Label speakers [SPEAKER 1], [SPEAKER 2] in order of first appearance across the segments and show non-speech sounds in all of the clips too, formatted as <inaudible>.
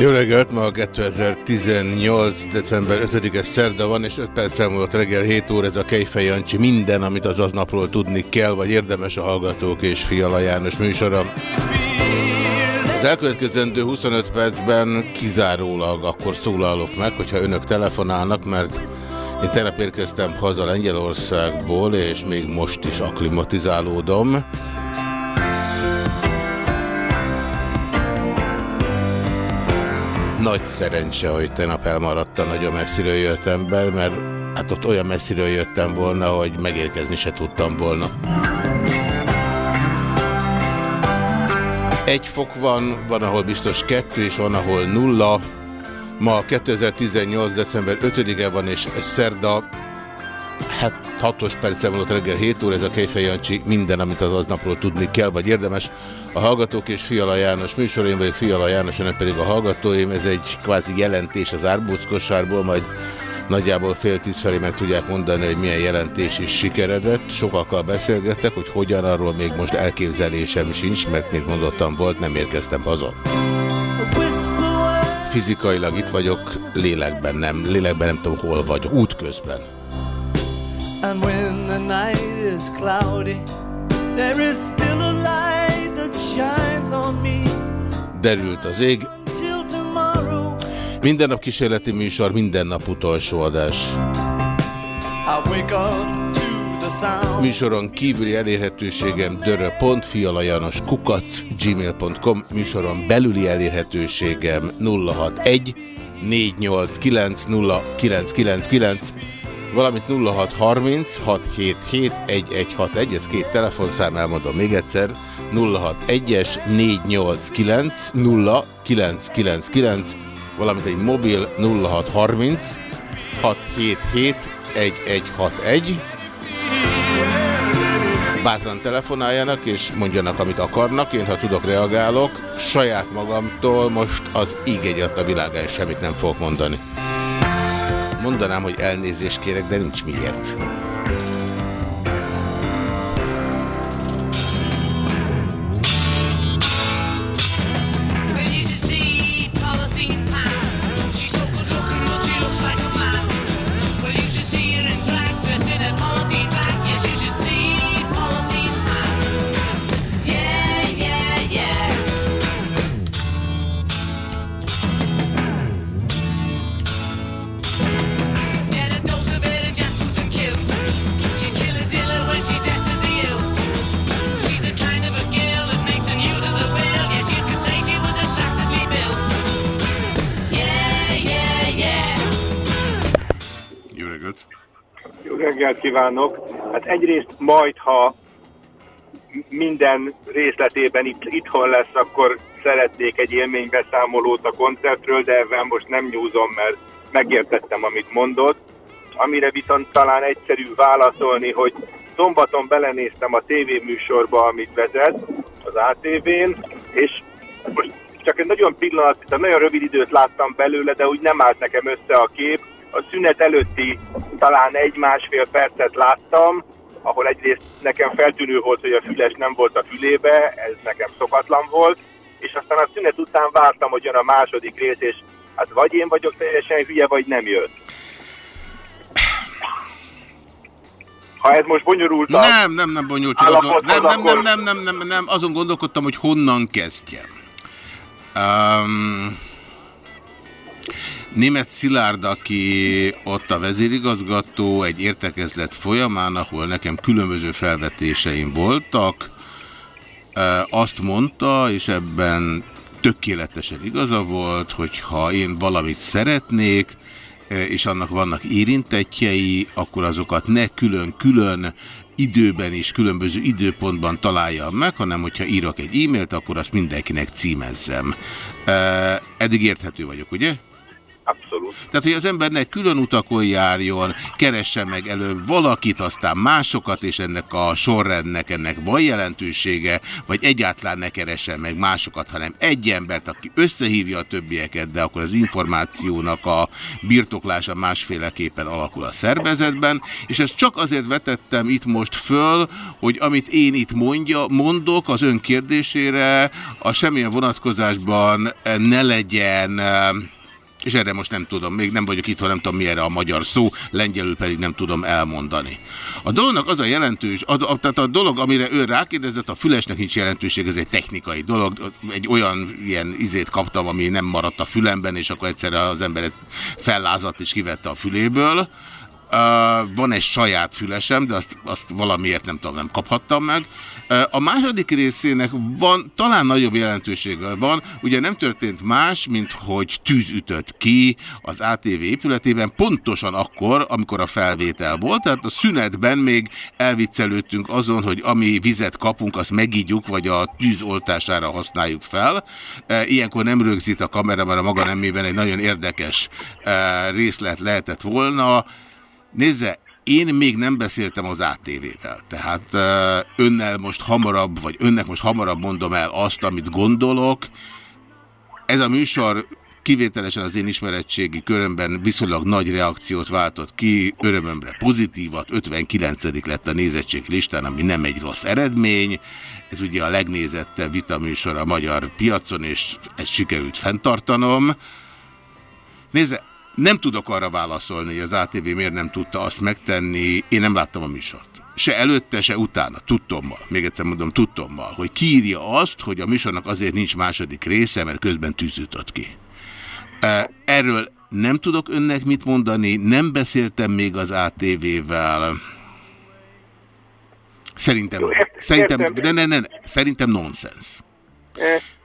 [SPEAKER 1] Jó reggelt, ma a 2018. december 5-e szerda van, és 5 perc elmúlott reggel 7 óra ez a Kejfej Jancsi. Minden, amit az aznapról tudni kell, vagy érdemes a Hallgatók és Fiala János műsora. Az elkövetkezendő 25 percben kizárólag akkor szólalok meg, hogyha önök telefonálnak, mert én tegnap érkeztem haza Lengyelországból, és még most is aklimatizálódom. Nagy szerencse, hogy tegnap elmaradta nagyon messziről jött ember, mert hát ott olyan messziről jöttem volna, hogy megérkezni se tudtam volna. Egy fok van, van, ahol biztos kettő, és van, ahol nulla. Ma 2018. december 5-e van, és szerda, hát 6-os perccel volt reggel 7 óra, ez a Kejfej Jancsi, minden, amit az aznapról tudni kell, vagy érdemes. A Hallgatók és Fiala János műsoraim, vagy Fiala János, önök pedig a hallgatóim, ez egy kvázi jelentés az árbóckosárból, majd nagyjából fél tíz felé meg tudják mondani, hogy milyen jelentés is sikeredett. Sokakkal beszélgettek, hogy hogyan, arról még most elképzelésem sincs, mert mint mondottam volt, nem érkeztem haza. Fizikailag itt vagyok, lélekben nem. Lélekben nem tudom, hol vagyok. Útközben.
[SPEAKER 2] And when the night is cloudy, there is still a light that shines on me.
[SPEAKER 1] Derült az ég. Minden nap kísérleti műsor, minden nap utolsó adás. Műsoron kívüli elérhetőségem dörö.fialajanos kukac gmail.com Műsoron belüli elérhetőségem 061 489 0999 valamint 0630 677 1161 ez két telefonszám, elmondom még egyszer 061-es 489 0999 valamint egy mobil 0630 677 1161 Bátran telefonáljanak és mondjanak, amit akarnak. Én, ha tudok, reagálok. Saját magamtól most az íg egyat a világán semmit nem fogok mondani. Mondanám, hogy elnézést kérek, de nincs miért.
[SPEAKER 3] Kívánok! Hát egyrészt majd, ha minden részletében itt, itthon lesz, akkor szeretnék egy élménybeszámolót a koncertről, de ebben most nem nyúzom, mert megértettem, amit mondott. Amire viszont talán egyszerű válaszolni, hogy szombaton belenéztem a tévéműsorba, amit vezet az ATV-n, és most csak egy nagyon pillanat, nagyon rövid időt láttam belőle, de úgy nem állt nekem össze a kép. A szünet előtti talán egy-másfél percet láttam, ahol egyrészt nekem feltűnő volt, hogy a füles nem volt a fülébe, ez nekem szokatlan volt, és aztán a szünet után vártam, hogy jön a második rész, és hát vagy én vagyok teljesen hülye, vagy nem jött. Ha ez most bonyolult,
[SPEAKER 1] Nem, nem, nem bonyolult. Csak azon, nem, nem, nem, nem, nem, nem, nem, azon gondolkodtam, hogy honnan kezdjem. Um, Német Szilárd, aki ott a vezérigazgató, egy értekezlet folyamán, ahol nekem különböző felvetéseim voltak, azt mondta, és ebben tökéletesen igaza volt, hogy ha én valamit szeretnék, és annak vannak érintettjei, akkor azokat ne külön-külön időben és különböző időpontban találjam meg, hanem hogyha írok egy e-mailt, akkor azt mindenkinek címezzem. Eddig érthető vagyok, ugye?
[SPEAKER 3] Abszolút.
[SPEAKER 1] Tehát, hogy az embernek külön utakon járjon, keressen meg előbb valakit, aztán másokat, és ennek a sorrendnek ennek van jelentősége, vagy egyáltalán ne keressen meg másokat, hanem egy embert, aki összehívja a többieket, de akkor az információnak a birtoklása másféleképpen alakul a szervezetben, és ezt csak azért vetettem itt most föl, hogy amit én itt mondja, mondok az ön kérdésére, a semmilyen vonatkozásban ne legyen és erre most nem tudom, még nem vagyok itt, nem tudom mi erre a magyar szó, lengyelül pedig nem tudom elmondani. A dolognak az a jelentős, az, a, tehát a dolog, amire ő rákérdezett, a fülesnek nincs jelentőség, ez egy technikai dolog, egy olyan ilyen izét kaptam, ami nem maradt a fülemben, és akkor egyszerre az emberet fellázadt és kivette a füléből. Uh, van egy saját fülesem, de azt, azt valamiért nem tudom, nem kaphattam meg. A második részének van, talán nagyobb jelentősége van, ugye nem történt más, mint hogy tűz ütött ki az ATV épületében, pontosan akkor, amikor a felvétel volt, tehát a szünetben még elviccelődtünk azon, hogy ami vizet kapunk, azt megígyuk, vagy a tűz oltására használjuk fel. Ilyenkor nem rögzít a kamera, mert a maga nemében egy nagyon érdekes részlet lehetett volna. Nézze, én még nem beszéltem az ATV-vel, tehát ö, önnel most hamarabb, vagy önnek most hamarabb mondom el azt, amit gondolok. Ez a műsor kivételesen az én ismeretségi körömben viszonylag nagy reakciót váltott ki, örömömre pozitívat, 59. lett a nézettség listán, ami nem egy rossz eredmény. Ez ugye a legnézettebb vitaműsor a magyar piacon, és ezt sikerült fenntartanom. Nézze, nem tudok arra válaszolni, hogy az ATV miért nem tudta azt megtenni. Én nem láttam a műsort. Se előtte, se utána, tudtommal, még egyszer mondom, tudtommal, hogy kiírja azt, hogy a műsornak azért nincs második része, mert közben tűzütött ki. E, Erről nem tudok önnek mit mondani, nem beszéltem még az ATV-vel. Szerintem,
[SPEAKER 3] Jó,
[SPEAKER 1] szerintem, ne, ne, ne, szerintem nonsens.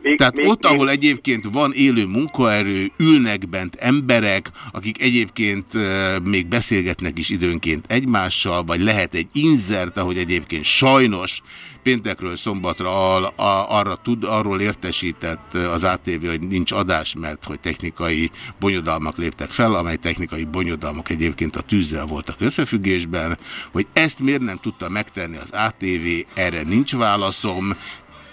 [SPEAKER 3] Még,
[SPEAKER 1] Tehát
[SPEAKER 3] még,
[SPEAKER 1] ott,
[SPEAKER 3] még-
[SPEAKER 1] ahol egyébként van élő munkaerő, ülnek bent emberek, akik egyébként még beszélgetnek is időnként egymással, vagy lehet egy inzert, ahogy egyébként sajnos péntekről szombatra al, a, arra tud, arról értesített az ATV, hogy nincs adás, mert hogy technikai bonyodalmak léptek fel, amely technikai bonyodalmak egyébként a tűzzel voltak összefüggésben, hogy ezt miért nem tudta megtenni az ATV, erre nincs válaszom,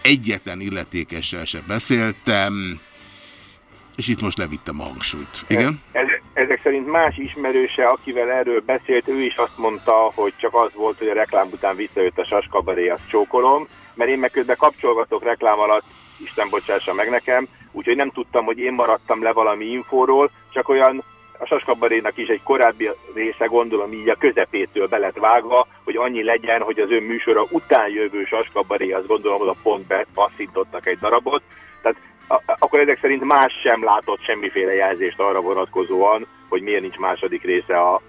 [SPEAKER 1] egyetlen illetékessel se beszéltem, és itt most levittem a hangsúlyt. Igen?
[SPEAKER 3] Ez, ezek szerint más ismerőse, akivel erről beszélt, ő is azt mondta, hogy csak az volt, hogy a reklám után visszajött a saskabaré, azt csókolom, mert én meg közben kapcsolgatok reklám alatt, Isten bocsássa meg nekem, úgyhogy nem tudtam, hogy én maradtam le valami infóról, csak olyan a saskabarénak is egy korábbi része, gondolom így a közepétől be lett vágva, hogy annyi legyen, hogy az ön műsora után jövő saskabaré, azt gondolom, oda pont bepasszítottak egy darabot. Tehát a- akkor ezek szerint más sem látott semmiféle jelzést arra vonatkozóan, hogy miért nincs második része a,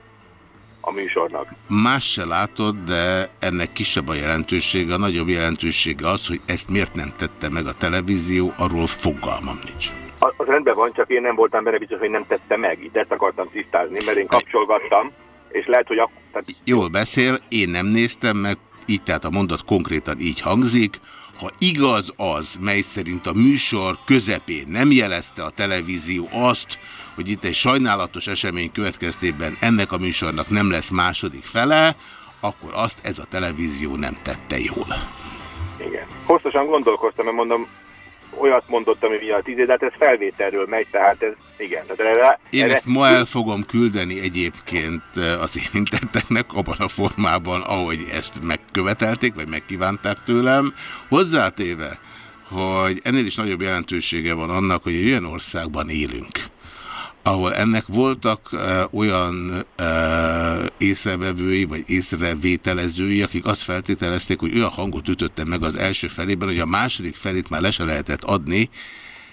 [SPEAKER 3] a műsornak.
[SPEAKER 1] Más se látod, de ennek kisebb a jelentősége, a nagyobb jelentősége az, hogy ezt miért nem tette meg a televízió, arról fogalmam nincs.
[SPEAKER 3] Az rendben van, csak én nem voltam benne biztos, hogy nem tette meg. Itt ezt akartam tisztázni, mert én kapcsolgattam, és lehet, hogy akkor... Tehát,
[SPEAKER 1] Jól beszél, én nem néztem meg, így tehát a mondat konkrétan így hangzik, ha igaz az, mely szerint a műsor közepén nem jelezte a televízió azt, hogy itt egy sajnálatos esemény következtében ennek a műsornak nem lesz második fele, akkor azt ez a televízió nem tette jól.
[SPEAKER 3] Igen. Hosszasan gondolkoztam, mert mondom, olyat mondottam, ami miatt tíz, de hát ez felvételről megy, tehát ez igen. Tehát erre,
[SPEAKER 1] Én
[SPEAKER 3] erre,
[SPEAKER 1] ezt ma el fogom küldeni egyébként az érintetteknek abban a formában, ahogy ezt megkövetelték, vagy megkívánták tőlem. Hozzátéve, hogy ennél is nagyobb jelentősége van annak, hogy egy olyan országban élünk, ahol ennek voltak uh, olyan uh, észrevevői, vagy észrevételezői, akik azt feltételezték, hogy olyan hangot ütöttem meg az első felében, hogy a második felét már le se lehetett adni.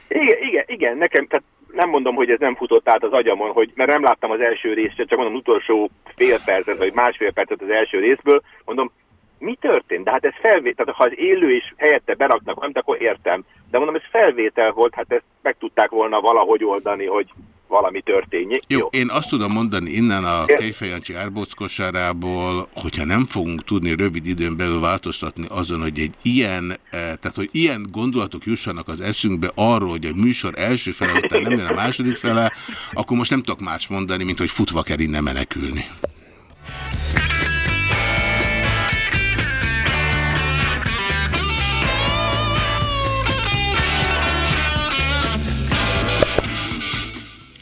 [SPEAKER 3] Igen, igen, igen, nekem, tehát nem mondom, hogy ez nem futott át az agyamon, hogy, mert nem láttam az első részt, csak mondom utolsó fél percet, vagy másfél percet az első részből, mondom, mi történt? De hát ez felvétel, tehát ha az élő és helyette beraknak valamit, akkor értem. De mondom, ez felvétel volt, hát ezt meg tudták volna valahogy oldani, hogy valami történjék.
[SPEAKER 1] Jó, én azt tudom mondani innen a Kejfejancsi árbockosárából, hogyha nem fogunk tudni rövid időn belül változtatni azon, hogy egy ilyen, eh, tehát hogy ilyen gondolatok jussanak az eszünkbe arról, hogy a műsor első fele után nem jön a második fele, akkor most nem tudok más mondani, mint hogy futva kell innen menekülni.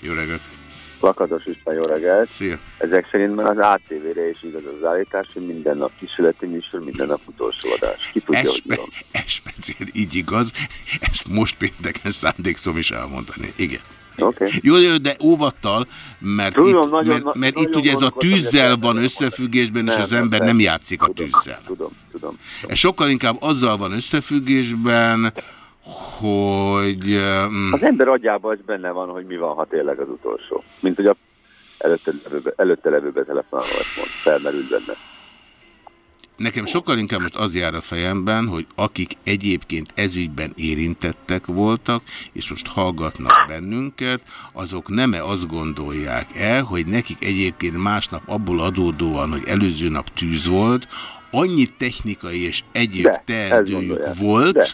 [SPEAKER 1] Jó reggelt!
[SPEAKER 4] Lakatos István, jó reggelt.
[SPEAKER 1] Szia!
[SPEAKER 4] Ezek szerint már az ATV-re is igaz az állítás, hogy minden nap kísérleti műsor, minden nap utolsó adás. Ki tudja,
[SPEAKER 1] Ez,
[SPEAKER 4] hogy
[SPEAKER 1] ez speciál így igaz, ezt most pénteken szándékszom is elmondani. Igen.
[SPEAKER 4] Okay.
[SPEAKER 1] Jó, jó, de óvattal, mert,
[SPEAKER 4] Tudom,
[SPEAKER 1] itt,
[SPEAKER 4] nagyon-
[SPEAKER 1] mert, mert
[SPEAKER 4] nagyon
[SPEAKER 1] itt ugye ez a tűzzel van összefüggésben, és
[SPEAKER 4] Nem,
[SPEAKER 1] az
[SPEAKER 4] nem,
[SPEAKER 1] ember
[SPEAKER 4] nem.
[SPEAKER 1] nem játszik a
[SPEAKER 4] Tudom,
[SPEAKER 1] tűzzel.
[SPEAKER 4] Tudom, tudom.
[SPEAKER 1] Ez sokkal inkább azzal van összefüggésben, hogy... um,
[SPEAKER 4] Az ember agyában az benne van, hogy mi van, ha tényleg az utolsó. Mint hogy a előtte levőbe, előtte levőbe telefonálva azt mond, felmerült benne.
[SPEAKER 1] Nekem sokkal inkább most az jár a fejemben, hogy akik egyébként ezügyben érintettek voltak, és most hallgatnak bennünket, azok nem-e azt gondolják el, hogy nekik egyébként másnap abból adódóan, hogy előző nap tűz volt, annyi technikai és egyéb teendőjük volt,
[SPEAKER 4] De.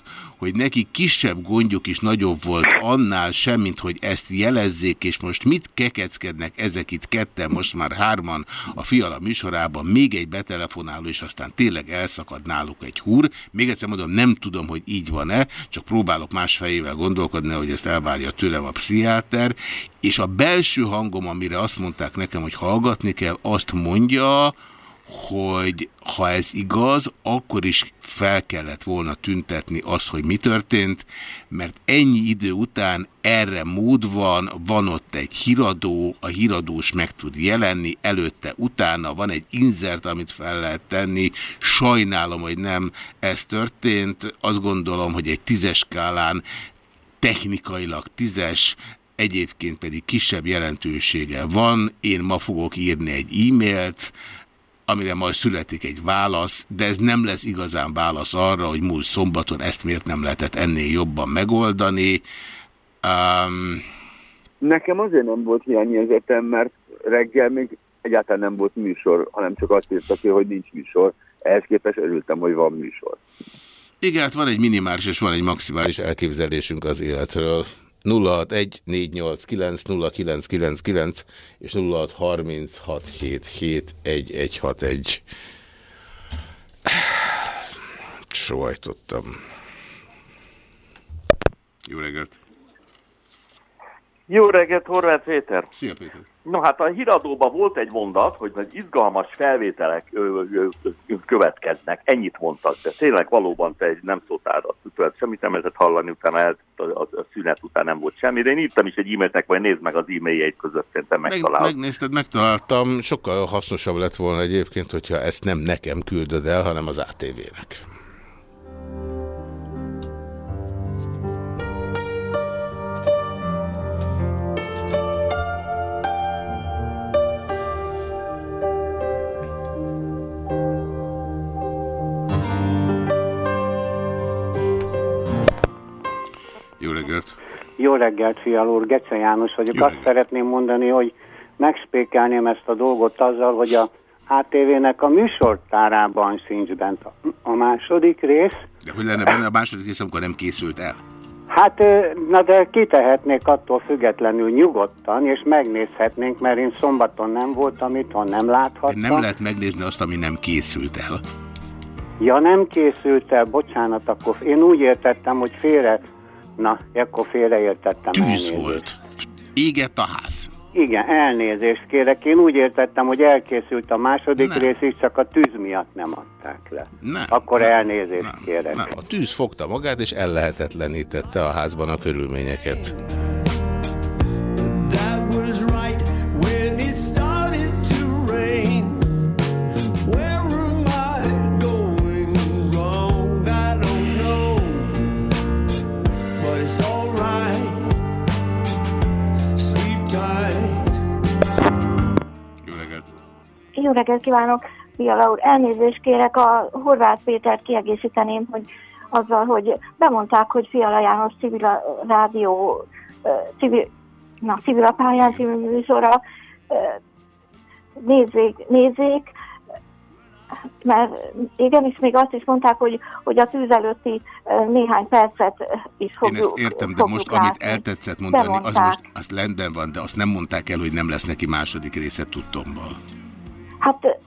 [SPEAKER 1] Hogy neki kisebb gondjuk is nagyobb volt annál sem, mint hogy ezt jelezzék, és most mit kekeckednek ezek itt ketten, most már hárman a Fiala műsorában, még egy betelefonáló, és aztán tényleg elszakad náluk egy húr. Még egyszer mondom, nem tudom, hogy így van-e, csak próbálok más fejével gondolkodni, hogy ezt elvárja tőlem a pszichiáter, és a belső hangom, amire azt mondták nekem, hogy hallgatni kell, azt mondja, hogy ha ez igaz, akkor is fel kellett volna tüntetni azt, hogy mi történt, mert ennyi idő után erre mód van, van ott egy híradó, a híradós meg tud jelenni, előtte, utána van egy inzert, amit fel lehet tenni, sajnálom, hogy nem ez történt, azt gondolom, hogy egy tízes skálán technikailag tízes, egyébként pedig kisebb jelentősége van. Én ma fogok írni egy e-mailt, amire majd születik egy válasz, de ez nem lesz igazán válasz arra, hogy múlt szombaton ezt miért nem lehetett ennél jobban megoldani. Um,
[SPEAKER 4] Nekem azért nem volt hiányérzetem, mert reggel még egyáltalán nem volt műsor, hanem csak azt írtak ki, hogy nincs műsor. Ehhez képest örültem, hogy van műsor.
[SPEAKER 1] igen, hát van egy minimális és van egy maximális elképzelésünk az életről. 061 489 0999 és 0636771161. Sóhajtottam. Jó reggelt!
[SPEAKER 5] Jó reggelt, Horváth Péter!
[SPEAKER 1] Szia Péter!
[SPEAKER 5] No hát a híradóban volt egy mondat, hogy nagy izgalmas felvételek ö, ö, ö, következnek. Ennyit mondtak, de tényleg valóban te nem szótál tőled semmit nem lehetett hallani, utána el, a, a, a, szünet után nem volt semmi. De én írtam is egy e-mailnek, vagy nézd meg az e-mailjeit között, szerintem
[SPEAKER 1] Meg,
[SPEAKER 5] megtalálod.
[SPEAKER 1] megnézted, megtaláltam. Sokkal hasznosabb lett volna egyébként, hogyha ezt nem nekem küldöd el, hanem az ATV-nek. Jó reggelt!
[SPEAKER 6] Jó reggelt, Fiala úr, Gece János vagyok.
[SPEAKER 1] Jó
[SPEAKER 6] Azt
[SPEAKER 1] reggelt.
[SPEAKER 6] szeretném mondani, hogy megspékelném ezt a dolgot azzal, hogy a ATV-nek a műsortárában sincs bent a, második rész.
[SPEAKER 1] De hogy lenne benne a második rész, amikor nem készült el?
[SPEAKER 6] Hát, na de kitehetnék attól függetlenül nyugodtan, és megnézhetnénk, mert én szombaton nem voltam itthon, nem
[SPEAKER 1] De
[SPEAKER 6] láthattam.
[SPEAKER 1] nem lehet megnézni azt, ami nem készült el.
[SPEAKER 6] Ja, nem készült el, bocsánat, akkor én úgy értettem, hogy félre, na, akkor félreértettem.
[SPEAKER 1] Tűz
[SPEAKER 6] elnézést.
[SPEAKER 1] volt. Égett a ház.
[SPEAKER 6] Igen, elnézést kérek. Én úgy értettem, hogy elkészült a második
[SPEAKER 1] Nem.
[SPEAKER 6] rész is, csak a tűz miatt nem adták le.
[SPEAKER 1] Nem.
[SPEAKER 6] Akkor
[SPEAKER 1] nem,
[SPEAKER 6] elnézést
[SPEAKER 1] nem,
[SPEAKER 6] kérek.
[SPEAKER 1] Nem. A tűz fogta magát, és ellehetetlenítette a házban a körülményeket. Jó reggelt
[SPEAKER 7] kívánok, Fiala úr. Elnézést kérek, a Horváth Pétert kiegészíteném, hogy azzal, hogy bemondták, hogy Fiala János civil rádió, civil, na, civil a pályán civil műsora, nézzék, nézzék, mert igen, és még azt is mondták, hogy, hogy a tűz előtti néhány percet is
[SPEAKER 1] Én
[SPEAKER 7] fogjuk
[SPEAKER 1] ezt értem, de most, amit
[SPEAKER 7] látni.
[SPEAKER 1] eltetszett mondani, az most az lenden van, de azt nem mondták el, hogy nem lesz neki második része tudtommal.
[SPEAKER 7] Hát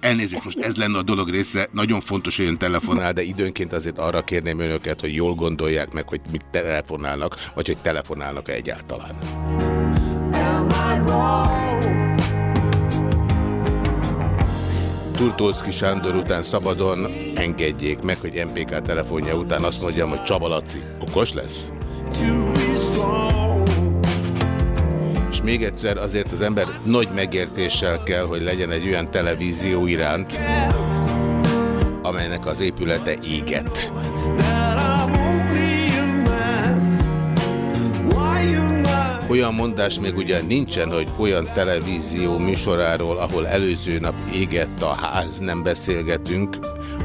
[SPEAKER 1] Elnézést, most ez lenne a dolog része. Nagyon fontos, hogy ön telefonál, de időnként azért arra kérném önöket, hogy jól gondolják meg, hogy mit telefonálnak, vagy hogy telefonálnak -e egyáltalán.
[SPEAKER 2] Am I wrong?
[SPEAKER 1] Turtócki Sándor után szabadon engedjék meg, hogy MPK telefonja után azt mondjam, hogy Csaba Laci, okos lesz? Még egyszer azért az ember nagy megértéssel kell, hogy legyen egy olyan televízió iránt, amelynek az épülete éget. Olyan mondás még ugyan nincsen, hogy olyan televízió műsoráról, ahol előző nap égett a ház, nem beszélgetünk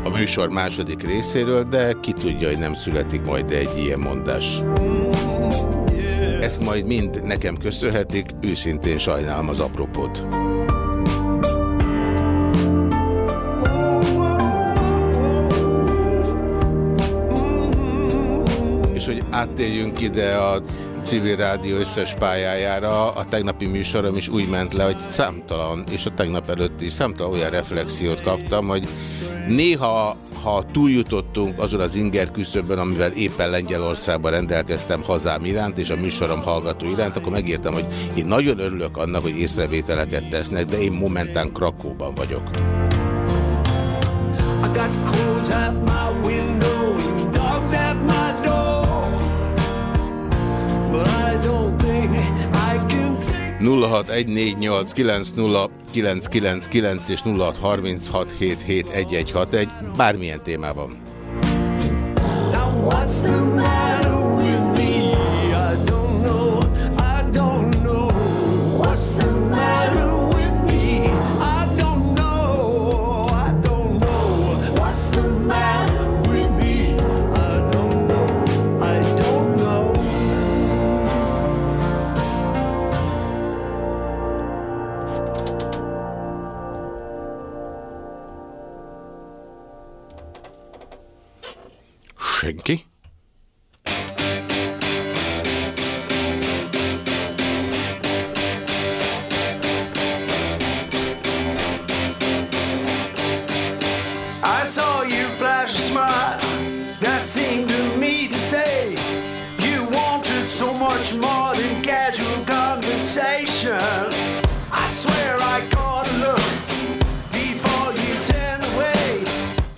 [SPEAKER 1] a műsor második részéről, de ki tudja, hogy nem születik majd egy ilyen mondás. Ezt majd mind nekem köszönhetik, őszintén sajnálom az apropót. És hogy áttérjünk ide a civil rádió összes pályájára, a tegnapi műsorom is úgy ment le, hogy számtalan, és a tegnap előtt is számtalan olyan reflexiót kaptam, hogy néha, ha túljutottunk azon az inger küszöbön, amivel éppen Lengyelországban rendelkeztem hazám iránt, és a műsorom hallgató iránt, akkor megértem, hogy én nagyon örülök annak, hogy észrevételeket tesznek, de én momentán Krakóban vagyok.
[SPEAKER 2] I got
[SPEAKER 1] 0614890999 és 0636771161 bármilyen témában.
[SPEAKER 2] Now what's the matter
[SPEAKER 1] Senki?
[SPEAKER 2] I saw you flash a smile that seemed to me to say you wanted so much more than casual conversation.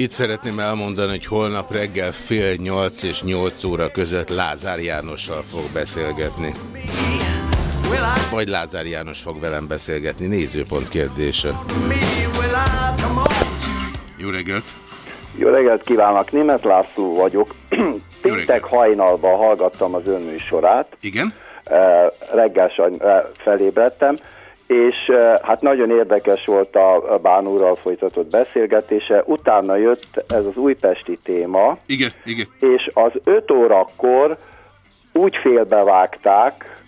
[SPEAKER 1] Itt szeretném elmondani, hogy holnap reggel fél nyolc és nyolc óra között Lázár Jánossal fog beszélgetni. Vagy Lázár János fog velem beszélgetni. Nézőpont kérdése. Jó reggelt!
[SPEAKER 8] Jó reggelt kívánok, Német László vagyok. <clears throat> Péntek hajnalban hallgattam az ön műsorát,
[SPEAKER 1] Igen?
[SPEAKER 8] Eh, reggel eh, felébredtem, és hát nagyon érdekes volt a Bánúrral folytatott beszélgetése. Utána jött ez az újpesti téma,
[SPEAKER 1] Igen, igen.
[SPEAKER 8] és az 5 órakor úgy félbevágták,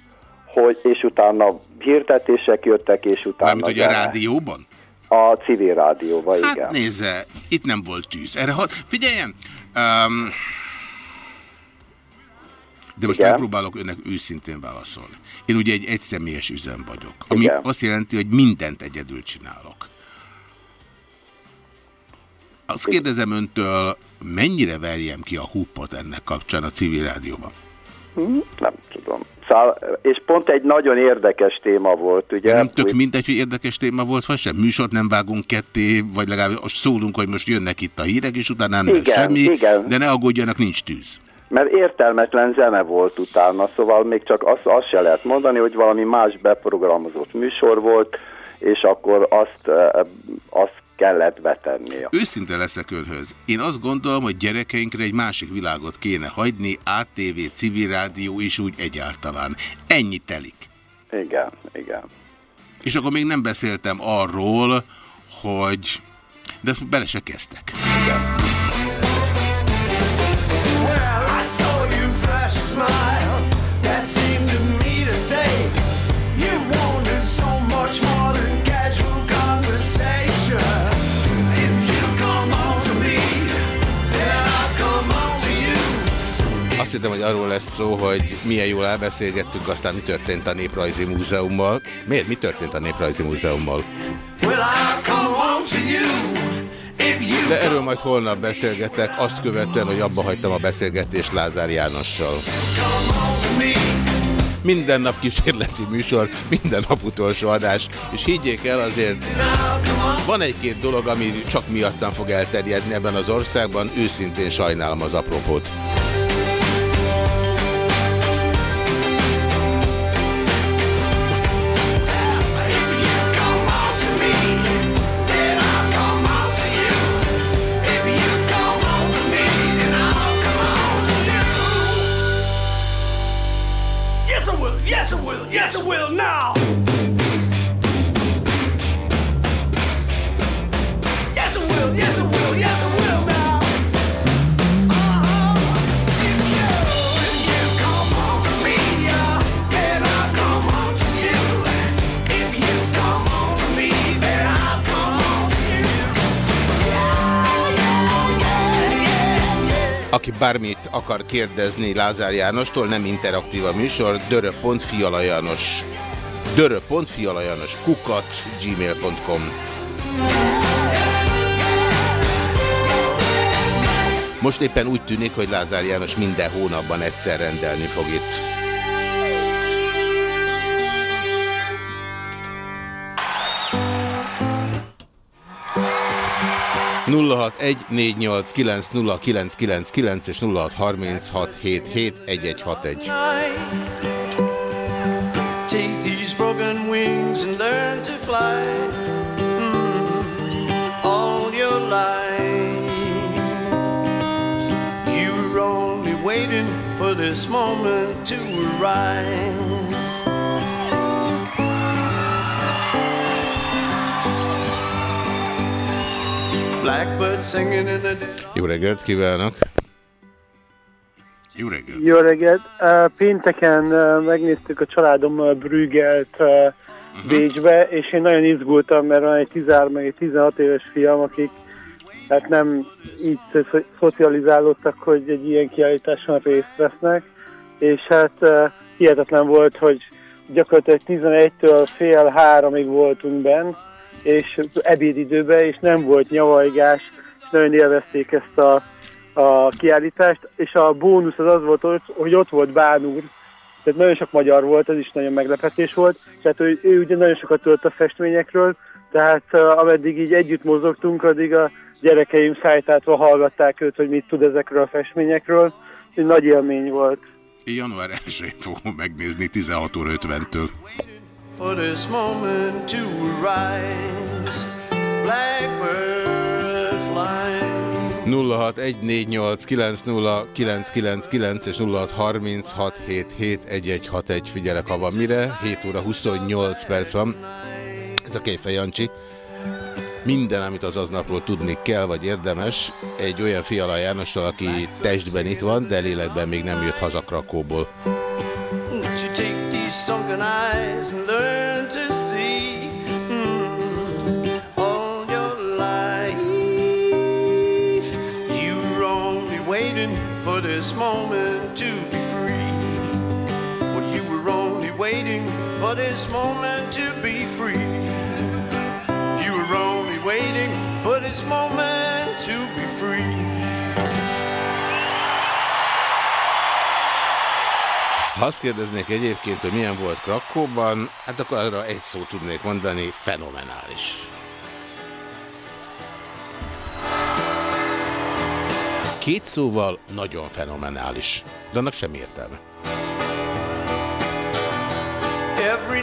[SPEAKER 8] hogy és utána hirdetések jöttek, és utána...
[SPEAKER 1] Mármint, hogy a rádióban?
[SPEAKER 8] A civil rádióba, igen.
[SPEAKER 1] Hát nézze, itt nem volt tűz. Erre ha... Figyeljen! Um, de most
[SPEAKER 8] Igen.
[SPEAKER 1] megpróbálok önnek őszintén válaszolni. Én ugye egy egyszemélyes üzem vagyok, ami
[SPEAKER 8] Igen.
[SPEAKER 1] azt jelenti, hogy mindent egyedül csinálok. Azt kérdezem öntől, mennyire verjem ki a huppot ennek kapcsán a civil rádióban?
[SPEAKER 8] Hm, Nem tudom. Szóval, és pont egy nagyon érdekes téma volt, ugye?
[SPEAKER 1] Nem tök mindegy, hogy érdekes téma volt, vagy sem. Műsort nem vágunk ketté, vagy legalább most szólunk, hogy most jönnek itt a hírek, és utána nem
[SPEAKER 8] Igen,
[SPEAKER 1] semmi.
[SPEAKER 8] igen.
[SPEAKER 1] De ne aggódjanak, nincs tűz.
[SPEAKER 8] Mert értelmetlen zene volt utána, szóval még csak azt, azt se lehet mondani, hogy valami más beprogramozott műsor volt, és akkor azt, azt kellett betenni.
[SPEAKER 1] Őszinte leszek önhöz. Én azt gondolom, hogy gyerekeinkre egy másik világot kéne hagyni, ATV, civil rádió és úgy egyáltalán. Ennyi telik.
[SPEAKER 8] Igen, igen.
[SPEAKER 1] És akkor még nem beszéltem arról, hogy... De bele se kezdtek.
[SPEAKER 2] Well, smile that seemed to me to say you wanted so much more than casual conversation. If you come on to me, then I'll come on to you.
[SPEAKER 1] Azt hittem, hogy arról lesz szó, hogy milyen jól elbeszélgettük, aztán mi történt a Néprajzi Múzeummal. Miért? Mi történt a Néprajzi Múzeummal?
[SPEAKER 2] Well, I'll come on to you.
[SPEAKER 1] De erről majd holnap beszélgetek, azt követően, hogy abba hagytam a beszélgetést Lázár Jánossal. Minden nap kísérleti műsor, minden nap utolsó adás, és higgyék el azért, van egy-két dolog, ami csak miattam fog elterjedni ebben az országban, őszintén sajnálom az apropót.
[SPEAKER 2] Yes, will now.
[SPEAKER 1] Aki bármit akar kérdezni Lázár Jánostól, nem interaktív a műsor, dörö.fialajanos dörö.fialajanos kukac gmail.com Most éppen úgy tűnik, hogy Lázár János minden hónapban egyszer rendelni fog itt. 0614890999 és 0636771161.
[SPEAKER 2] Take these broken wings and learn to fly mm-hmm. all your life. You were only waiting for this moment to arrive. Blackbird singing in the
[SPEAKER 1] Jó reggelt kívánok! Jó reggelt!
[SPEAKER 9] Jó reggelt! Pénteken megnéztük a családommal Brüggelt uh, Bécsbe, és én nagyon izgultam, mert van egy 13 meg egy 16 éves fiam, akik hát nem így szo- szocializálódtak, hogy egy ilyen kiállításon részt vesznek, és hát uh, hihetetlen volt, hogy gyakorlatilag 11-től fél háromig voltunk benn, és ebédidőben, és nem volt nyavajgás, és nagyon élvezték ezt a, a kiállítást, és a bónusz az az volt, hogy- ott volt Bán úr, tehát nagyon sok magyar volt, ez is nagyon meglepetés volt, tehát ő, ő ugye nagyon sokat tudott a festményekről, tehát ameddig így együtt mozogtunk, addig a gyerekeim szájtátva hallgatták őt, hogy mit tud ezekről a festményekről, egy nagy élmény volt.
[SPEAKER 1] Január 1-én fogom megnézni 16 óra 50-től.
[SPEAKER 2] For this moment to arise. Blackbird flying.
[SPEAKER 1] 0614890999 és 0636771161 figyelek, ha van mire. 7 óra 28 perc van. Ez a Kéfej Jancsi. Minden, amit az aznapról tudni kell, vagy érdemes, egy olyan Fiala Jánossal, aki testben itt van, de lélekben még nem jött haza Krakóból.
[SPEAKER 2] sunken eyes and learn to see mm, all your life. You're only waiting for this moment to be free. Well, you were only waiting for this moment to be free. You were only waiting for this moment to be free.
[SPEAKER 1] Ha azt kérdeznék egyébként, hogy milyen volt Krakóban, hát akkor arra egy szót tudnék mondani, fenomenális. Két szóval nagyon fenomenális, de annak semmi értelme.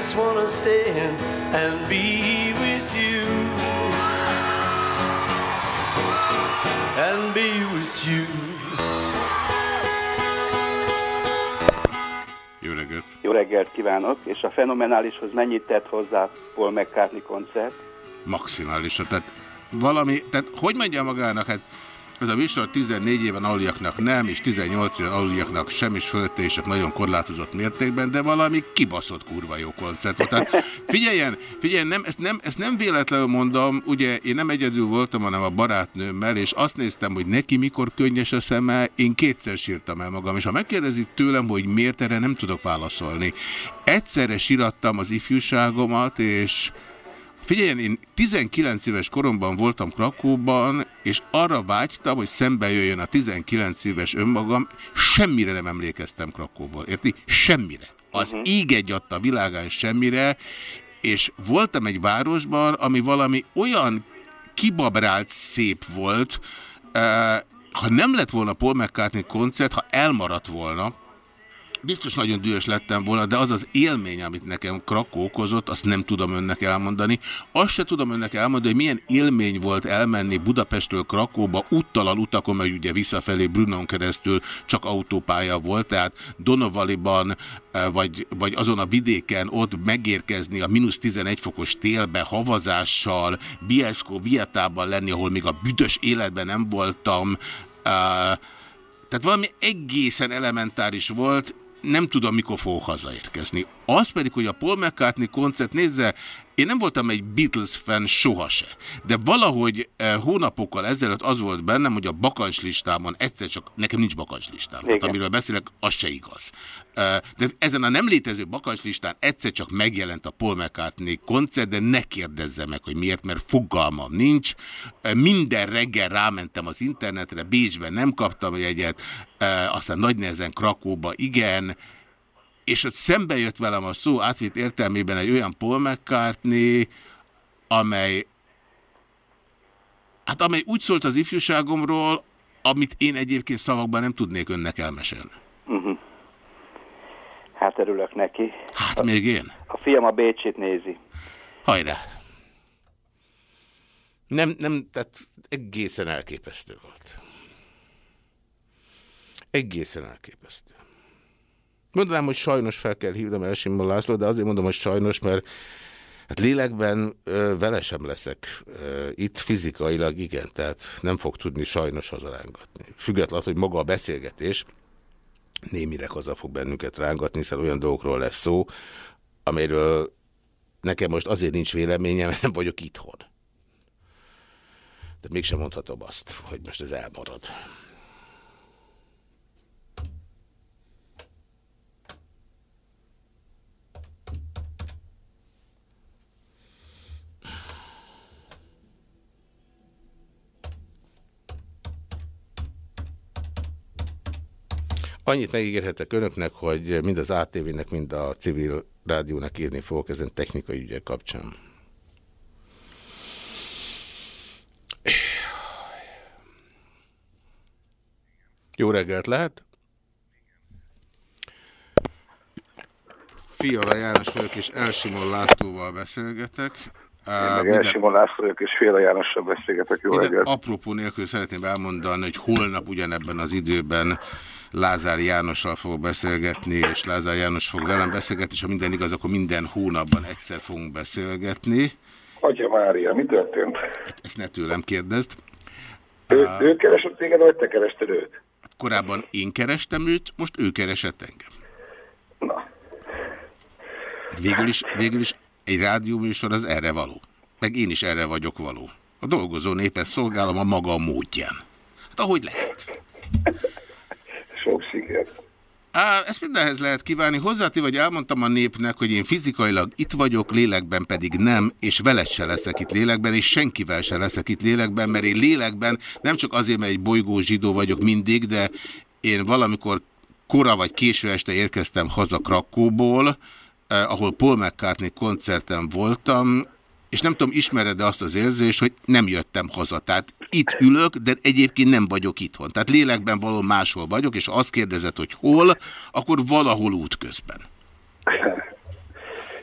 [SPEAKER 2] just wanna stand and be with you. And be with you.
[SPEAKER 1] Jó reggelt!
[SPEAKER 8] Jó reggelt kívánok, és a fenomenálishoz mennyit tett hozzá Paul McCartney koncert?
[SPEAKER 1] Maximálisra. Tehát valami, tehát hogy mondja magának, hát ez a műsor 14 éven aluliaknak nem, és 18 éven aluliaknak sem, és fölötte is csak nagyon korlátozott mértékben, de valami kibaszott kurva jó koncert volt. Tehát figyeljen, figyeljen, nem, ezt, nem, ezt nem véletlenül mondom, ugye én nem egyedül voltam, hanem a barátnőmmel, és azt néztem, hogy neki mikor könnyes a szeme, én kétszer sírtam el magam, és ha megkérdezi tőlem, hogy miért erre nem tudok válaszolni. Egyszerre sírattam az ifjúságomat, és Figyeljen, én 19 éves koromban voltam Krakóban, és arra vágytam, hogy szembe jöjjön a 19 éves önmagam, semmire nem emlékeztem Krakóból, érti? Semmire. Az ég egy adta a világán semmire, és voltam egy városban, ami valami olyan kibabrált szép volt, eh, ha nem lett volna Paul McCartney koncert, ha elmaradt volna, Biztos nagyon dühös lettem volna, de az az élmény, amit nekem Krakó okozott, azt nem tudom önnek elmondani. Azt se tudom önnek elmondani, hogy milyen élmény volt elmenni Budapestről Krakóba úttalan utakon, mert ugye visszafelé Brunon keresztül csak autópálya volt, tehát Donovaliban, eh, vagy, vagy azon a vidéken ott megérkezni a mínusz 11 fokos télbe, havazással, Bieskó, Vietában lenni, ahol még a büdös életben nem voltam, eh, tehát valami egészen elementáris volt, nem tudom, mikor fogok hazaérkezni. Az pedig, hogy a Paul McCartney koncert, nézze, én nem voltam egy Beatles fan sohase, de valahogy eh, hónapokkal ezelőtt az volt bennem, hogy a bakancslistámon egyszer csak, nekem nincs bakancslistám, tehát amiről beszélek, az se igaz. Eh, de ezen a nem létező bakancslistán egyszer csak megjelent a Paul McCartney koncert, de ne kérdezze meg, hogy miért, mert fogalmam nincs. Eh, minden reggel rámentem az internetre, Bécsben nem kaptam jegyet, eh, aztán nagy nehezen Krakóba igen, és ott szembe jött velem a szó átvitt értelmében egy olyan Paul McCartney, amely hát amely úgy szólt az ifjúságomról, amit én egyébként szavakban nem tudnék önnek elmesélni.
[SPEAKER 8] Uh-huh. Hát örülök neki.
[SPEAKER 1] Hát még én?
[SPEAKER 8] A fiam a Bécsit nézi.
[SPEAKER 1] Hajrá! Nem, nem, tehát egészen elképesztő volt. Egészen elképesztő. Mondanám, hogy sajnos fel kell hívnom El Simon László, de azért mondom, hogy sajnos, mert hát lélekben ö, vele sem leszek ö, itt fizikailag, igen, tehát nem fog tudni sajnos hazarángatni. Függetlenül, hogy maga a beszélgetés némileg haza fog bennünket rángatni, hiszen olyan dolgokról lesz szó, amiről nekem most azért nincs véleményem, mert nem vagyok itthon. De mégsem mondhatom azt, hogy most ez elmarad. Annyit megígérhetek önöknek, hogy mind az ATV-nek, mind a civil rádiónak írni fogok ezen technikai ügyek kapcsán. Jó reggelt lehet? Fiala János vagyok, és Elsimon Lászlóval beszélgetek.
[SPEAKER 10] Én meg Elsimon László és Féla Jánossal beszélgetek. Jó reggelt!
[SPEAKER 1] apropó nélkül szeretném elmondani, hogy holnap ugyanebben az időben Lázár Jánossal fogok beszélgetni, és Lázár János fog velem beszélgetni, és ha minden igaz, akkor minden hónapban egyszer fogunk beszélgetni.
[SPEAKER 10] Atya Mária, mi történt?
[SPEAKER 1] Hát ezt ne tőlem kérdezd.
[SPEAKER 10] Ő, ő keresett téged, vagy te kerested őt?
[SPEAKER 1] Korábban én kerestem őt, most ő keresett engem.
[SPEAKER 10] Na.
[SPEAKER 1] Végül is, végül is egy rádióműsor az erre való. Meg én is erre vagyok való. A dolgozó népet szolgálom a maga módján. Hát ahogy lehet.
[SPEAKER 10] Sok sikert.
[SPEAKER 1] Á, ezt mindenhez lehet kívánni. Hozzáti vagy elmondtam a népnek, hogy én fizikailag itt vagyok, lélekben pedig nem, és veled se leszek itt lélekben, és senkivel se leszek itt lélekben, mert én lélekben nem csak azért, mert egy bolygó zsidó vagyok mindig, de én valamikor kora vagy késő este érkeztem haza Krakóból, eh, ahol Paul McCartney koncerten voltam, és nem tudom, ismered-e azt az érzést, hogy nem jöttem haza. Tehát itt ülök, de egyébként nem vagyok itthon. Tehát lélekben való máshol vagyok, és azt kérdezed, hogy hol, akkor valahol útközben.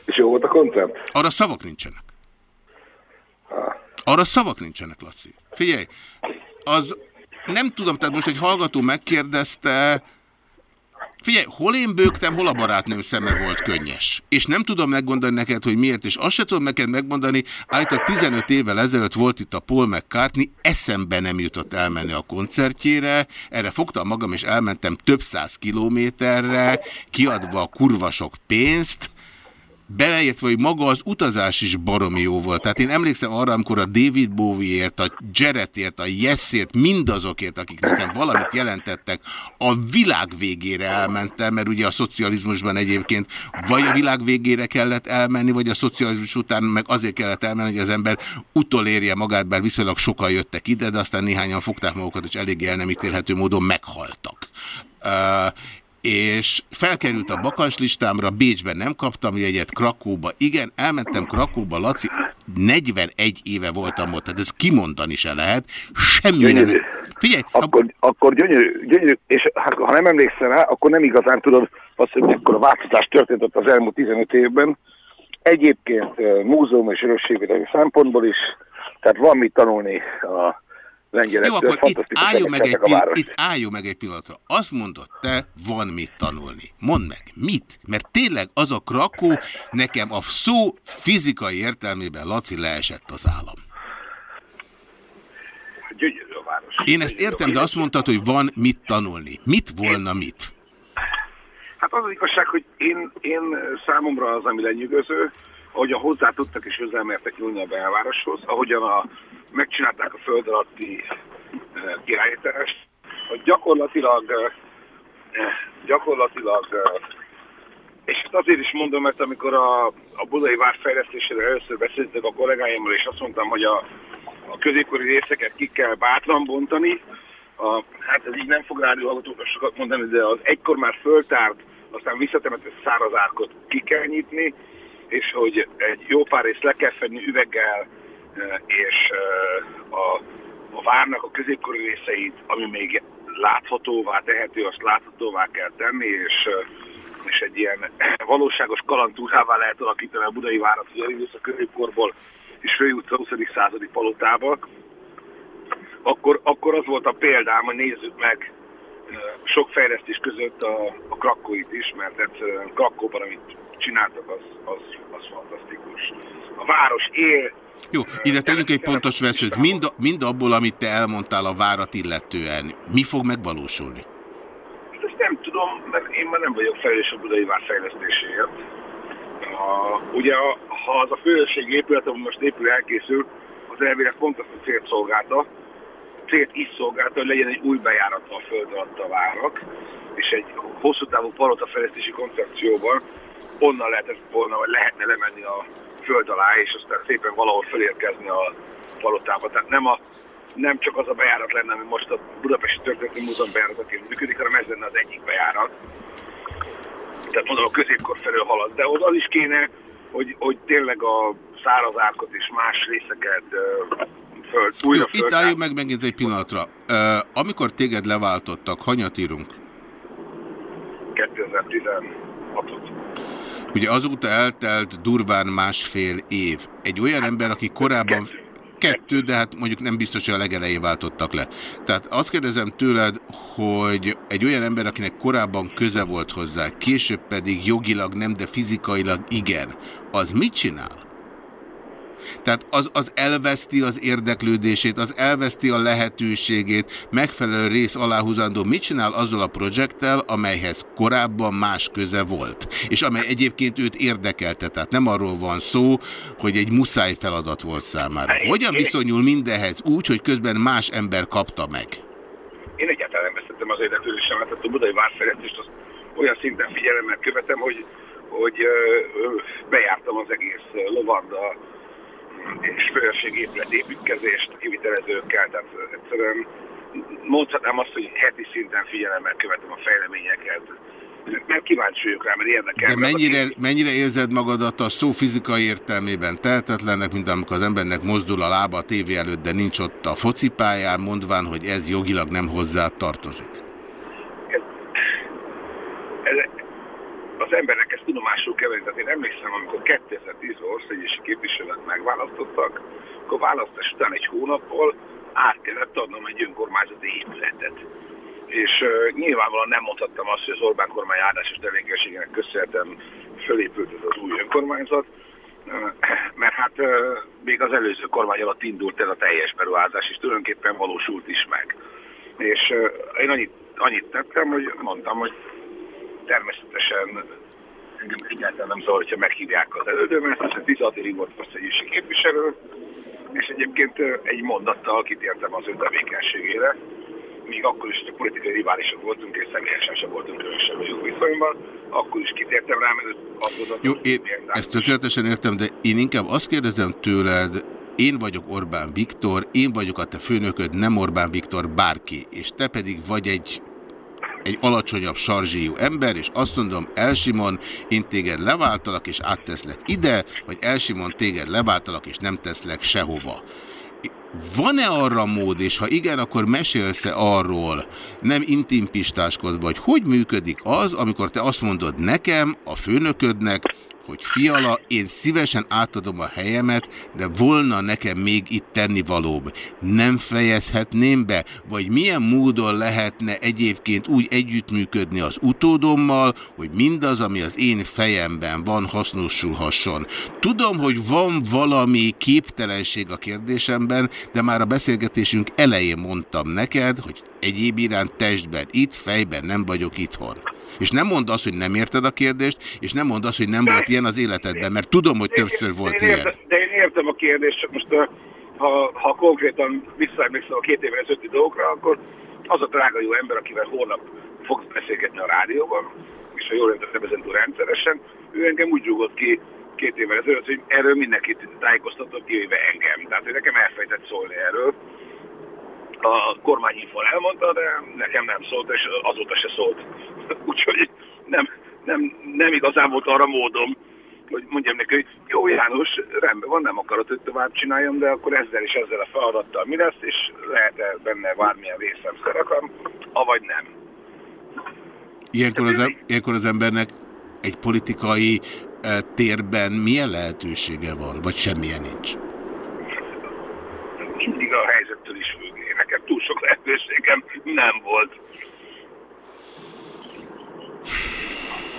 [SPEAKER 10] És jó volt a koncert?
[SPEAKER 1] Arra szavak nincsenek. Arra szavak nincsenek, Laci. Figyelj, az nem tudom, tehát most egy hallgató megkérdezte, Figyelj, hol én bőgtem, hol a barátnőm szeme volt könnyes. És nem tudom megmondani neked, hogy miért, és azt se tudom neked megmondani, állítólag 15 évvel ezelőtt volt itt a Paul McCartney, eszembe nem jutott elmenni a koncertjére, erre fogtam magam, és elmentem több száz kilométerre, kiadva a kurvasok pénzt, beleértve, hogy maga az utazás is baromi jó volt. Tehát én emlékszem arra, amikor a David Bowie-ért, a Jaretért, a Yesért, mindazokért, akik nekem valamit jelentettek, a világ végére elmentem, mert ugye a szocializmusban egyébként vagy a világ végére kellett elmenni, vagy a szocializmus után meg azért kellett elmenni, hogy az ember utolérje magát, bár viszonylag sokan jöttek ide, de aztán néhányan fogták magukat, és eléggé el nem ítélhető módon meghaltak. Uh, és felkerült a bakancs listámra, Bécsben nem kaptam jegyet, Krakóba igen, elmentem Krakóba, Laci, 41 éve voltam ott, tehát ez kimondani se lehet, semmi
[SPEAKER 10] Gyönyörű.
[SPEAKER 1] nem... Figyelj,
[SPEAKER 10] Akkor, akkor gyönyörű, gyönyörű, és hát, ha nem emlékszel rá, akkor nem igazán tudod azt, hogy mekkora változás történt ott az elmúlt 15 évben. Egyébként eh, múzeum és örökségvédelmi szempontból is, tehát van mit tanulni a
[SPEAKER 1] Jó,
[SPEAKER 10] lengyelektől.
[SPEAKER 1] akkor itt álljunk, meg egy
[SPEAKER 10] megtettek a
[SPEAKER 1] pil-
[SPEAKER 10] várost.
[SPEAKER 1] itt álljunk meg egy pillanatra. Azt mondod te, van mit tanulni. Mondd meg, mit? Mert tényleg az a Krakó, nekem a szó fizikai értelmében, Laci, leesett az állam.
[SPEAKER 10] Gyönyörű a város.
[SPEAKER 1] Én ezt értem, de azt mondtad, hogy van mit tanulni. Mit volna mit?
[SPEAKER 10] Hát az az igazság, hogy én, én számomra az, ami lenyűgöző, ahogyan hozzá tudtak és közelmertek nyúlni a belvároshoz, ahogyan a, megcsinálták a föld alatti e, kiállítást, hogy gyakorlatilag, e, gyakorlatilag e, és ezt azért is mondom, mert amikor a, a budai vár fejlesztésére először beszéltek a kollégáimmal, és azt mondtam, hogy a, a középkori részeket ki kell bátran bontani, a, hát ez így nem fog rádióhallgatókra sokat mondani, de az egykor már föltárt, aztán visszatemetett száraz árkot ki kell nyitni, és hogy egy jó pár részt le kell fedni üveggel, és e, a, a várnak a középkori részeit, ami még láthatóvá tehető, azt láthatóvá kell tenni, és, e, és egy ilyen <coughs> valóságos kalantúrává lehet alakítani a budai várat, hogy elindulsz a középkorból és főjutsz a 20. századi palotába, akkor, akkor az volt a példám, hogy nézzük meg sok fejlesztés között a, a Krakóit is, mert egyszerűen Krakóban, amit csináltak, az, az, az fantasztikus. A város él,
[SPEAKER 1] Jó, ide tegyünk egy pontos veszőt. Mind, mind abból, amit te elmondtál a várat illetően, mi fog megvalósulni?
[SPEAKER 10] ezt nem tudom, mert én már nem vagyok felelős a budai vár. A, ugye, a, ha az a főőrség épület, ami most épül, elkészül, az elvileg pont azt a célt szolgálta, célt is szolgálta, hogy legyen egy új bejárata a föld alatt a várak, és egy hosszú távú palotafejlesztési koncepcióban onnan lehetett volna, vagy lehetne lemenni a föld alá, és aztán szépen valahol felérkezni a palotába. Tehát nem, a, nem csak az a bejárat lenne, ami most a Budapesti Történeti Múzeum bejárataként működik, hanem ez lenne az egyik bejárat. Tehát mondom, a középkor felől halad. De az, az is kéne, hogy, hogy tényleg a száraz árkot és más részeket föld, újra
[SPEAKER 1] Jó, itt álljunk meg megint egy pillanatra. Uh, amikor téged leváltottak, hanyat írunk?
[SPEAKER 10] 2016-ot.
[SPEAKER 1] Ugye azóta eltelt durván másfél év. Egy olyan ember, aki korábban... Kettő, de hát mondjuk nem biztos, hogy a legelején váltottak le. Tehát azt kérdezem tőled, hogy egy olyan ember, akinek korábban köze volt hozzá, később pedig jogilag nem, de fizikailag igen, az mit csinál? Tehát az, az elveszti az érdeklődését, az elveszti a lehetőségét, megfelelő rész aláhúzandó. Mit csinál azzal a projekttel, amelyhez korábban más köze volt, és amely egyébként őt érdekelte. Tehát nem arról van szó, hogy egy muszáj feladat volt számára. Hogyan viszonyul mindehez úgy, hogy közben más ember kapta meg?
[SPEAKER 10] Én egyáltalán nem vesztettem az érdeklődésemet, tehát a budai várfejlesztést azt olyan szinten figyelemmel követem, hogy, hogy bejártam az egész ö, lovarda és főrségépület építkezést kivitelezőkkel, tehát egyszerűen mondhatnám azt, hogy heti szinten figyelemmel követem a fejleményeket, mert kíváncsi vagyok rá, mert érdekel.
[SPEAKER 1] De mennyire, mennyire érzed magadat a szó fizikai értelmében tehetetlennek, mint amikor az embernek mozdul a lába a tévé előtt, de nincs ott a focipályán, mondván, hogy ez jogilag nem hozzá tartozik?
[SPEAKER 10] Ez, az embernek tudomásul kell venni. Tehát én emlékszem, amikor 2010-ben országgyűlési képviselőt megválasztottak, akkor választás után egy hónappal át kellett adnom egy önkormányzati épületet. És uh, nyilvánvalóan nem mondhattam azt, hogy az Orbán kormány áldásos tevékenységének köszönhetem fölépült ez az új önkormányzat, mert hát még az előző kormány alatt indult el a teljes beruházás, és tulajdonképpen valósult is meg. És én annyit, annyit tettem, hogy mondtam, hogy természetesen engem egyáltalán nem zavar, hogyha meghívják az elődömet, hiszen 16 évig volt országgyűlési képviselő, és egyébként egy mondattal kitértem az ő tevékenységére, még akkor is, politikai riválisok voltunk, és személyesen sem voltunk különösebb jó viszonyban, akkor is kitértem rá, mert azt gondoltam,
[SPEAKER 1] Jó, én ezt tökéletesen értem, de én inkább azt kérdezem tőled, én vagyok Orbán Viktor, én vagyok a te főnököd, nem Orbán Viktor, bárki, és te pedig vagy egy egy alacsonyabb sarzsíjú ember, és azt mondom, Elsimon, én téged leváltalak, és átteszlek ide, vagy Elsimon, téged leváltalak, és nem teszlek sehova. Van-e arra mód, és ha igen, akkor mesélsz-e arról, nem intimpistáskodva, vagy hogy működik az, amikor te azt mondod nekem, a főnöködnek, hogy fiala, én szívesen átadom a helyemet, de volna nekem még itt tennivalóbb. Nem fejezhetném be? Vagy milyen módon lehetne egyébként úgy együttműködni az utódommal, hogy mindaz, ami az én fejemben van, hasznosulhasson. Tudom, hogy van valami képtelenség a kérdésemben, de már a beszélgetésünk elején mondtam neked, hogy egyéb iránt testben itt, fejben nem vagyok itthon. És nem mondd azt, hogy nem érted a kérdést, és nem mondd azt, hogy nem volt ilyen az életedben, mert tudom, hogy többször volt
[SPEAKER 10] én
[SPEAKER 1] ilyen.
[SPEAKER 10] értem, de én értem a kérdést, csak most ha, ha konkrétan visszaemlékszem a két évvel ezelőtti dolgokra, akkor az a drága jó ember, akivel holnap fogsz beszélgetni a rádióban, és ha jól értettem ezen túl rendszeresen, ő engem úgy rúgott ki két évvel ezelőtt, hogy erről mindenkit tájékoztatott, kivéve engem. Tehát, hogy nekem elfejtett szólni erről. A kormányinfon elmondta, de nekem nem szólt, és azóta se szólt. <laughs> Úgyhogy nem, nem, nem igazán volt arra módom, hogy mondjam neki, hogy jó János, rendben van, nem akarod, hogy tovább csináljam, de akkor ezzel és ezzel a feladattal mi lesz, és lehet-e benne bármilyen részem szerepem, avagy nem.
[SPEAKER 1] Ilyenkor az, em- ilyenkor az embernek egy politikai eh, térben milyen lehetősége van, vagy semmilyen nincs?
[SPEAKER 10] Mindig a helyzettől is függ. Én Nekem túl sok lehetőségem nem volt.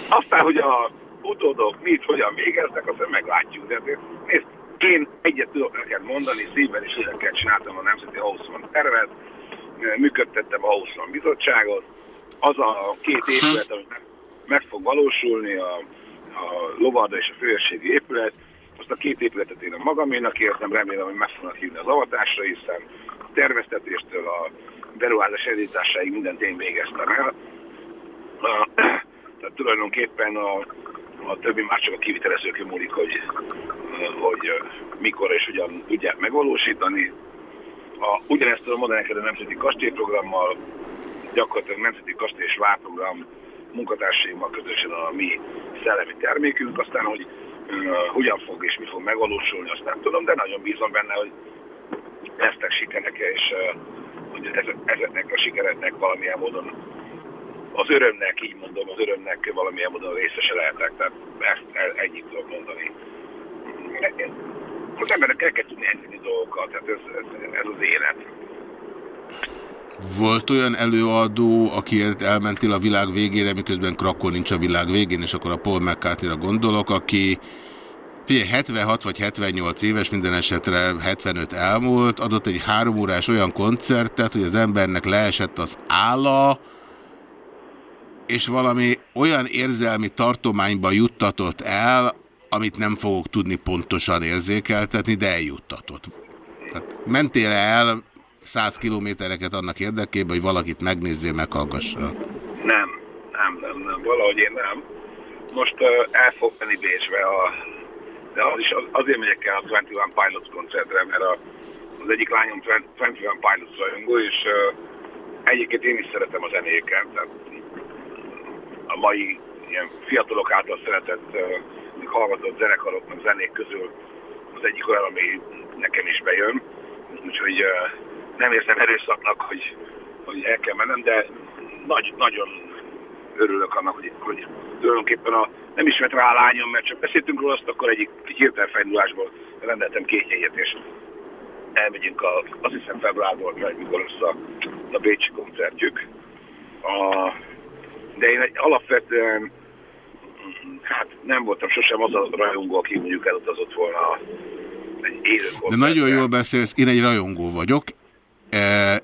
[SPEAKER 10] Aztán, hogy a utódok mit, hogyan végeznek, azt meglátjuk. De nézd, én egyet tudok neked mondani, szívvel és lélekkel csináltam a Nemzeti Hausmann tervet, működtettem a Hausmann bizottságot, az a két épület, ami meg- fog valósulni, a, a Lovarda és a Főérségi épület, azt a két épületet én a magaménak értem, remélem, hogy meg fognak hívni az avatásra, hiszen terveztetéstől a beruházás elindításáig mindent én végeztem el. Tehát tulajdonképpen a, a többi már csak a kivitelezőkön múlik, hogy, hogy mikor és hogyan tudják megvalósítani. A, ugyanezt tudom mondani neked a Nemzeti Kastélyprogrammal, gyakorlatilag Nemzeti Kastély és Várprogram munkatársaimmal közösen a mi szellemi termékünk, aztán, hogy uh, hogyan fog és mi fog megvalósulni, azt nem tudom, de nagyon bízom benne, hogy lesznek sikerek, és hogy ezek, ezeknek a sikereknek valamilyen módon az örömnek, így mondom, az örömnek valamilyen módon részese lehetek, tehát ezt el- ennyit tudok mondani. Az embernek el kell tudni engedni dolgokat, tehát ez, ez, ez az élet.
[SPEAKER 1] Volt olyan előadó, akiért elmentél a világ végére, miközben Krakon nincs a világ végén, és akkor a Paul mccartney gondolok, aki figyelj, 76 vagy 78 éves, minden esetre 75 elmúlt, adott egy három órás olyan koncertet, hogy az embernek leesett az álla, és valami olyan érzelmi tartományba juttatott el, amit nem fogok tudni pontosan érzékeltetni, de eljuttatott. Tehát mentél el 100 kilométereket annak érdekében, hogy valakit megnézzél, meghallgassa?
[SPEAKER 10] Nem, nem, nem, nem, valahogy én nem. Most uh, el fog menni Bécsbe, a, de az is, azért megyek el a 21 Pilots koncertre, mert a, az egyik lányom 21 Pilots rajongó, és uh, egyébként én is szeretem a zenéket, tehát a mai ilyen fiatalok által szeretett uh, hallgatott zenekaroknak, zenék közül az egyik olyan, ami nekem is bejön. Úgyhogy uh, nem érzem erőszaknak, hogy, hogy el kell mennem, de nagy, nagyon örülök annak, hogy, hogy tulajdonképpen a, nem ismert rá a lányom, mert csak beszéltünk róla, azt akkor egyik egy hirtelen fejlődésből rendeltem két jegyet, és elmegyünk a, azt hiszem februárból, mert mikor lesz a, a Bécsi koncertjük. A, de én egy alapvetően hát nem voltam sosem az a rajongó, aki mondjuk elutazott volna egy élő
[SPEAKER 1] De nagyon jól beszélsz, én egy rajongó vagyok,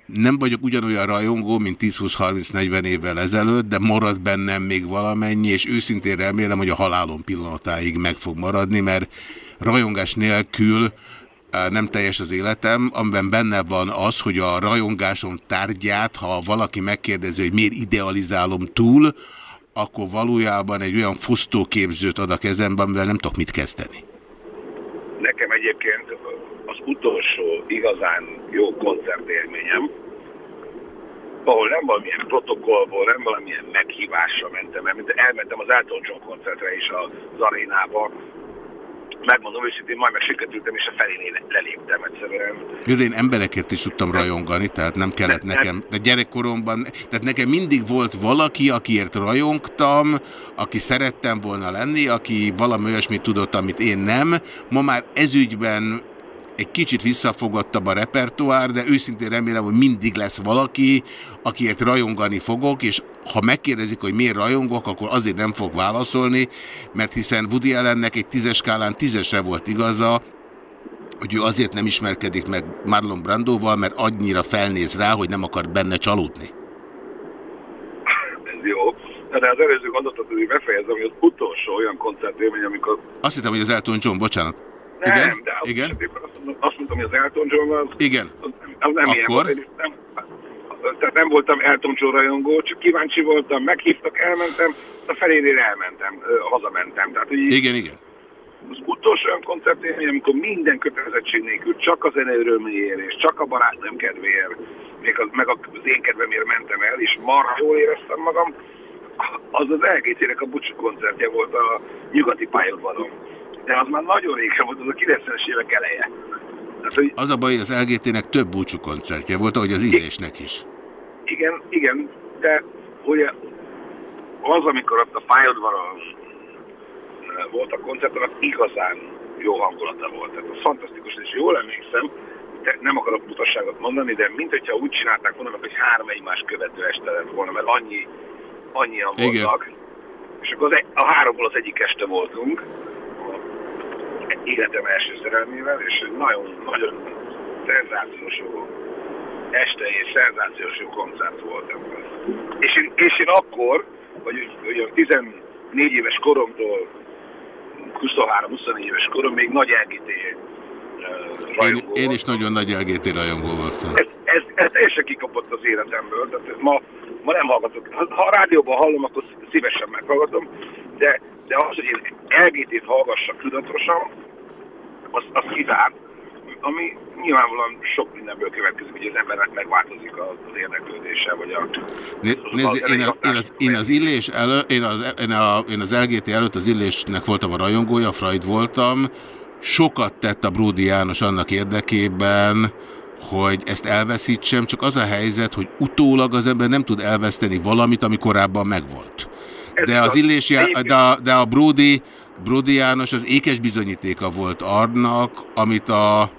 [SPEAKER 1] nem vagyok ugyanolyan rajongó, mint 10-20-30-40 évvel ezelőtt, de marad bennem még valamennyi, és őszintén remélem, hogy a halálom pillanatáig meg fog maradni, mert rajongás nélkül e, nem teljes az életem, amiben benne van az, hogy a rajongásom tárgyát, ha valaki megkérdezi, hogy miért idealizálom túl, akkor valójában egy olyan fosztóképzőt ad a kezembe, amivel nem tudok mit kezdeni.
[SPEAKER 10] Egyébként az utolsó igazán jó koncertélményem, ahol nem valamilyen protokollból, nem valamilyen meghívásra mentem el, mint elmentem az Elton John koncertre is az arénába, megmondom őszintén, majd meg sikerültem, és a felén leléptem egyszerűen.
[SPEAKER 1] Jó, de én emberekért is tudtam rajongani, tehát nem kellett nem, nekem, de gyerekkoromban, tehát nekem mindig volt valaki, akiért rajongtam, aki szerettem volna lenni, aki valami olyasmit tudott, amit én nem. Ma már ezügyben egy kicsit visszafogottabb a repertoár, de őszintén remélem, hogy mindig lesz valaki, akiért rajongani fogok, és ha megkérdezik, hogy miért rajongok, akkor azért nem fog válaszolni, mert hiszen Woody Allennek egy tízes skálán tízesre volt igaza, hogy ő azért nem ismerkedik meg Marlon Brandoval, mert annyira felnéz rá, hogy nem akar benne csalódni.
[SPEAKER 10] Ez jó. De az előző gondolatot hogy befejezem, hogy az utolsó olyan koncertélmény, amikor...
[SPEAKER 1] Azt hittem, hogy az Elton John, bocsánat.
[SPEAKER 10] Nem,
[SPEAKER 1] Igen?
[SPEAKER 10] de az
[SPEAKER 1] Igen?
[SPEAKER 10] Azt, mondom, azt mondtam, hogy az Elton John az,
[SPEAKER 1] Igen.
[SPEAKER 10] az, az nem
[SPEAKER 1] Akkor?
[SPEAKER 10] ilyen volt. Nem, tehát nem voltam Elton John rajongó, csak kíváncsi voltam, meghívtak, elmentem, a felénél elmentem, hazamentem. Tehát, hogy
[SPEAKER 1] Igen, igen.
[SPEAKER 10] az utolsó olyan koncertélmény, amikor minden kötelezettség nélkül csak a zene öröméért és csak a barátnőm kedvéért, még az, meg az én kedvemért mentem el, és marha jól éreztem magam, az az LGT-nek a búcsú koncertje volt a nyugati pályaudvaron. De az már nagyon régen volt, az a 90-es évek eleje. Tehát, hogy
[SPEAKER 1] Az a baj, hogy az LGT-nek több búcsú koncertje volt, ahogy az Illésnek is.
[SPEAKER 10] igen, igen, de ugye az, amikor ott a pályaudvaron volt a koncert, annak igazán jó hangulata volt. Tehát az fantasztikus, és jól emlékszem, de nem akarok mutasságot mondani, de mint hogyha úgy csinálták volna, hogy három egymás követő este lett volna, mert annyi, annyian
[SPEAKER 1] Igen.
[SPEAKER 10] voltak. És akkor az, a háromból az egyik este voltunk, életem első szerelmével, és egy nagyon, nagyon szenzációs jó este és szenzációs jó koncert volt. ebből. És én, és én akkor, vagy a 14 éves koromtól 23-24 éves korom még nagy LGT uh,
[SPEAKER 1] Én, én is nagyon nagy LGT rajongó voltam.
[SPEAKER 10] ez, ez, ez teljesen kikapott az életemből. Tehát ma, ma nem hallgatok. Ha, ha a rádióban hallom, akkor szívesen meghallgatom, de, de az, hogy én LGT-t hallgassak tudatosan, az, az kizárt, ami nyilvánvalóan sok mindenből következik, hogy az embernek megváltozik az, érdeklődése, vagy a...
[SPEAKER 1] Né- Nézd, én, a, én, az, én az illés elő, én az, én, a, én az LGT előtt az illésnek voltam a rajongója, Freud voltam. Sokat tett a Bródi János annak érdekében, hogy ezt elveszítsem, csak az a helyzet, hogy utólag az ember nem tud elveszteni valamit, ami korábban megvolt. De az illés, já- de a, de a Brody Brody János az ékes bizonyítéka volt annak, amit a,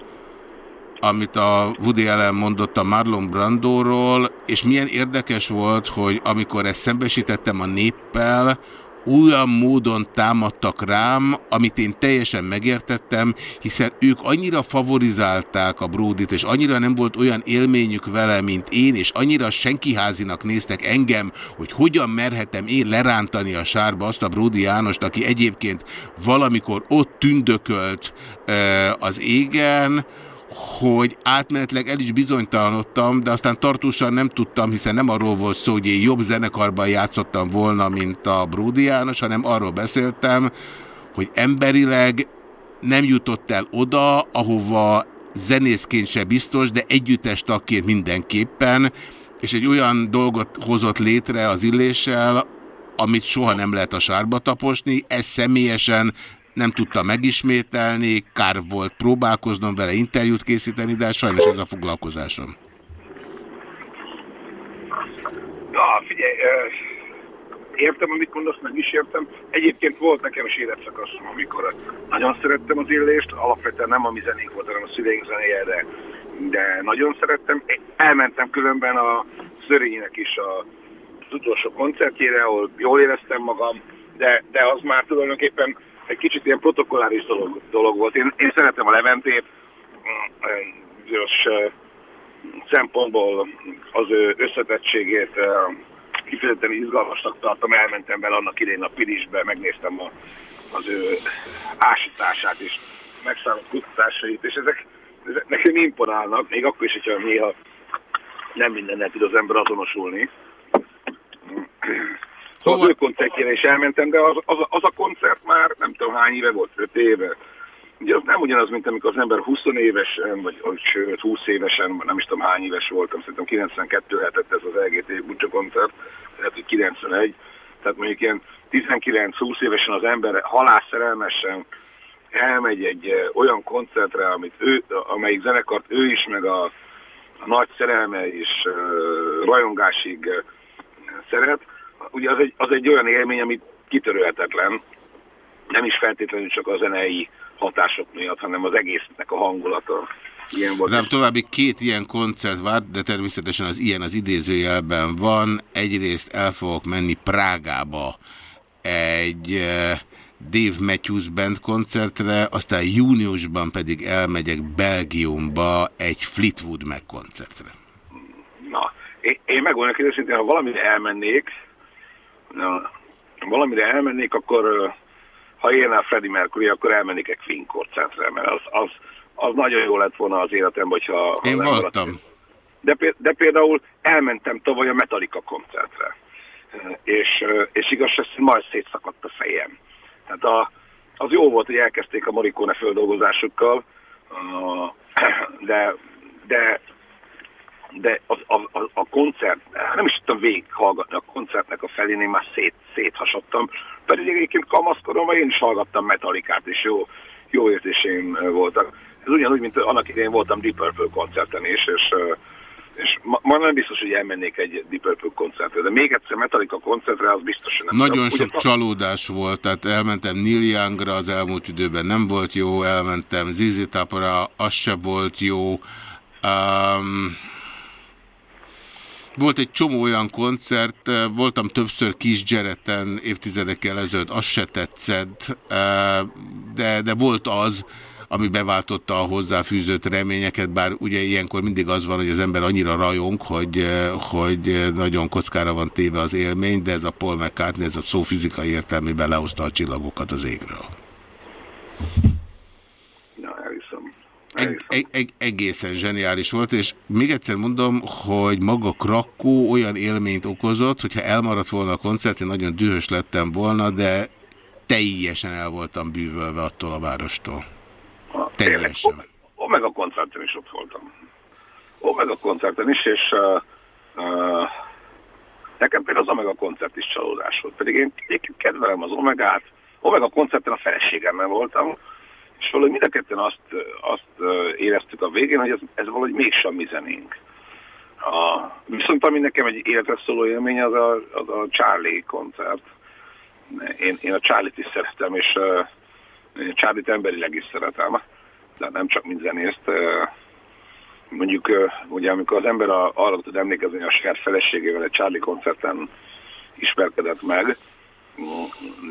[SPEAKER 1] amit a Woody Allen mondott a Marlon Brandóról, és milyen érdekes volt, hogy amikor ezt szembesítettem a néppel, olyan módon támadtak rám, amit én teljesen megértettem, hiszen ők annyira favorizálták a Bródit, és annyira nem volt olyan élményük vele, mint én, és annyira senkiházinak néztek engem, hogy hogyan merhetem én lerántani a sárba azt a Bródi Jánost, aki egyébként valamikor ott tündökölt az égen, hogy átmenetleg el is bizonytalanodtam, de aztán tartósan nem tudtam, hiszen nem arról volt szó, hogy én jobb zenekarban játszottam volna, mint a Bródi János, hanem arról beszéltem, hogy emberileg nem jutott el oda, ahova zenészként se biztos, de együttes tagként mindenképpen, és egy olyan dolgot hozott létre az illéssel, amit soha nem lehet a sárba taposni, ez személyesen nem tudta megismételni, kár volt próbálkoznom vele interjút készíteni, de sajnos ez a foglalkozásom.
[SPEAKER 10] Na, figyelj, értem, amit mondasz, meg is értem. Egyébként volt nekem is életszakaszom, amikor nagyon szerettem az illést, alapvetően nem a mi zenénk volt, hanem a szüleink zenéje, de, de nagyon szerettem. Elmentem különben a Szörénynek is a, az utolsó koncertjére, ahol jól éreztem magam, de, de az már tulajdonképpen egy kicsit ilyen protokolláris dolog, dolog volt. Én, én szeretem a Leventét, bizonyos szempontból az ő összetettségét kifejezetten izgalmasnak tartom, elmentem vele annak idején a Pirisbe, megnéztem a, az ő ásítását és megszállott kutatásait, és ezek, ezek nekem imponálnak, még akkor is, hogyha néha nem mindennel tud az ember azonosulni. Szóval az ő koncertjére is elmentem, de az, az, az a koncert már nem tudom hány éve volt, 5 éve. Ugye az nem ugyanaz, mint amikor az ember 20 évesen, vagy, vagy sőt 20 évesen, nem is tudom hány éves voltam, szerintem 92 lehetett ez az LGT Bucsa koncert, lehet, hogy 91, tehát mondjuk ilyen 19-20 évesen az ember halásszerelmesen elmegy egy olyan koncertre, amit ő, amelyik zenekart ő is, meg a, a nagy szerelme és uh, rajongásig uh, szeret, ugye az egy, az egy olyan élmény, ami kitörölhetetlen, nem is feltétlenül csak a zenei hatások miatt, hanem az egésznek a hangulata. Ilyen volt.
[SPEAKER 1] Nem, további két ilyen koncert várt, de természetesen az ilyen az idézőjelben van. Egyrészt el fogok menni Prágába egy eh, Dave Matthews Band koncertre, aztán júniusban pedig elmegyek Belgiumba egy Fleetwood Mac koncertre.
[SPEAKER 10] Na, én, én megmondom őszintén, ha valamire elmennék, valamire elmennék, akkor ha én a Freddie Mercury, akkor elmennék egy Queen koncertre, mert az, az, az nagyon jó lett volna az életemben, hogyha... Ha
[SPEAKER 1] én voltam.
[SPEAKER 10] De, de például elmentem tavaly a Metallica koncertre, és, és igazság szerint majd szétszakadt a fejem. Tehát a, az jó volt, hogy elkezdték a Morricone földolgozásukkal, de, de de a, a, a koncert, nem is tudtam végighallgatni a koncertnek a felén, én már szét, széthasadtam. Pedig egyébként kamaszkoromban én is hallgattam metalikát, és jó, jó érzéseim voltak. Ez ugyanúgy, mint annak idején voltam Deep Purple koncerten is, és, és ma, nem biztos, hogy elmennék egy Deep Purple koncertre, de még egyszer Metallica koncertre, az biztos,
[SPEAKER 1] nem. Nagyon sok Ugyan, csalódás volt, tehát elmentem Neil Youngra, az elmúlt időben nem volt jó, elmentem Zizi Tapra, az se volt jó. Um, volt egy csomó olyan koncert, voltam többször kis Jareten évtizedekkel ezelőtt, az se tetszett, de, de volt az, ami beváltotta a hozzáfűzött reményeket, bár ugye ilyenkor mindig az van, hogy az ember annyira rajong, hogy, hogy nagyon kockára van téve az élmény, de ez a Paul McCartney, ez a szó fizikai értelmében lehozta a csillagokat az égről. Eg, eg, eg, egészen zseniális volt, és még egyszer mondom, hogy maga Krakó olyan élményt okozott, hogyha elmaradt volna a koncert, én nagyon dühös lettem volna, de teljesen el voltam bűvölve attól a várostól. Teljesen.
[SPEAKER 10] Omega koncerten is ott voltam. Omega koncerten is, és uh, uh, nekem például az Omega koncert is csalódás volt. Pedig én, én kedvelem az Omegát. Omega koncerten a feleségemmel voltam, és valahogy mind a ketten azt, azt éreztük a végén, hogy ez, ez valahogy mégsem mi zenénk. A, viszont ami nekem egy életre szóló élmény, az a, az a Charlie koncert. én, én a Charlie-t is szeretem, és uh, Charlie-t emberileg is szeretem, de nem csak mint zenészt. Uh, mondjuk, uh, ugye amikor az ember a, arra tud emlékezni, hogy a saját feleségével egy Charlie koncerten ismerkedett meg,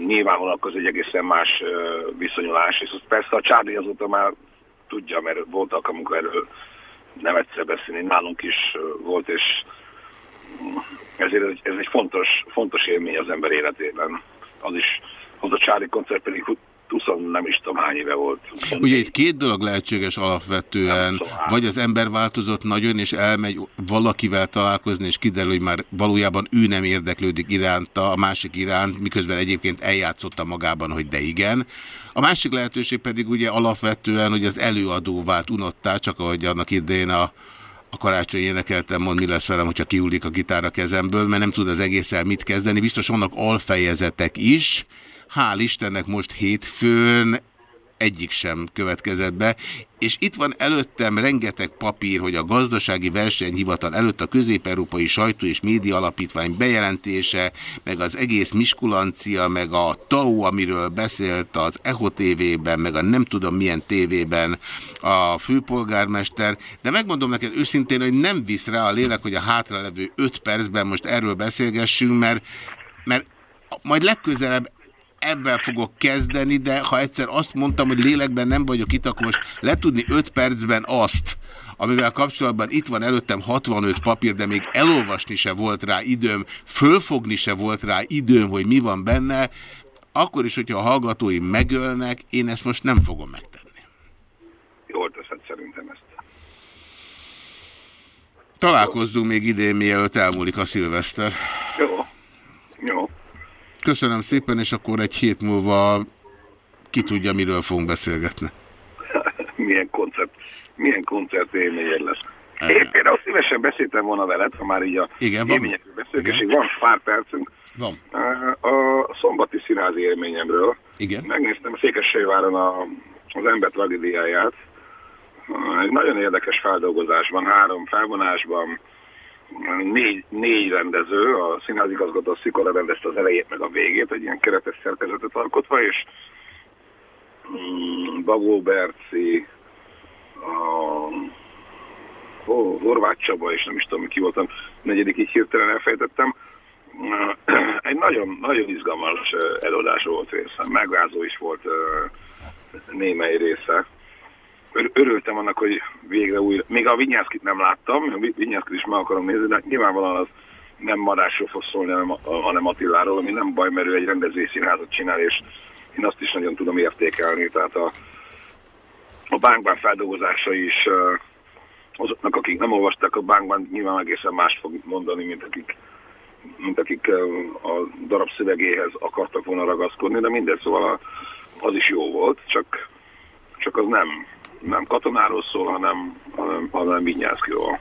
[SPEAKER 10] nyilvánvalóan az egy egészen más viszonyulás, és persze a Charlie azóta már tudja, mert voltak, amikor erről nem egyszer beszélni, nálunk is volt, és mm, ezért ez, egy fontos, fontos élmény az ember életében. Az is, az a Charlie koncert pedig 20 nem is tudom hány éve volt.
[SPEAKER 1] Ugye itt két dolog lehetséges alapvetően, vagy az ember változott nagyon, és elmegy valakivel találkozni, és kiderül, hogy már valójában ő nem érdeklődik iránta, a másik iránt, miközben egyébként eljátszotta magában, hogy de igen. A másik lehetőség pedig ugye alapvetően, hogy az előadó vált unottá, csak ahogy annak idején a a karácsony énekeltem, mond mi lesz velem, hogyha kiúlik a gitár a kezemből, mert nem tud az egésszel mit kezdeni. Biztos vannak alfejezetek is. Hál' Istennek most hétfőn egyik sem következett be, és itt van előttem rengeteg papír, hogy a gazdasági versenyhivatal előtt a közép-európai sajtó és média alapítvány bejelentése, meg az egész miskulancia, meg a TAU, amiről beszélt az EHO TV-ben, meg a nem tudom milyen tévében a főpolgármester, de megmondom neked őszintén, hogy nem visz rá a lélek, hogy a hátralevő öt percben most erről beszélgessünk, mert, mert majd legközelebb ebben fogok kezdeni, de ha egyszer azt mondtam, hogy lélekben nem vagyok itt, akkor most letudni 5 percben azt, amivel kapcsolatban itt van előttem 65 papír, de még elolvasni se volt rá időm, fölfogni se volt rá időm, hogy mi van benne, akkor is, hogyha a hallgatóim megölnek, én ezt most nem fogom megtenni.
[SPEAKER 10] Jól teszed szerintem ezt.
[SPEAKER 1] Találkozzunk még idén, mielőtt elmúlik a szilveszter.
[SPEAKER 10] Jó. Jó.
[SPEAKER 1] Köszönöm szépen, és akkor egy hét múlva ki tudja, miről fogunk beszélgetni. <laughs>
[SPEAKER 10] milyen koncert, milyen koncert élményed lesz. Én például szívesen beszéltem volna veled, ha már így a
[SPEAKER 1] Igen,
[SPEAKER 10] élményekről beszélünk, és így van pár percünk.
[SPEAKER 1] Van.
[SPEAKER 10] A szombati színházi élményemről.
[SPEAKER 1] Igen.
[SPEAKER 10] Megnéztem a Székesfehérváron a, az ember tragédiáját. Egy nagyon érdekes feldolgozásban, három felvonásban, négy, négy rendező, a színházigazgató Szikola rendezte az elejét meg a végét, egy ilyen keretes szerkezetet alkotva, és mm, Bagó Berci, a Ho- Horváth Csaba, és nem is tudom, ki voltam, negyedik így hirtelen elfejtettem. <clears throat> Egy nagyon, nagyon izgalmas előadás volt része, megrázó is volt némely része. Ör- örültem annak, hogy végre újra, még a Vinyászkit nem láttam, Vinyászkit is meg akarom nézni, de nyilvánvalóan az nem Marásról fog szólni, hanem, Attiláról, ami nem baj, mert ő egy rendezői színházat csinál, és én azt is nagyon tudom értékelni, tehát a, a bánkban feldolgozása is azoknak, akik nem olvasták a bánkban, nyilván egészen mást fog mondani, mint akik, mint akik a darab szövegéhez akartak volna ragaszkodni, de mindegy, szóval az is jó volt, csak, csak az nem, nem katonáról szól, hanem, hanem, hanem Vinyászkiról.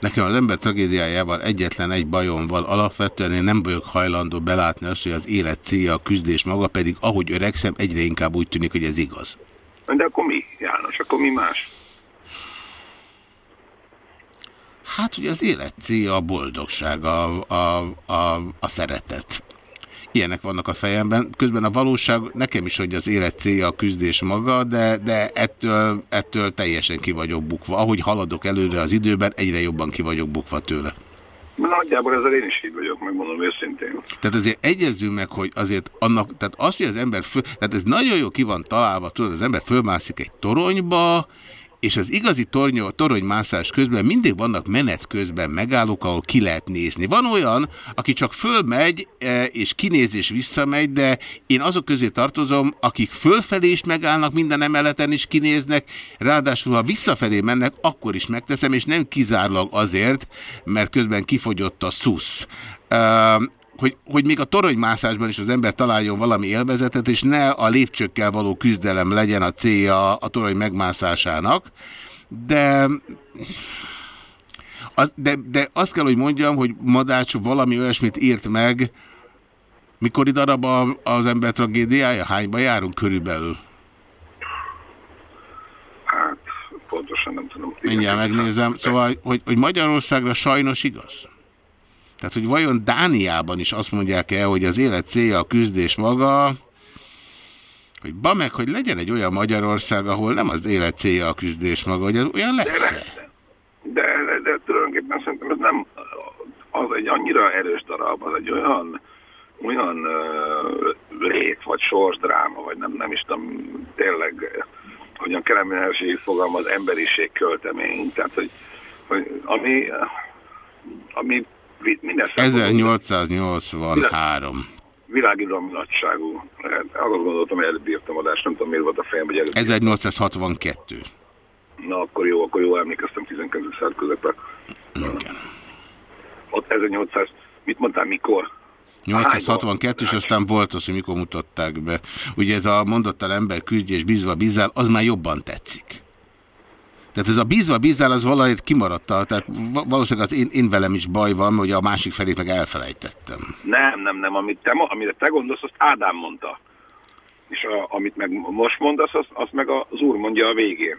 [SPEAKER 1] Nekem az ember tragédiájával egyetlen egy bajom van. Alapvetően én nem vagyok hajlandó belátni azt, hogy az élet célja a küzdés maga, pedig ahogy öregszem, egyre inkább úgy tűnik, hogy ez igaz.
[SPEAKER 10] De akkor mi, János? Akkor mi más?
[SPEAKER 1] Hát, hogy az élet célja a boldogság, a, a, a, a szeretet. Ilyenek vannak a fejemben. Közben a valóság nekem is, hogy az élet célja a küzdés maga, de, de ettől, ettől teljesen ki vagyok bukva. Ahogy haladok előre az időben, egyre jobban ki vagyok bukva tőle.
[SPEAKER 10] Nagyjából ezzel én is így vagyok, megmondom őszintén.
[SPEAKER 1] Tehát azért egyezzünk meg, hogy azért annak, tehát azt, hogy az ember föl, tehát ez nagyon jó ki van találva, tudod, az ember fölmászik egy toronyba, és az igazi tornyó, toronymászás közben mindig vannak menet közben megállók, ahol ki lehet nézni. Van olyan, aki csak fölmegy, e, és kinéz és visszamegy, de én azok közé tartozom, akik fölfelé is megállnak, minden emeleten is kinéznek, ráadásul ha visszafelé mennek, akkor is megteszem, és nem kizárólag azért, mert közben kifogyott a szusz. Hogy, hogy még a toronymászásban is az ember találjon valami élvezetet, és ne a lépcsőkkel való küzdelem legyen a célja a torony megmászásának, de, az, de, de azt kell, hogy mondjam, hogy Madács valami olyasmit írt meg, mikor darab a, az ember tragédiája? Hányba járunk körülbelül?
[SPEAKER 10] Hát, pontosan nem tudom.
[SPEAKER 1] Mindjárt megnézem. Szóval, hogy, hogy Magyarországra sajnos igaz? Tehát, hogy vajon Dániában is azt mondják el, hogy az élet célja a küzdés maga, hogy ba meg, hogy legyen egy olyan Magyarország, ahol nem az élet célja a küzdés maga, hogy az olyan lesz -e?
[SPEAKER 10] De, de, de tulajdonképpen szerintem ez nem az egy annyira erős darab, az egy olyan olyan uh, lét, vagy sorsdráma, vagy nem, nem is tudom, tényleg, hogyan Kelemenerség fogalmaz, emberiség költemény, tehát, hogy, hogy ami, ami minden szempontból
[SPEAKER 1] 1883.
[SPEAKER 10] világirodalmi nagyságú. Arra gondoltam, hogy előbb írtam adást, nem tudom, miért volt a fejem, hogy előbb
[SPEAKER 1] 1862.
[SPEAKER 10] Na, akkor jó, akkor jó emlékeztem 19. század közepe.
[SPEAKER 1] Igen.
[SPEAKER 10] Ott 1800, mit mondtál, mikor?
[SPEAKER 1] 862, és aztán volt az, hogy mikor mutatták be. Ugye ez a mondottal ember küzdje és bízva bízál, az már jobban tetszik. Tehát ez a bízva bízál, az valahogy kimaradt, tehát valószínűleg az én, én velem is baj van, hogy a másik felét meg elfelejtettem.
[SPEAKER 10] Nem, nem, nem, amit te, amire te gondolsz, azt Ádám mondta. És a, amit meg most mondasz, azt, azt meg az úr mondja a végén.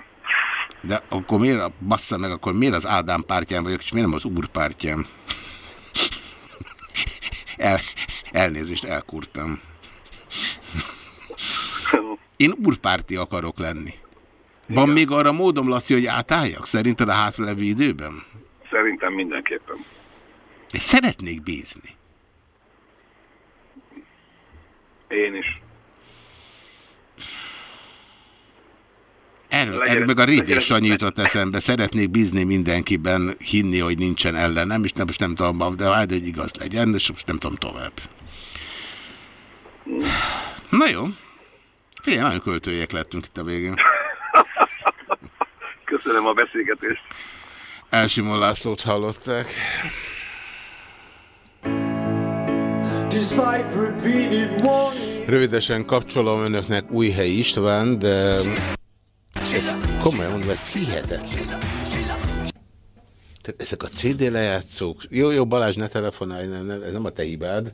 [SPEAKER 1] De akkor miért, bassza meg, akkor miért az Ádám pártján vagyok, és miért nem az úr pártján? <laughs> El, elnézést, elkurtam. <laughs> Én úrpárti akarok lenni. Van Igen. még arra módom, Laci, hogy átálljak? Szerinted a hátralevő időben?
[SPEAKER 10] Szerintem mindenképpen.
[SPEAKER 1] És szeretnék bízni.
[SPEAKER 10] Én is.
[SPEAKER 1] Erről, erről meg a régi Sanyi jutott eszembe. Szeretnék bízni mindenkiben, hinni, hogy nincsen ellenem, és nem, most nem tudom, de hát egy igaz legyen, és most nem tudom tovább. Na jó. Figyelj, nagyon költőjek lettünk itt a végén.
[SPEAKER 10] Köszönöm a beszélgetést.
[SPEAKER 1] Elsimon Lászlót hallották. Rövidesen kapcsolom önöknek Újhely István, de ez komolyan mondom, ez hihetetlen. Tehát ezek a CD lejátszók, jó, jó Balázs, ne telefonálj, nem, nem, ez nem a te hibád.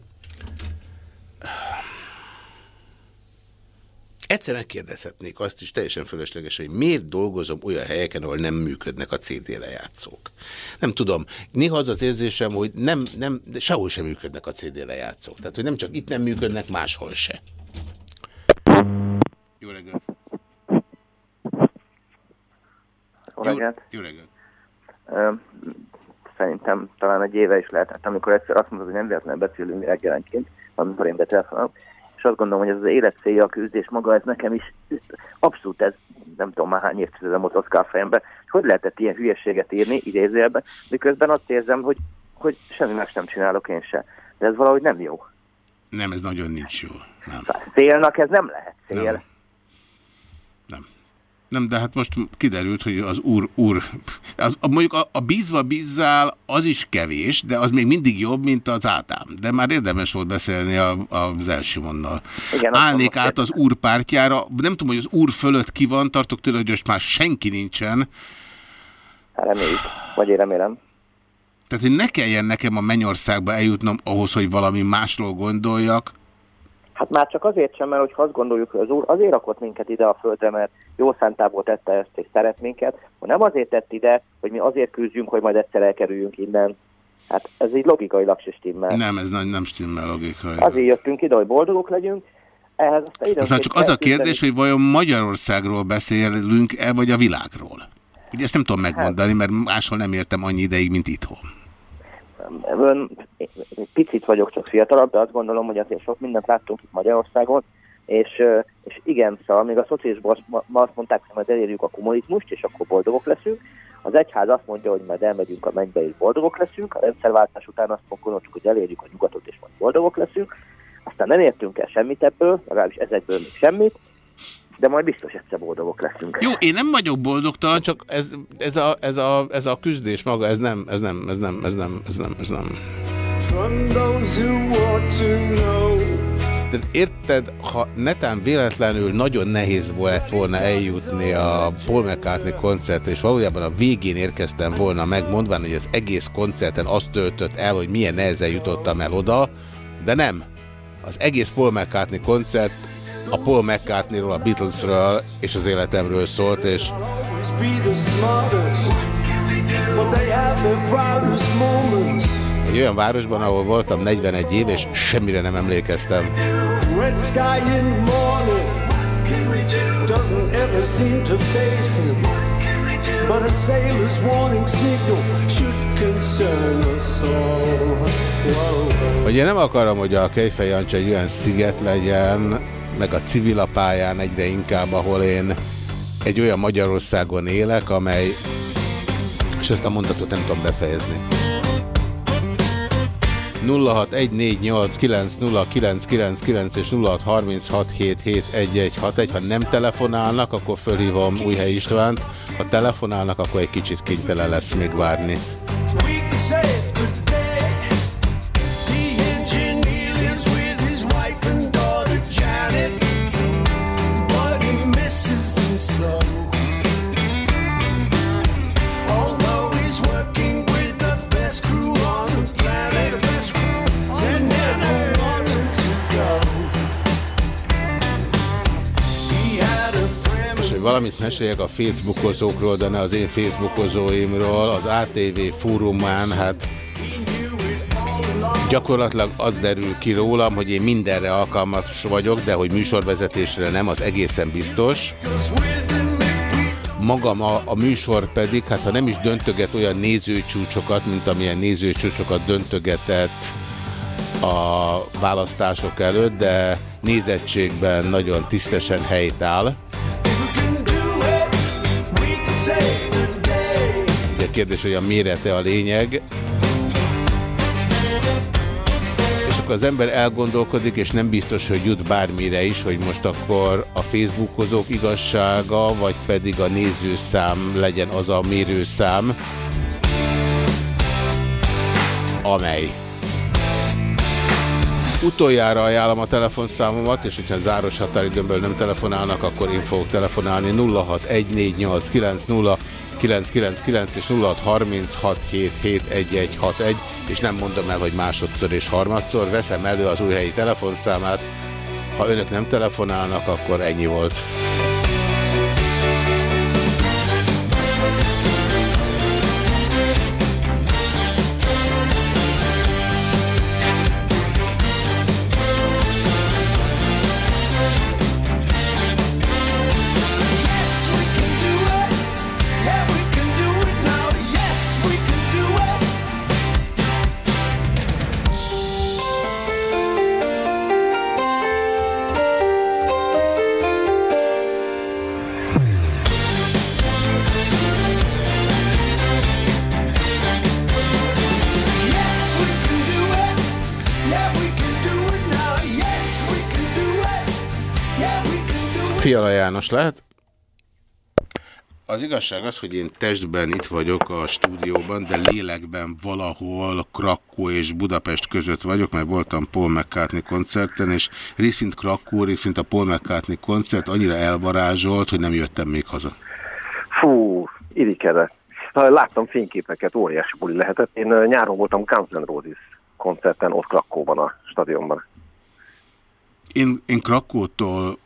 [SPEAKER 1] Egyszer megkérdezhetnék azt is teljesen fölösleges, hogy miért dolgozom olyan helyeken, ahol nem működnek a CD lejátszók. Nem tudom, néha az az érzésem, hogy nem, nem, de sehol sem működnek a CD lejátszók. Tehát, hogy nem csak itt nem működnek, máshol se. Jó reggelt!
[SPEAKER 11] Jó reggelt!
[SPEAKER 1] Jó reggelt!
[SPEAKER 11] Szerintem talán egy éve is lehetett, amikor egyszer azt mondod, hogy nem véletlenül beszélünk reggelenként, amikor én betelefonálok, és azt gondolom, hogy ez az élet célja, a küzdés maga, ez nekem is abszolút ez, nem tudom már hány évtizedem ott a fejembe, hogy lehetett ilyen hülyeséget írni idézőjelben, miközben azt érzem, hogy, hogy semmi más nem csinálok én se. De ez valahogy nem jó.
[SPEAKER 1] Nem, ez nagyon nincs jó. Nem.
[SPEAKER 11] Célnak ez nem lehet.
[SPEAKER 1] Nem. nem. Nem, de hát most kiderült, hogy az úr, úr, az, mondjuk a, a bízva bízzál az is kevés, de az még mindig jobb, mint az átám. De már érdemes volt beszélni a, az Elsimonnal. Igen, Állnék át az úr pártjára, nem tudom, hogy az úr fölött ki van, tartok tőle, hogy most már senki nincsen.
[SPEAKER 11] Reméljük, vagy én remélem.
[SPEAKER 1] Tehát, hogy ne kelljen nekem a mennyországba eljutnom ahhoz, hogy valami másról gondoljak,
[SPEAKER 11] Hát már csak azért sem, mert hogyha azt gondoljuk, hogy az úr azért rakott minket ide a földre, mert jó szántából tette ezt és szeret minket, hogy nem azért tett ide, hogy mi azért küzdjünk, hogy majd egyszer elkerüljünk innen. Hát ez így logikailag se stimmel.
[SPEAKER 1] Nem, ez nem stimmel logikai.
[SPEAKER 11] Azért jöttünk ide, hogy boldogok legyünk. Ehhez
[SPEAKER 1] aztán Most már csak az a kérdés, hogy vajon Magyarországról beszélünk-e, vagy a világról? Ugye ezt nem tudom megmondani, mert máshol nem értem annyi ideig, mint itthon
[SPEAKER 11] ön, picit vagyok csak fiatalabb, de azt gondolom, hogy azért sok mindent láttunk itt Magyarországon, és, és igen, szóval még a szociálisban azt mondták, hogy majd elérjük a kommunizmust, és akkor boldogok leszünk. Az egyház azt mondja, hogy majd elmegyünk a mennybe, és boldogok leszünk. A rendszerváltás után azt gondoljuk, hogy elérjük a nyugatot, és majd boldogok leszünk. Aztán nem értünk el semmit ebből, legalábbis ezekből még semmit de majd biztos egyszer boldogok leszünk.
[SPEAKER 1] Jó, én nem vagyok boldogtalan, csak ez, ez, a, ez, a, ez a küzdés maga, ez nem, ez nem, ez nem, ez nem, ez nem, ez nem. From those who want to know. De érted, ha netán véletlenül nagyon nehéz volt volna eljutni a Paul McCartney koncertre, és valójában a végén érkeztem volna megmondván, hogy az egész koncerten azt töltött el, hogy milyen nehezen jutottam el oda, de nem. Az egész Paul McCartney koncert a Paul McCartneyról, a Beatlesről és az életemről szólt, és Egy olyan városban, ahol voltam 41 év, és semmire nem emlékeztem.
[SPEAKER 2] But a sailor's warning signal should
[SPEAKER 1] én nem akarom, hogy a Kejfej Jancsa egy olyan sziget legyen, meg a civil a egyre inkább, ahol én egy olyan Magyarországon élek, amely, és ezt a mondatot nem tudom befejezni. 0614890999 és 0636771161. Ha nem telefonálnak, akkor fölhívom Újhely Istvánt. Ha telefonálnak, akkor egy kicsit kénytelen lesz még várni. Hogy valamit meséljek a Facebookozókról, de ne az én Facebookozóimról, az ATV fórumán, hát gyakorlatilag az derül ki rólam, hogy én mindenre alkalmas vagyok, de hogy műsorvezetésre nem, az egészen biztos. Magam a, a műsor pedig, hát ha nem is döntöget olyan nézőcsúcsokat, mint amilyen nézőcsúcsokat döntögetett a választások előtt, de nézettségben nagyon tisztesen helytáll.
[SPEAKER 2] we
[SPEAKER 1] kérdés, hogy a mérete a lényeg. És akkor az ember elgondolkodik, és nem biztos, hogy jut bármire is, hogy most akkor a Facebookozók igazsága, vagy pedig a nézőszám legyen az a mérőszám, amely. Utoljára ajánlom a telefonszámomat, és hogyha záros határidőmből nem telefonálnak, akkor én fogok telefonálni 0614890999 és 0636771161, és nem mondom el, hogy másodszor és harmadszor. Veszem elő az új helyi telefonszámát. Ha önök nem telefonálnak, akkor ennyi volt. Fiala János lehet? Az igazság az, hogy én testben itt vagyok a stúdióban, de lélekben valahol Krakó és Budapest között vagyok, mert voltam Paul McCartney koncerten, és részint Krakó, részint a Paul McCartney koncert annyira elvarázsolt, hogy nem jöttem még haza.
[SPEAKER 12] Fú, irikedett. Láttam fényképeket, óriási buli lehetett. Én nyáron voltam Guns N' Roses koncerten, ott Krakóban a stadionban.
[SPEAKER 1] Én, én Krakótól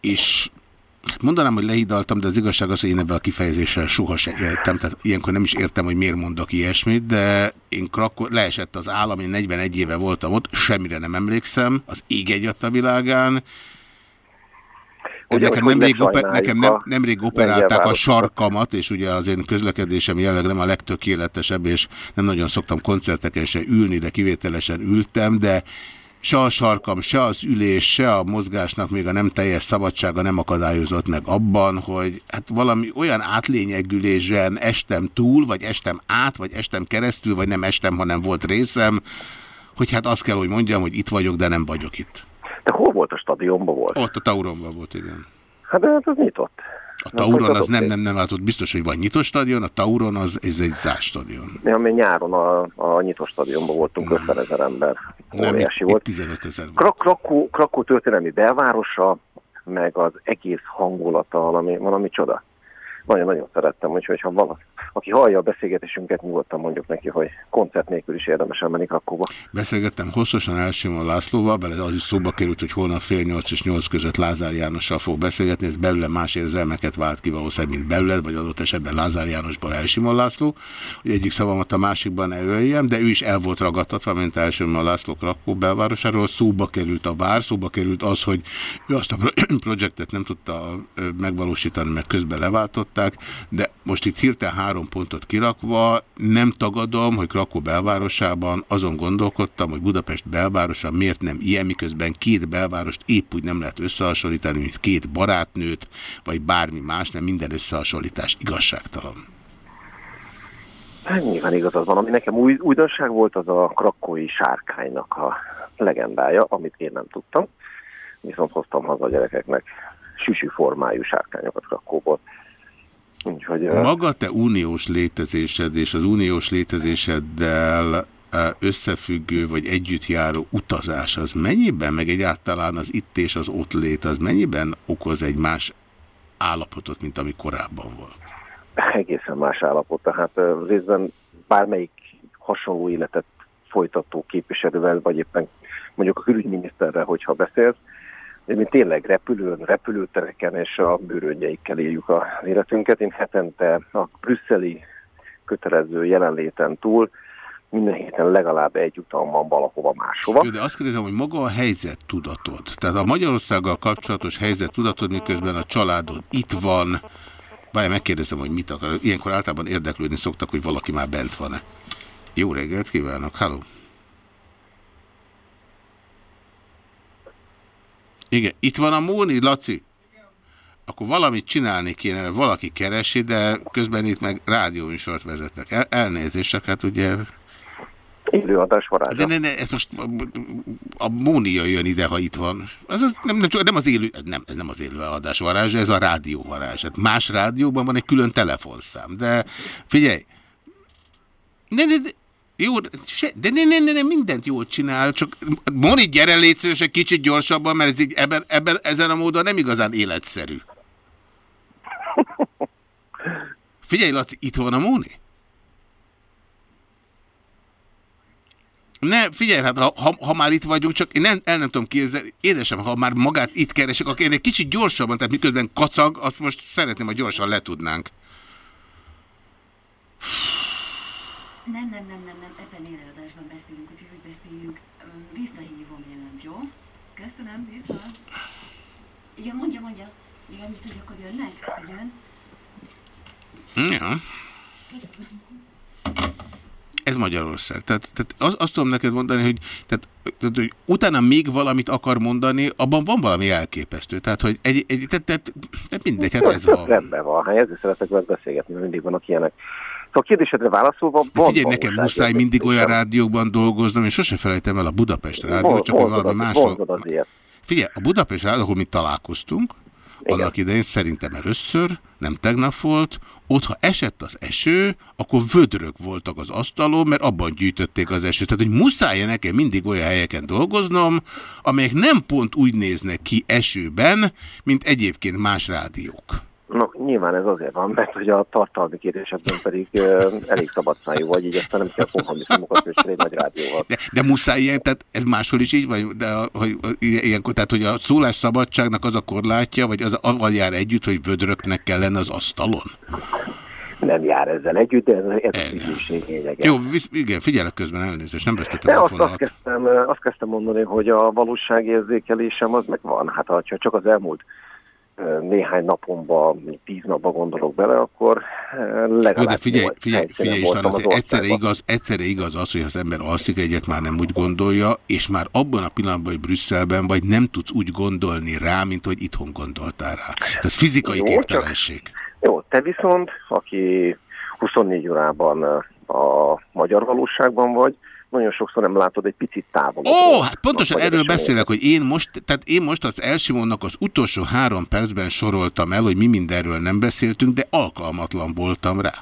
[SPEAKER 1] is hát mondanám, hogy lehidaltam, de az igazság az, hogy én ebben a kifejezéssel soha se éltem, tehát ilyenkor nem is értem, hogy miért mondok ilyesmit, de én Krakó, leesett az állam, én 41 éve voltam ott, semmire nem emlékszem, az ég egyat a világán,
[SPEAKER 12] Ugye,
[SPEAKER 1] nekem nemrég,
[SPEAKER 12] ne
[SPEAKER 1] oper, nekem nem, nemrég operálták a sarkamat, és ugye az én közlekedésem jelleg nem a legtökéletesebb, és nem nagyon szoktam koncerteken se ülni, de kivételesen ültem, de se a sarkam, se az ülés, se a mozgásnak még a nem teljes szabadsága nem akadályozott meg abban, hogy hát valami olyan átlényegülésen estem túl, vagy estem át, vagy estem keresztül, vagy nem estem, hanem volt részem, hogy hát azt kell, hogy mondjam, hogy itt vagyok, de nem vagyok itt.
[SPEAKER 12] De hol volt a stadionban volt?
[SPEAKER 1] Ott a Tauronban volt, igen.
[SPEAKER 12] Hát de hát az nyitott.
[SPEAKER 1] A Tauron az nem, nem, nem, hát ott biztos, hogy van nyitott stadion, a Tauron az ez egy zárt stadion.
[SPEAKER 12] Ja, mi nyáron a, a nyitott stadionban voltunk 50 ezer ember.
[SPEAKER 1] Nem,
[SPEAKER 12] Óriási
[SPEAKER 1] itt,
[SPEAKER 12] volt.
[SPEAKER 1] itt 15 ezer volt.
[SPEAKER 12] Krak Krakó, Krakó történelmi belvárosa, meg az egész hangulata valami, valami csoda. Nagyon-nagyon szerettem, úgyhogy ha valaki, aki hallja a beszélgetésünket, nyugodtan mondjuk neki, hogy koncert nélkül is érdemes elmenni Krakóba.
[SPEAKER 1] Beszélgettem hosszasan Elsimon Lászlóval, bele az is szóba került, hogy holnap fél nyolc és nyolc között Lázár Jánossal fog beszélgetni, ez belőle más érzelmeket vált ki valószínűleg, mint belőled, vagy adott esetben Lázár Jánosban Elsimon László, hogy egyik szavamat a másikban ne öljem, de ő is el volt ragadtatva, mint Elsimon László Krakó belvárosáról, szóba került a vár, szóba került az, hogy ő azt a <clears throat> projektet nem tudta megvalósítani, meg közben leváltották, de most itt hirtelen három pontot kirakva, nem tagadom, hogy Krakó belvárosában azon gondolkodtam, hogy Budapest belvárosa miért nem ilyen, miközben két belvárost épp úgy nem lehet összehasonlítani, mint két barátnőt, vagy bármi más, nem minden összehasonlítás igazságtalan.
[SPEAKER 12] Hát nyilván igazad van. Ami nekem új, újdonság volt, az a krakói sárkánynak a legendája, amit én nem tudtam. Viszont hoztam haza a gyerekeknek süsű formájú sárkányokat Krakóból. Úgyhogy,
[SPEAKER 1] Maga te uniós létezésed és az uniós létezéseddel összefüggő vagy együttjáró utazás az mennyiben, meg egyáltalán az itt és az ott lét, az mennyiben okoz egy más állapotot, mint ami korábban volt?
[SPEAKER 12] egészen más állapot. Tehát részben bármelyik hasonló életet folytató képviselővel, vagy éppen mondjuk a külügyminiszterrel, hogyha beszélsz, de mi tényleg repülőn, repülőtereken és a bőröngyeikkel éljük az életünket. Én hetente a brüsszeli kötelező jelenléten túl minden héten legalább egy utam van valahova máshova.
[SPEAKER 1] Jó, de azt kérdezem, hogy maga a helyzet tudatod, tehát a Magyarországgal kapcsolatos helyzet tudatod, miközben a családod itt van, Várj, megkérdezem, hogy mit akar. Ilyenkor általában érdeklődni szoktak, hogy valaki már bent van-e. Jó reggelt kívánok, halló! Igen, itt van a Móni, Laci? Akkor valamit csinálni kéne, mert valaki keresi, de közben itt meg rádióműsort vezetek. El, elnézést, csak hát ugye...
[SPEAKER 12] Élőadás varázsa.
[SPEAKER 1] De ne, ne, ez most a Mónia jön ide, ha itt van. Ez az, nem, nem, nem az élő, nem, ez nem az élő adás varázsa, ez a rádió varázs. Hát más rádióban van egy külön telefonszám, de figyelj, ne, ne, jó, se, de ne, ne, ne, ne, mindent jól csinál, csak Moni, gyere légy szíves egy kicsit gyorsabban, mert ez így, ebben, ebben, ezen a módon nem igazán életszerű. Figyelj, Laci, itt van a Móni? Ne, figyelj, hát ha, ha, ha már itt vagyunk, csak én nem, el nem tudom képzelni, édesem, ha már magát itt keresek, akkor én egy kicsit gyorsabban, tehát miközben kacag, azt most szeretném, hogy gyorsan letudnánk.
[SPEAKER 13] Nem, nem, nem, nem, nem, ebben élőadásban beszélünk, úgyhogy úgy beszéljünk. Öm, Visszahívom jelent, jó? Köszönöm, vissza. Igen, mondja, mondja. Igen, annyit, hogy akkor jönnek? Hogy jön?
[SPEAKER 1] Ja.
[SPEAKER 13] Köszönöm.
[SPEAKER 1] Ez Magyarország. Tehát, tehát az, azt tudom neked mondani, hogy, tehát, tehát, hogy utána még valamit akar mondani, abban van valami elképesztő. Tehát, hogy egy, egy, tehát, tehát, tehát mindegy, hát ez van.
[SPEAKER 12] Rendben van, hát ezért szeretek veled beszélgetni, mert mindig vannak ilyenek. Szóval a kérdésedre válaszolva, van
[SPEAKER 1] figyelj, nekem muszáj mindig olyan rádiókban dolgoznom, és sose felejtem el a Budapest rádiót, csak hogy valami máshol. Figyelj, a Budapest rádió, ahol mi találkoztunk, annak idején szerintem először, nem tegnap volt, ott ha esett az eső, akkor vödrök voltak az asztalon, mert abban gyűjtötték az esőt. Tehát, hogy muszáj -e nekem mindig olyan helyeken dolgoznom, amelyek nem pont úgy néznek ki esőben, mint egyébként más rádiók.
[SPEAKER 12] No, nyilván ez azért van, mert hogy a tartalmi kérdésekben pedig uh, elég szabadszájú vagy, így aztán nem kell kompromisszumokat kötni egy nagy rádióval.
[SPEAKER 1] De, de muszáj ilyen, tehát ez máshol is így van, de hogy ilyenkor, tehát hogy a szólásszabadságnak az a korlátja, vagy az avval jár együtt, hogy vödröknek kell lenni az asztalon?
[SPEAKER 12] Nem jár ezzel együtt, de ez, ez ügyűség lényege.
[SPEAKER 1] Jó, visz, igen, figyelek közben elnézést, nem vesztettem
[SPEAKER 12] De
[SPEAKER 1] a
[SPEAKER 12] azt, azt, kezdtem, ö, azt kezdtem mondani, hogy a valóságérzékelésem az megvan. Hát ha csak az elmúlt ö, néhány mondjuk tíz napban gondolok bele, akkor legalább
[SPEAKER 1] de figyelj, figyelj, figyelj István,
[SPEAKER 12] az
[SPEAKER 1] egyszerre igaz, egyszerre igaz az, hogy az ember alszik egyet, már nem úgy gondolja, és már abban a pillanatban, hogy Brüsszelben vagy, nem tudsz úgy gondolni rá, mint hogy itthon gondoltál rá. Ez fizikai
[SPEAKER 12] Jó,
[SPEAKER 1] képtelenség.
[SPEAKER 12] Jó, te viszont, aki 24 órában a magyar valóságban vagy, nagyon sokszor nem látod egy picit távolabb.
[SPEAKER 1] Ó, hát pontosan erről beszélek, hogy én most, tehát én most az Elsimonnak az utolsó három percben soroltam el, hogy mi mindenről nem beszéltünk, de alkalmatlan voltam rá.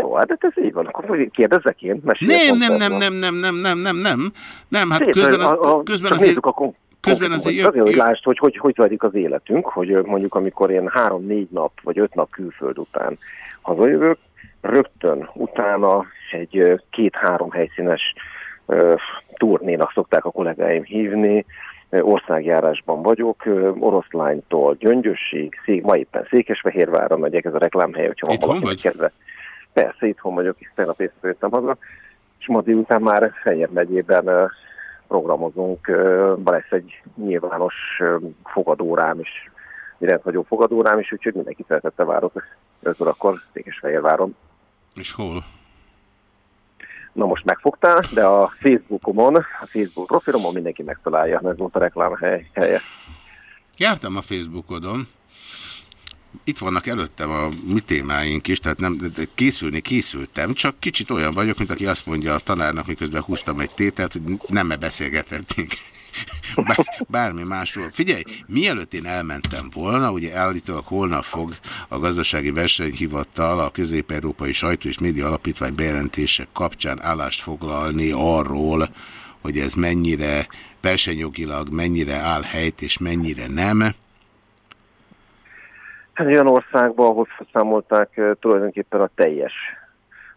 [SPEAKER 12] Jó, hát ez így van. Akkor kérdezzek én?
[SPEAKER 1] Nem, nem, nem, nem, nem, nem, nem, nem, nem, nem, hát
[SPEAKER 12] Szép,
[SPEAKER 1] közben, az,
[SPEAKER 12] a-
[SPEAKER 1] közben azért,
[SPEAKER 12] a
[SPEAKER 1] közben azért
[SPEAKER 12] hogy, azért, hogy
[SPEAKER 1] jön-
[SPEAKER 12] lásd, hogy hogy, hogy zajlik az életünk, hogy mondjuk amikor én három-négy nap, vagy öt nap külföld után hazajövök, rögtön utána egy két-három helyszínes turnénak szokták a kollégáim hívni, országjárásban vagyok, Oroszlánytól Gyöngyössig, szék, ma éppen Székesfehérvárra megyek, ez a reklámhely, hogyha van valakinek
[SPEAKER 1] vagy?
[SPEAKER 12] kedve. Persze, itthon vagyok, tegnap éjszaka jöttem haza, és ma délután már Fejér megyében programozunk, van lesz egy nyilvános fogadórám is, egy rendhagyó fogadórám is, úgyhogy mindenki szeretettel várok 5 órakor Székesfehérváron.
[SPEAKER 1] És hol?
[SPEAKER 12] Na most megfogtál, de a Facebookomon, a Facebook profilomon mindenki megtalálja, ez volt a reklám hely, helye.
[SPEAKER 1] Jártam a Facebookodon, itt vannak előttem a mi témáink is, tehát nem, készülni készültem, csak kicsit olyan vagyok, mint aki azt mondja a tanárnak, miközben húztam egy tételt, hogy nem -e beszélgethetnénk. Bár, bármi másról. Figyelj, mielőtt én elmentem volna, ugye állítólag holnap fog a gazdasági versenyhivatal a közép-európai sajtó és média alapítvány bejelentések kapcsán állást foglalni arról, hogy ez mennyire versenyjogilag, mennyire áll helyt és mennyire nem.
[SPEAKER 12] Hát egy olyan országban, ahol felszámolták eh, tulajdonképpen a teljes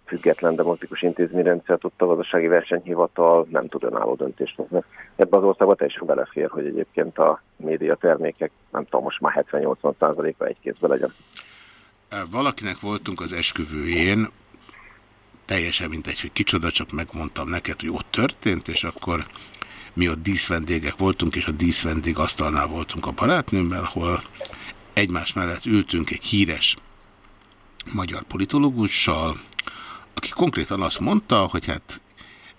[SPEAKER 12] független demokratikus intézményrendszert, ott a gazdasági versenyhivatal nem tud önálló döntést hozni. Ebben az országban teljesen belefér, hogy egyébként a média termékek, nem tudom, most már 70-80%-a egy kézbe legyen.
[SPEAKER 1] Valakinek voltunk az esküvőjén, teljesen mindegy, hogy kicsoda, csak megmondtam neked, hogy ott történt, és akkor mi ott díszvendégek voltunk, és a díszvendég asztalnál voltunk a barátnőmmel, ahol egymás mellett ültünk egy híres magyar politológussal, aki konkrétan azt mondta, hogy hát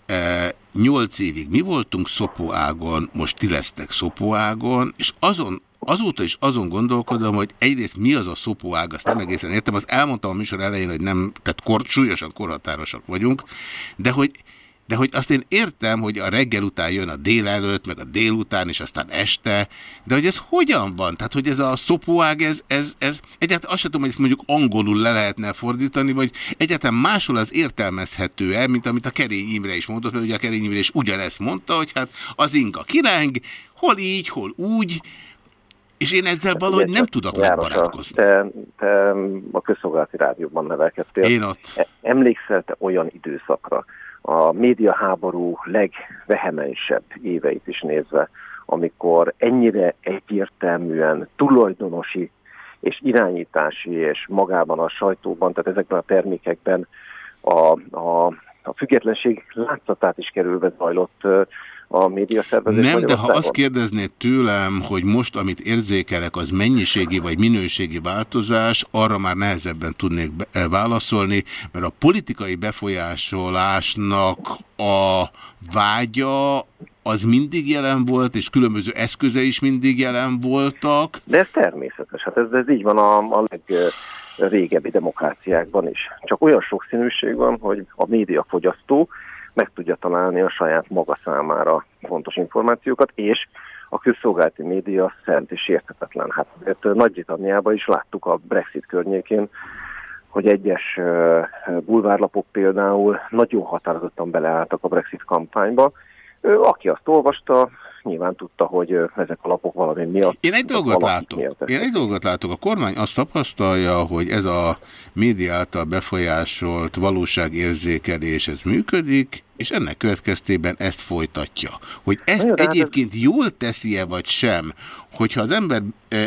[SPEAKER 1] e, nyolc évig mi voltunk szopóágon, most ti lesztek szopóágon, és azon, azóta is azon gondolkodom, hogy egyrészt mi az a szopóág, azt nem egészen értem, azt elmondtam a műsor elején, hogy nem, tehát kor, súlyosan korhatárosak vagyunk, de hogy de hogy azt én értem, hogy a reggel után jön a délelőtt, meg a délután, és aztán este, de hogy ez hogyan van? Tehát, hogy ez a szopóág, ez, ez, ez egyáltalán azt sem tudom, hogy ezt mondjuk angolul le lehetne fordítani, vagy egyáltalán máshol az értelmezhető-e, mint amit a Kerény Imre is mondott, mert ugye a Kerény Imre is ugyanezt mondta, hogy hát az inga kireng, hol így, hol úgy, és én ezzel valahogy
[SPEAKER 12] Ugye
[SPEAKER 1] nem tudok
[SPEAKER 12] János,
[SPEAKER 1] megbarátkozni.
[SPEAKER 12] Te, te a közszolgálati rádióban nevelkedtél.
[SPEAKER 1] Én ott.
[SPEAKER 12] E- Emlékszel te olyan időszakra, a médiaháború legvehemensebb éveit is nézve, amikor ennyire egyértelműen tulajdonosi és irányítási és magában a sajtóban, tehát ezekben a termékekben a, a, a függetlenség látszatát is kerülve zajlott a médiaszervezés
[SPEAKER 1] Nem, de ha azt kérdeznéd tőlem, hogy most, amit érzékelek, az mennyiségi vagy minőségi változás, arra már nehezebben tudnék eh, válaszolni, mert a politikai befolyásolásnak a vágya az mindig jelen volt, és különböző eszköze is mindig jelen voltak.
[SPEAKER 12] De ez természetes, hát ez, ez így van a, a legrégebbi demokráciákban is. Csak olyan sokszínűség van, hogy a médiafogyasztó meg tudja találni a saját maga számára fontos információkat, és a közszolgálati média szent és érthetetlen. Hát Nagy-Britanniában is láttuk a Brexit környékén, hogy egyes bulvárlapok például nagyon határozottan beleálltak a Brexit kampányba. Aki azt olvasta, nyilván tudta, hogy ezek a lapok valami miatt...
[SPEAKER 1] Én egy dolgot látok.
[SPEAKER 12] miatt
[SPEAKER 1] Én egy dolgot látok. A kormány azt tapasztalja, hogy ez a média által befolyásolt valóságérzékelés, ez működik, és ennek következtében ezt folytatja. Hogy ezt
[SPEAKER 12] de hát ez-
[SPEAKER 1] egyébként jól teszi-e vagy sem, hogyha az ember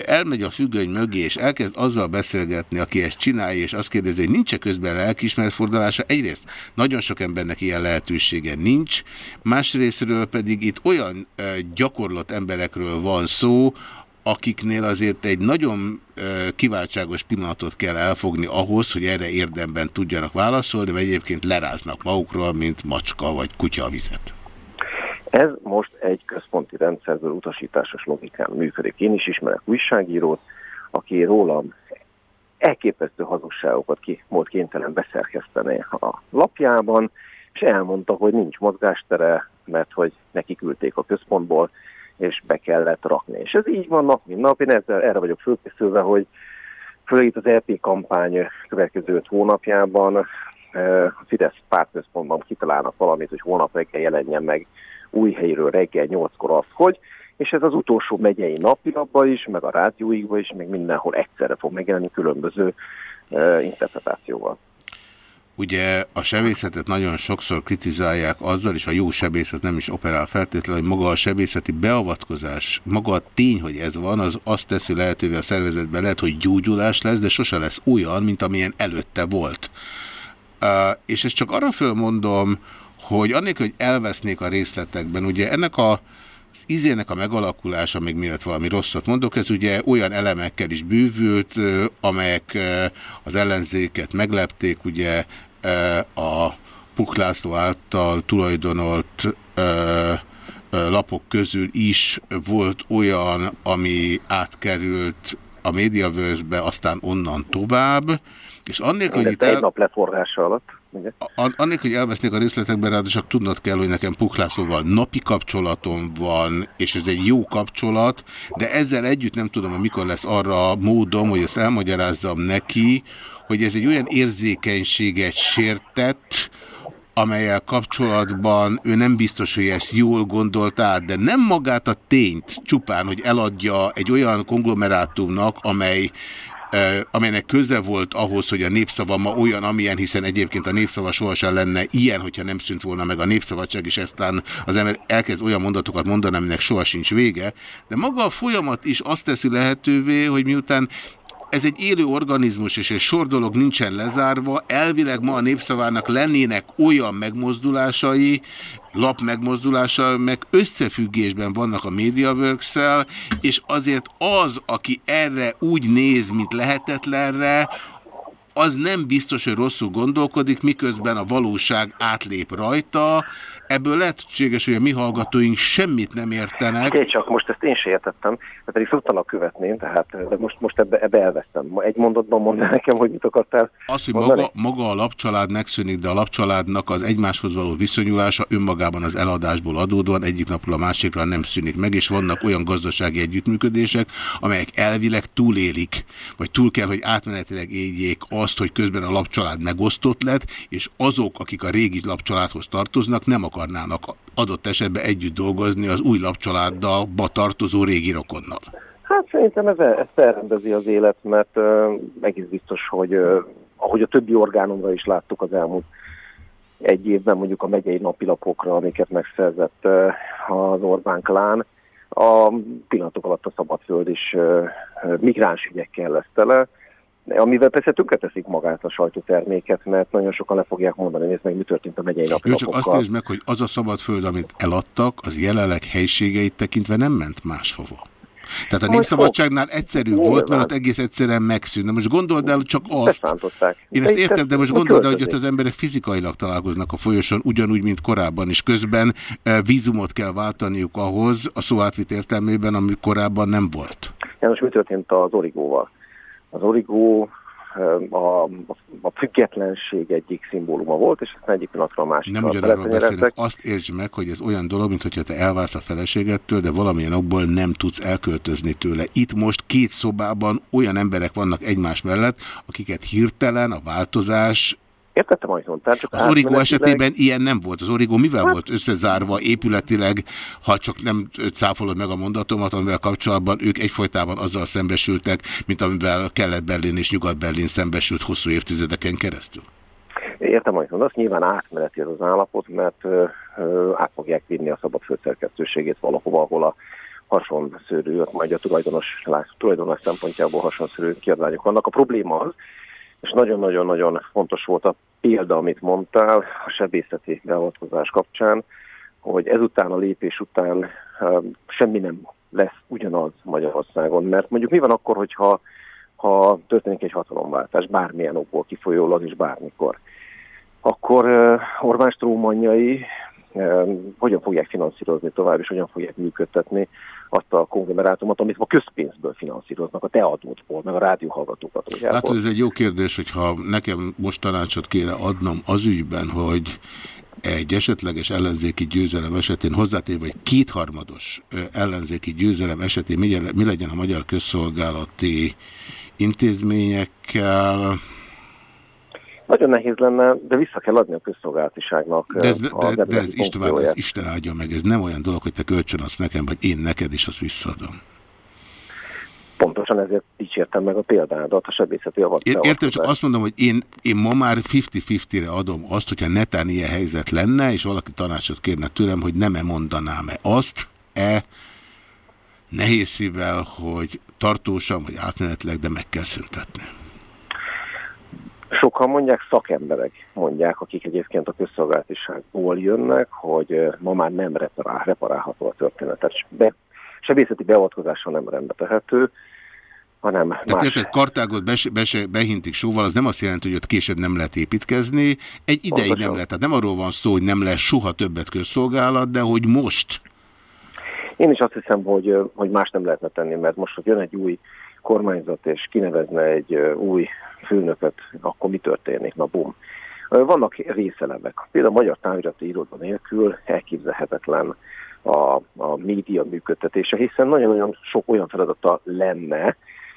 [SPEAKER 1] elmegy a függöny mögé, és elkezd azzal beszélgetni, aki ezt csinálja, és azt kérdezi, hogy nincs-e közben lelkiismeretfordulása, egyrészt nagyon sok embernek ilyen lehetősége nincs, másrésztről pedig itt olyan gyakorlott emberekről van szó, akiknél azért egy nagyon kiváltságos pillanatot kell elfogni ahhoz, hogy erre érdemben tudjanak válaszolni, vagy egyébként leráznak magukról, mint macska vagy kutya a vizet.
[SPEAKER 12] Ez most egy központi rendszerből utasításos logikán működik. Én is ismerek újságírót, aki rólam elképesztő hazugságokat ki volt kénytelen beszerkeszteni a lapjában, és elmondta, hogy nincs mozgástere, mert hogy neki küldték a központból, és be kellett rakni. És ez így van nap, mint nap. Én ezzel, erre vagyok fölkészülve, hogy főleg itt az LP kampány következő öt hónapjában a Fidesz pártközpontban kitalálnak valamit, hogy holnap reggel jelenjen meg új helyről reggel nyolckor az, hogy, és ez az utolsó megyei napilapban is, meg a rádióikban is, meg mindenhol egyszerre fog megjelenni különböző uh, interpretációval.
[SPEAKER 1] Ugye a sebészetet nagyon sokszor kritizálják azzal, és a jó sebész az nem is operál feltétlenül, hogy maga a sebészeti beavatkozás, maga a tény, hogy ez van, az azt teszi lehetővé a szervezetben, lehet, hogy gyógyulás lesz, de sose lesz olyan, mint amilyen előtte volt. Uh, és ezt csak arra fölmondom, hogy annélkül, hogy elvesznék a részletekben, ugye ennek a az izének a megalakulása, még mielőtt valami rosszat mondok, ez ugye olyan elemekkel is bűvült, amelyek az ellenzéket meglepték, ugye a Puklászló által tulajdonolt lapok közül is volt olyan, ami átkerült a médiavőzbe, aztán onnan tovább, és annélkül, hogy itt
[SPEAKER 12] el... egy nap leforgása alatt.
[SPEAKER 1] Annék, hogy elvesznék a részletekben, ráadásul tudnod kell, hogy nekem Puklászóval napi kapcsolatom van, és ez egy jó kapcsolat, de ezzel együtt nem tudom, hogy mikor lesz arra módom, hogy ezt elmagyarázzam neki, hogy ez egy olyan érzékenységet sértett, amelyel kapcsolatban ő nem biztos, hogy ezt jól gondolt de nem magát a tényt csupán, hogy eladja egy olyan konglomerátumnak, amely amelynek köze volt ahhoz, hogy a népszava ma olyan, amilyen, hiszen egyébként a népszava sohasem lenne ilyen, hogyha nem szűnt volna meg a népszabadság, és aztán az ember elkezd olyan mondatokat mondani, aminek soha sincs vége, de maga a folyamat is azt teszi lehetővé, hogy miután ez egy élő organizmus, és egy sor dolog nincsen lezárva, elvileg ma a népszavának lennének olyan megmozdulásai, lap megmozdulása, meg összefüggésben vannak a MediaWorks és azért az, aki erre úgy néz, mint lehetetlenre, az nem biztos, hogy rosszul gondolkodik, miközben a valóság átlép rajta, Ebből lehetséges, hogy a mi hallgatóink semmit nem értenek.
[SPEAKER 12] Én csak most ezt én sem értettem, mert pedig szoktalak követni, tehát de most, most ebbe, ebbe elvesztem. Egy mondatban mondja nekem, hogy mit akartál
[SPEAKER 1] Az, hogy maga, maga a lapcsalád megszűnik, de a lapcsaládnak az egymáshoz való viszonyulása önmagában az eladásból adódóan egyik napról a másikra nem szűnik meg, és vannak olyan gazdasági együttműködések, amelyek elvileg túlélik, vagy túl kell, hogy átmenetileg éljék azt, hogy közben a lapcsalád megosztott lett, és azok, akik a régi lapcsaládhoz tartoznak, nem akar akarnának adott esetben együtt dolgozni az új lapcsaláddal tartozó régi rokonnal?
[SPEAKER 12] Hát szerintem ez, ez elrendezi az élet, mert uh, egész biztos, hogy uh, ahogy a többi orgánumra is láttuk az elmúlt egy évben mondjuk a megyei napilapokra, amiket megszerzett az Orbán klán, a pillanatok alatt a szabadföld is migráns ügyekkel lesz tele, amivel persze tönkreteszik magát a sajtóterméket, mert nagyon sokan le fogják mondani, ez meg mi történt a megyei napilapokkal.
[SPEAKER 1] Jó, csak azt nézd meg, hogy az a szabad föld, amit eladtak, az jelenleg helységeit tekintve nem ment máshova. Tehát a népszabadságnál egyszerű Nyilván. volt, mert ott egész egyszerűen megszűnt. De most gondold el csak azt. Én ezt értem, de most gondold el, hogy ott az emberek fizikailag találkoznak a folyosón, ugyanúgy, mint korábban, és közben vízumot kell váltaniuk ahhoz, a szó átvit értelmében, ami korábban nem volt.
[SPEAKER 12] János, mi történt az origóval? Az origó a, a függetlenség egyik szimbóluma volt, és aztán egyik pillanatra a másik.
[SPEAKER 1] Nem ugyanarról beszélek, azt értsd meg, hogy ez olyan dolog, mint hogyha te elválsz a feleségettől, de valamilyen okból nem tudsz elköltözni tőle. Itt most két szobában olyan emberek vannak egymás mellett, akiket hirtelen a változás
[SPEAKER 12] Értettem, amit mondtál, csak
[SPEAKER 1] Az Origo esetében ilyen nem volt. Az Origo mivel hát... volt összezárva épületileg, ha csak nem cáfolod meg a mondatomat, amivel kapcsolatban ők egyfolytában azzal szembesültek, mint amivel Kelet-Berlin és Nyugat-Berlin szembesült hosszú évtizedeken keresztül?
[SPEAKER 12] Értem, amit mondasz, nyilván átmeneti az állapot, mert ö, ö, át fogják vinni a szabad főszerkesztőségét valahova, ahol a hasonszörű, majd a tulajdonos, tulajdonos szempontjából hasonszörű kiadványok vannak. A probléma az, és nagyon-nagyon-nagyon fontos volt a példa, amit mondtál a sebészeti beavatkozás kapcsán, hogy ezután a lépés után uh, semmi nem lesz ugyanaz Magyarországon. Mert mondjuk mi van akkor, hogyha ha történik egy hatalomváltás, bármilyen okból kifolyólag és bármikor, akkor uh, Orbán Strómanjai hogyan fogják finanszírozni tovább, és hogyan fogják működtetni azt a konglomerátumot, amit a közpénzből finanszíroznak, a te adódból, meg a rádióhallgatókat.
[SPEAKER 1] Látod, ez egy jó kérdés, hogyha nekem most tanácsot kéne adnom az ügyben, hogy egy esetleges ellenzéki győzelem esetén, hozzátéve egy kétharmados ellenzéki győzelem esetén mi legyen a magyar közszolgálati intézményekkel,
[SPEAKER 12] Nagyon nehéz lenne, de vissza kell adni a közszolgálatiságnak
[SPEAKER 1] De ez,
[SPEAKER 12] a
[SPEAKER 1] de, de ez István, ez. Isten áldja meg, ez nem olyan dolog, hogy te kölcsönadsz nekem, vagy én neked, és azt visszaadom.
[SPEAKER 12] Pontosan ezért dicsértem meg a példádat, a sebészeti avat.
[SPEAKER 1] Én értem, csak azt mondom, hogy én, én ma már 50-50-re adom azt, hogyha netán ilyen helyzet lenne, és valaki tanácsot kérne tőlem, hogy nem-e mondanám-e azt, e nehéz szívvel, hogy tartósan, vagy átmenetleg, de meg kell szüntetni.
[SPEAKER 12] Sokan mondják, szakemberek mondják, akik egyébként a közszolgálatiságból jönnek, hogy ma már nem reparál, reparálható a történet. Tehát be, sebészeti beavatkozással nem rendbe tehető, hanem
[SPEAKER 1] Tehát
[SPEAKER 12] más...
[SPEAKER 1] érted, Kartágot bes, bes, behintik sóval, az nem azt jelenti, hogy ott később nem lehet építkezni. Egy ideig
[SPEAKER 12] Pontosan.
[SPEAKER 1] nem lehet. Tehát nem arról van szó, hogy nem lesz soha többet közszolgálat, de hogy most
[SPEAKER 12] Én is azt hiszem, hogy, hogy más nem lehetne tenni, mert most, hogy jön egy új kormányzat, és kinevezne egy új főnököt, akkor mi történik? Na bum. Vannak részelemek. Például a Magyar Távirati Iroda nélkül elképzelhetetlen a, a média működtetése, hiszen nagyon-nagyon sok olyan feladata lenne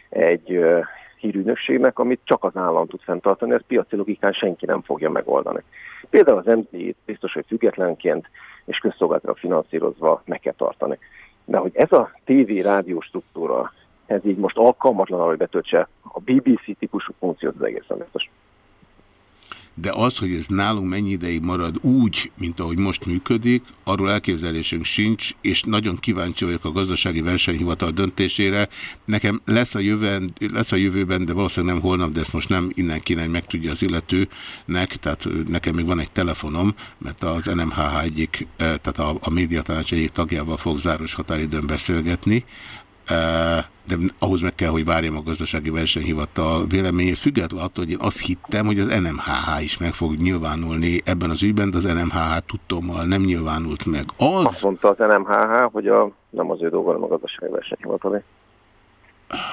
[SPEAKER 12] egy ö, hírügynökségnek, amit csak az állam tud fenntartani, ezt piaci logikán senki nem fogja megoldani. Például az MZI-t biztos, hogy függetlenként és közszolgálatra finanszírozva meg kell tartani. De hogy ez a TV-rádió struktúra, ez így most alkalmatlan hogy betöltse a BBC típusú funkciót, az egészen biztos.
[SPEAKER 1] De az, hogy ez nálunk mennyi ideig marad úgy, mint ahogy most működik, arról elképzelésünk sincs, és nagyon kíváncsi vagyok a gazdasági versenyhivatal döntésére. Nekem lesz a, jövőben, lesz a jövőben, de valószínűleg nem holnap, de ezt most nem innen kéne, hogy megtudja az illetőnek, tehát nekem még van egy telefonom, mert az NMHH egyik, eh, tehát a, a médiatanács egyik tagjával fog záros határidőn beszélgetni, de ahhoz meg kell, hogy várjam a gazdasági versenyhivatal véleményét, függetlenül attól, hogy én azt hittem, hogy az NMHH is meg fog nyilvánulni ebben az ügyben, de az NMHH tudtommal nem nyilvánult meg. Az...
[SPEAKER 12] Azt mondta az NMHH, hogy a, nem az ő dolga, hanem a gazdasági versenyhivatalé.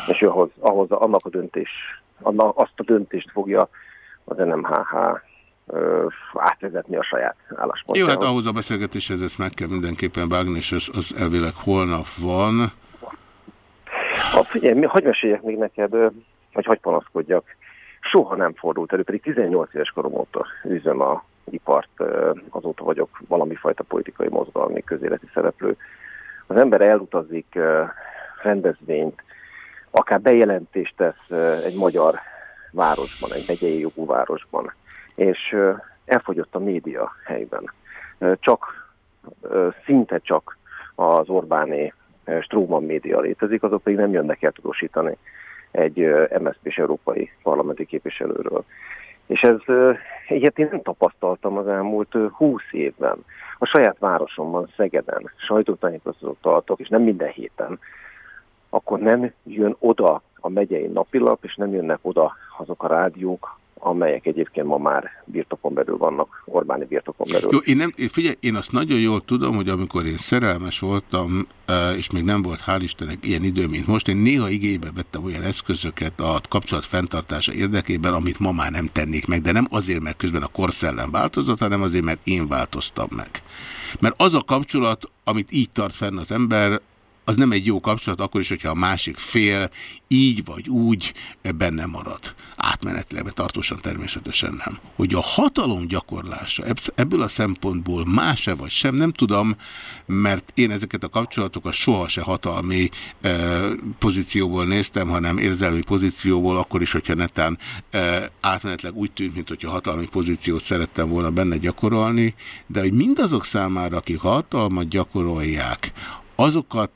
[SPEAKER 12] És ő ahhoz, ahhoz annak a döntés, annak, azt a döntést fogja az NMHH átvezetni a saját
[SPEAKER 1] Jó,
[SPEAKER 12] álláspontjához.
[SPEAKER 1] hát ahhoz a beszélgetéshez ezt meg kell mindenképpen vágni, és az, az elvileg holnap van.
[SPEAKER 12] A, figyelj, mi, hagyj meséljek még neked, vagy hagyj panaszkodjak. Soha nem fordult elő, pedig 18 éves korom óta üzöm a ipart, azóta vagyok valami fajta politikai mozgalmi közéleti szereplő. Az ember elutazik rendezvényt, akár bejelentést tesz egy magyar városban, egy megyei jogú városban, és elfogyott a média helyben. Csak, szinte csak az Orbáné ö, Stroman média létezik, azok pedig nem jönnek el tudósítani egy MSZP-s európai parlamenti képviselőről. És ez ö, ilyet én nem tapasztaltam az elmúlt 20 évben. A saját városomban, Szegeden sajtótájékoztatót tartok, és nem minden héten, akkor nem jön oda a megyei napilap, és nem jönnek oda azok a rádiók, amelyek egyébként ma már birtokon belül vannak, Orbáni birtokon belül.
[SPEAKER 1] Jó, én nem, én- figyelj, én azt nagyon jól tudom, hogy amikor én szerelmes voltam, eh, és még nem volt hál' Istennek ilyen idő, mint most, én néha igénybe vettem olyan eszközöket a kapcsolat fenntartása érdekében, amit ma már nem tennék meg, de nem azért, mert közben a korszellem változott, hanem azért, mert én változtam meg. Mert az a kapcsolat, amit így tart fenn az ember, az nem egy jó kapcsolat, akkor is, hogyha a másik fél így vagy úgy benne marad. Átmenetileg, tartósan természetesen nem. Hogy a hatalom gyakorlása ebb- ebből a szempontból más-e vagy sem, nem tudom, mert én ezeket a kapcsolatokat soha se hatalmi eh, pozícióból néztem, hanem érzelmi pozícióból, akkor is, hogyha netán eh, átmenetileg úgy tűnt, mint hogyha hatalmi pozíciót szerettem volna benne gyakorolni, de hogy mindazok számára, akik hatalmat gyakorolják, azokat,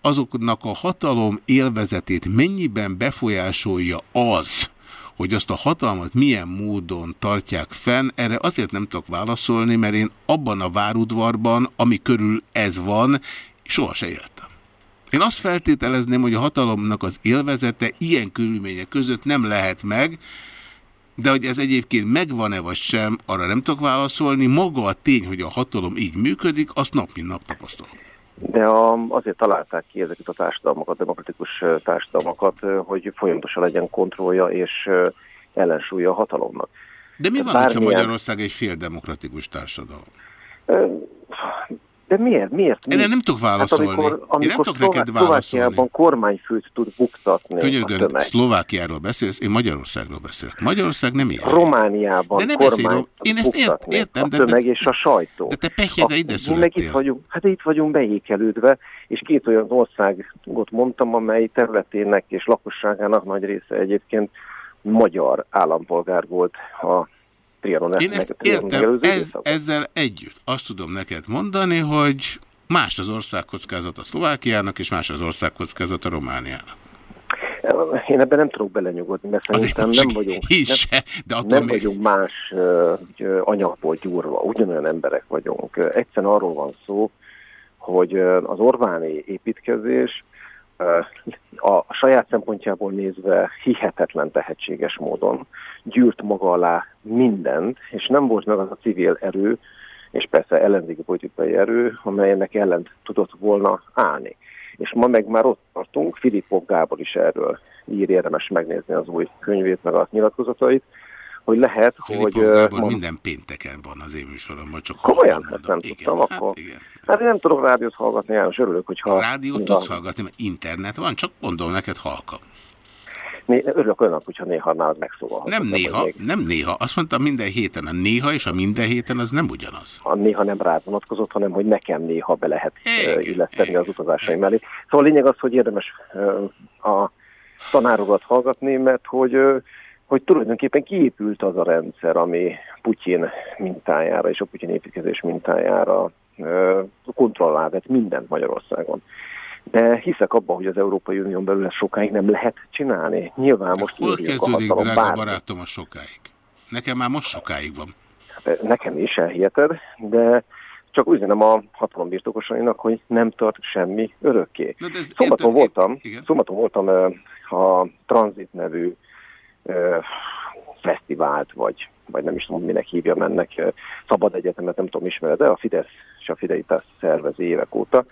[SPEAKER 1] azoknak a hatalom élvezetét mennyiben befolyásolja az, hogy azt a hatalmat milyen módon tartják fenn, erre azért nem tudok válaszolni, mert én abban a várudvarban, ami körül ez van, soha se éltem. Én azt feltételezném, hogy a hatalomnak az élvezete ilyen körülmények között nem lehet meg, de hogy ez egyébként megvan-e vagy sem, arra nem tudok válaszolni. Maga a tény, hogy a hatalom így működik, azt nap mint nap tapasztalom.
[SPEAKER 12] De a, azért találták ki ezeket a társadalmakat, demokratikus társadalmakat, hogy folyamatosan legyen kontrollja és ellensúlya a hatalomnak.
[SPEAKER 1] De mi van,
[SPEAKER 12] Bármilyen-
[SPEAKER 1] hogyha Magyarország egy fél demokratikus társadalom?
[SPEAKER 12] De miért? Miért?
[SPEAKER 1] Én nem tudok válaszolni.
[SPEAKER 12] Hát amikor, amikor
[SPEAKER 1] Én nem tudok
[SPEAKER 12] Szlová-
[SPEAKER 1] neked válaszolni.
[SPEAKER 12] Szlovákiában kormányfőt tud buktatni a
[SPEAKER 1] Könyörgön. Szlovákiáról beszélsz, én Magyarországról beszélek. Magyarország nem ilyen.
[SPEAKER 12] Romániában
[SPEAKER 1] De ne Rom- én ezt ért- értem,
[SPEAKER 12] a
[SPEAKER 1] de te-
[SPEAKER 12] tömeg és a sajtó.
[SPEAKER 1] De te pehjede ide
[SPEAKER 12] meg itt vagyunk, hát itt vagyunk beékelődve, és két olyan országot mondtam, amely területének és lakosságának nagy része egyébként magyar állampolgár volt a Trianon
[SPEAKER 1] Én ezt értem, ez, ezzel együtt azt tudom neked mondani, hogy más az országkockázat a Szlovákiának, és más az országkockázat a Romániának.
[SPEAKER 12] Én ebben nem tudok belenyugodni, mert szerintem nem vagyunk,
[SPEAKER 1] is
[SPEAKER 12] nem,
[SPEAKER 1] de attól
[SPEAKER 12] nem
[SPEAKER 1] még-
[SPEAKER 12] vagyunk más anyagból gyúrva, ugyanolyan emberek vagyunk. Egyszerűen arról van szó, hogy az Orbáni építkezés a saját szempontjából nézve hihetetlen tehetséges módon gyűrt maga alá mindent, és nem volt meg az a civil erő, és persze ellenzéki politikai erő, amely ennek ellen tudott volna állni. És ma meg már ott tartunk, Filippov Gábor is erről ír, érdemes megnézni az új könyvét, meg a nyilatkozatait, hogy lehet, hogy...
[SPEAKER 1] Filipov
[SPEAKER 12] ö,
[SPEAKER 1] Gábor
[SPEAKER 12] ma-
[SPEAKER 1] minden pénteken van az én műsoromban, csak
[SPEAKER 12] Komolyan? Hát nem tudtam, akkor... Hát én nem tudok rádiót hallgatni, János, örülök, hogyha...
[SPEAKER 1] Rádiót tudsz hallgatni, mert internet van, csak mondom neked halka.
[SPEAKER 12] Né, örülök olyanak, hogyha néha nálad megszólalhat.
[SPEAKER 1] Nem néha, nem néha. Azt mondtam minden héten. A néha és a minden héten az nem ugyanaz.
[SPEAKER 12] A néha nem rád vonatkozott, hanem hogy nekem néha be lehet ö, illeszteni az utazásaim mellé. Szóval a lényeg az, hogy érdemes a tanárokat hallgatni, mert hogy, ö, hogy tulajdonképpen kiépült az a rendszer, ami Putyin mintájára és a Putyin építkezés mintájára kontrollál vett mindent Magyarországon. De hiszek abban, hogy az Európai Unión belül ezt sokáig nem lehet csinálni. Nyilván most
[SPEAKER 1] Hol
[SPEAKER 12] a
[SPEAKER 1] kezdődik,
[SPEAKER 12] hatalom
[SPEAKER 1] drága
[SPEAKER 12] bármi.
[SPEAKER 1] barátom, a sokáig? Nekem már most sokáig van.
[SPEAKER 12] Nekem is elhiheted, de csak úgy üzenem a hatalom birtokosainak, hogy nem tart semmi örökké. Szombaton voltam, szombaton voltam a Transit nevű fesztivált, vagy, vagy nem is tudom, minek hívjam ennek, ö, Szabad Egyetemet, nem tudom, ismered de a Fidesz és a Fidelitas szervezi évek óta.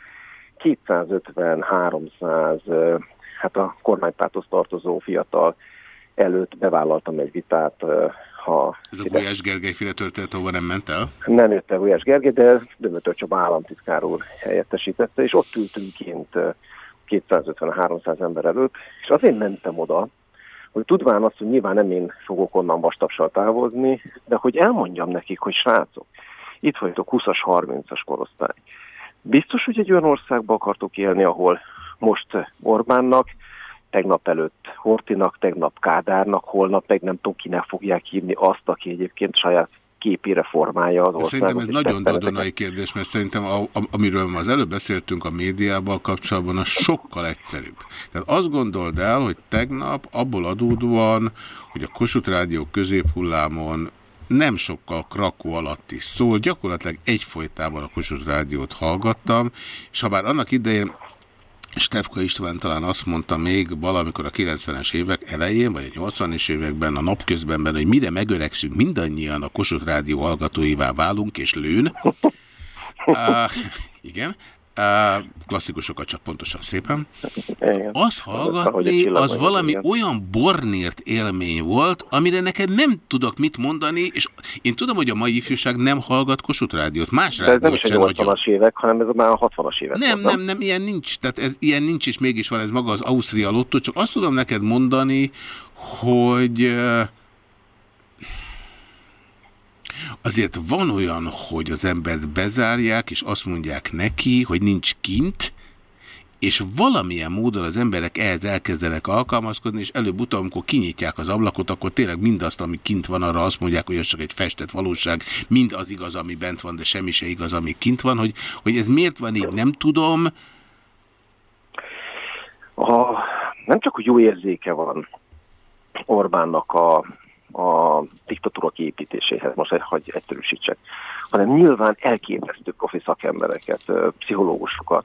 [SPEAKER 12] 250-300, ö, hát a kormánypárthoz tartozó fiatal előtt bevállaltam egy vitát, ha
[SPEAKER 1] Ez a Gulyás Gergely féle történet, ahova nem ment el?
[SPEAKER 12] nem jött el Gulyás Gergely, de Dömötör Csaba államtitkár úr helyettesítette, és ott ültünk kint ö, 250-300 ember előtt, és azért mentem oda, hogy tudván azt, hogy nyilván nem én fogok onnan vastapsal távozni, de hogy elmondjam nekik, hogy srácok, itt vagytok 20-as, 30-as korosztály. Biztos, hogy egy olyan országba akartok élni, ahol most Orbánnak, tegnap előtt Hortinak, tegnap Kádárnak, holnap meg nem tudom kinek fogják hívni azt, aki egyébként saját képére formálja az országot.
[SPEAKER 1] Szerintem ez nagyon dodonai kérdés, mert szerintem a, a, amiről ma az előbb beszéltünk a médiával kapcsolatban, az sokkal egyszerűbb. Tehát azt gondold el, hogy tegnap abból adódóan, hogy a Kossuth Rádió középhullámon nem sokkal Krakó alatt is szól, gyakorlatilag egyfolytában a Kossuth Rádiót hallgattam, és ha bár annak idején Stefka István talán azt mondta még valamikor a 90-es évek elején, vagy a 80-es években, a napközbenben, hogy mire megöregszünk, mindannyian a Kossuth Rádió hallgatóivá válunk, és lőn. <laughs> Uh, igen. Uh, klasszikusokat csak pontosan szépen.
[SPEAKER 12] Igen.
[SPEAKER 1] Azt hallgatni, az valami
[SPEAKER 12] igen.
[SPEAKER 1] olyan bornért élmény volt, amire neked nem tudok mit mondani, és én tudom, hogy a mai ifjúság nem hallgat Kossuth Rádiót, más
[SPEAKER 12] De ez nem
[SPEAKER 1] rádiót
[SPEAKER 12] is a
[SPEAKER 1] sem nagyon.
[SPEAKER 12] 80-as évek, hanem ez már a 60-as évek.
[SPEAKER 1] Nem,
[SPEAKER 12] volt,
[SPEAKER 1] nem, nem, ilyen nincs. Tehát ez, ilyen nincs, és mégis van ez maga az Ausztria lottó. Csak azt tudom neked mondani, hogy ö, azért van olyan, hogy az embert bezárják, és azt mondják neki, hogy nincs kint, és valamilyen módon az emberek ehhez elkezdenek alkalmazkodni, és előbb-utóbb, amikor kinyitják az ablakot, akkor tényleg mindazt, ami kint van, arra azt mondják, hogy ez csak egy festett valóság, mind az igaz, ami bent van, de semmi se igaz, ami kint van, hogy, hogy ez miért van így, nem tudom.
[SPEAKER 12] A, nem csak, hogy jó érzéke van Orbánnak a, a diktatúra kiépítéséhez, most hogy egyszerűsítsek, hanem nyilván elképesztő profi szakembereket, pszichológusokat,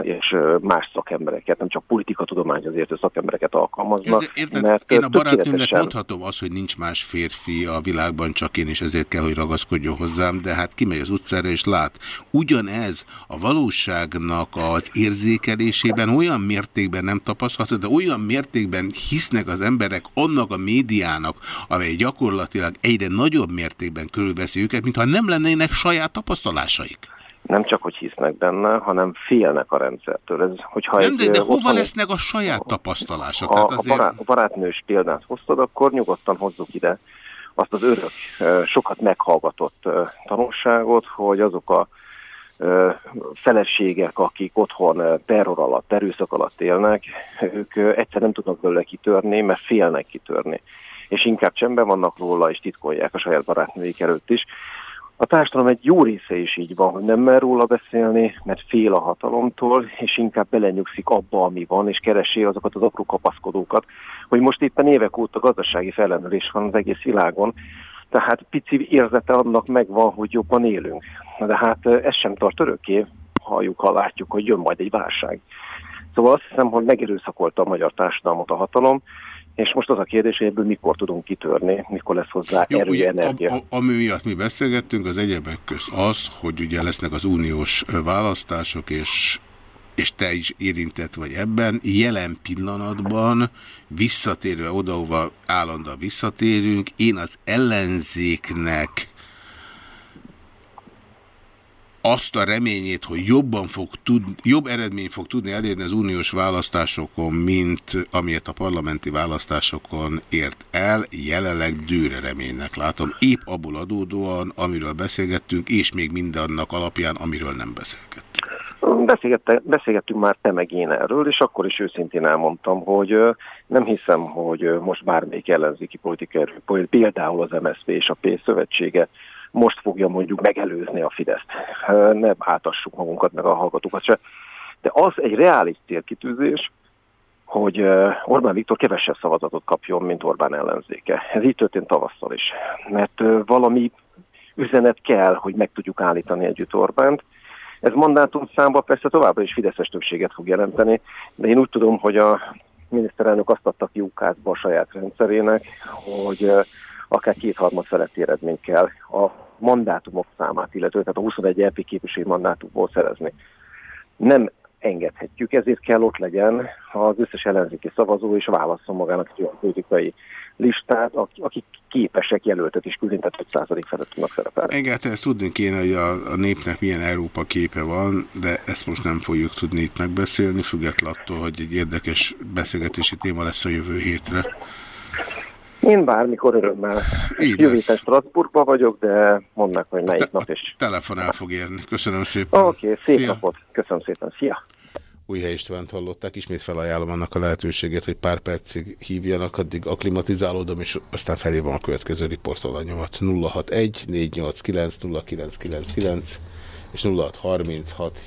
[SPEAKER 12] és más szakembereket, nem csak politikatudományhoz értő szakembereket alkalmaznak.
[SPEAKER 1] Érted,
[SPEAKER 12] mert,
[SPEAKER 1] én a barátnőmnek mondhatom azt, hogy nincs más férfi a világban, csak én, és ezért kell, hogy ragaszkodjon hozzám, de hát kimegy az utcára és lát. Ugyanez a valóságnak az érzékelésében olyan mértékben nem tapasztalható, de olyan mértékben hisznek az emberek annak a médiának, amely gyakorlatilag egyre nagyobb mértékben körülveszi őket, mintha nem lennének saját tapasztalásaik.
[SPEAKER 12] Nem csak, hogy hisznek benne, hanem félnek a rendszertől. Ez, hogyha
[SPEAKER 1] Nem,
[SPEAKER 12] egy,
[SPEAKER 1] de, de hova
[SPEAKER 12] otthoni-
[SPEAKER 1] lesznek a saját tapasztalások?
[SPEAKER 12] a,
[SPEAKER 1] Tehát
[SPEAKER 12] a,
[SPEAKER 1] azért...
[SPEAKER 12] barát, a barátnős példát hoztad, akkor nyugodtan hozzuk ide azt az örök, sokat meghallgatott tanulságot, hogy azok a feleségek, akik otthon terror alatt, erőszak alatt élnek, ők egyszer nem tudnak belőle kitörni, mert félnek kitörni. És inkább csendben vannak róla, és titkolják a saját barátnőik előtt is. A társadalom egy jó része is így van, hogy nem mer róla beszélni, mert fél a hatalomtól, és inkább belenyugszik abba, ami van, és keresi azokat az apró kapaszkodókat, hogy most éppen évek óta gazdasági fellenülés van az egész világon, tehát pici érzete annak megvan, hogy jobban élünk. De hát eh, ez sem tart örökké, halljuk, ha látjuk, hogy jön majd egy válság. Szóval azt hiszem, hogy megerőszakolta a magyar társadalmat a hatalom, és most az a kérdés, hogy ebből mikor tudunk kitörni, mikor lesz hozzá
[SPEAKER 1] Jó,
[SPEAKER 12] erő,
[SPEAKER 1] ugye,
[SPEAKER 12] energia.
[SPEAKER 1] a, a, ami miatt mi beszélgettünk, az egyebek közt az, hogy ugye lesznek az uniós választások, és, és te is érintett vagy ebben. Jelen pillanatban visszatérve oda, ahova állandóan visszatérünk, én az ellenzéknek azt a reményét, hogy jobban fog tud, jobb eredményt fog tudni elérni az uniós választásokon, mint amilyet a parlamenti választásokon ért el, jelenleg dőre reménynek látom. Épp abból adódóan, amiről beszélgettünk, és még mindannak alapján, amiről nem beszélgettünk.
[SPEAKER 12] Beszélgettünk már te meg én erről, és akkor is őszintén elmondtam, hogy nem hiszem, hogy most bármelyik ellenzéki politikai erő, például az MSZP és a P szövetsége most fogja mondjuk megelőzni a Fideszt. Ne átassuk magunkat, meg a hallgatókat se. De az egy reális célkitűzés, hogy Orbán Viktor kevesebb szavazatot kapjon, mint Orbán ellenzéke. Ez így történt tavasszal is. Mert valami üzenet kell, hogy meg tudjuk állítani együtt Orbánt, ez mandátum számban persze továbbra is Fideszes többséget fog jelenteni, de én úgy tudom, hogy a miniszterelnök azt adta ki ukázba a saját rendszerének, hogy akár kétharmad feletti eredmény kell a mandátumok számát, illetve tehát a 21 LP képviselői mandátumból szerezni. Nem engedhetjük, ezért kell ott legyen az összes ellenzéki szavazó, és válasszon magának egy olyan politikai listát, ak- akik képesek jelöltet is küldeni, tehát 5% felett tudnak szerepelni.
[SPEAKER 1] Egyáltalán ezt tudni kéne, hogy a, a népnek milyen Európa képe van, de ezt most nem fogjuk tudni itt megbeszélni, függetlenül attól, hogy egy érdekes beszélgetési téma lesz a jövő hétre.
[SPEAKER 12] Én bármikor örömmel.
[SPEAKER 1] Így
[SPEAKER 12] Jövő héten Strasbourgba vagyok, de mondd meg, hogy melyik nap is.
[SPEAKER 1] Telefon el fog érni. Köszönöm szépen.
[SPEAKER 12] Oké, okay, szép
[SPEAKER 1] Szia.
[SPEAKER 12] napot. Köszönöm szépen. Szia!
[SPEAKER 1] Újhely Istvánt hallották, ismét felajánlom annak a lehetőségét, hogy pár percig hívjanak, addig aklimatizálódom, és aztán felhívom a következő riportolanyomat. 061 489 0999 és 0636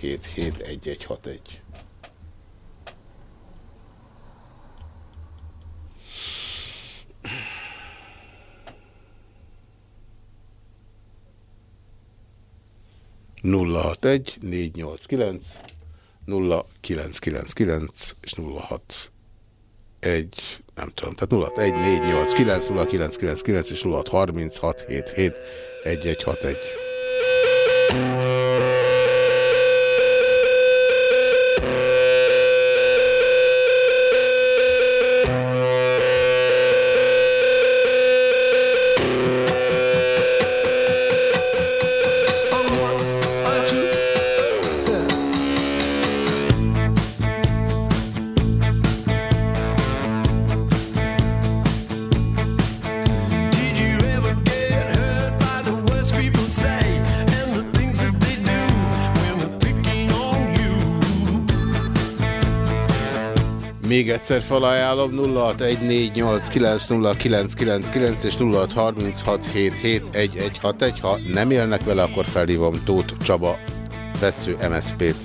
[SPEAKER 1] 77 1161. nulla hat egy négy nyolc kilenc 0999 és 06 1, nem tudom, tehát 06 1 4 8 9 0999 és 06 egyszer felajánlom 0614890999 és 0636771161. Ha nem élnek vele, akkor felhívom Tóth Csaba, vesző MSZP-t.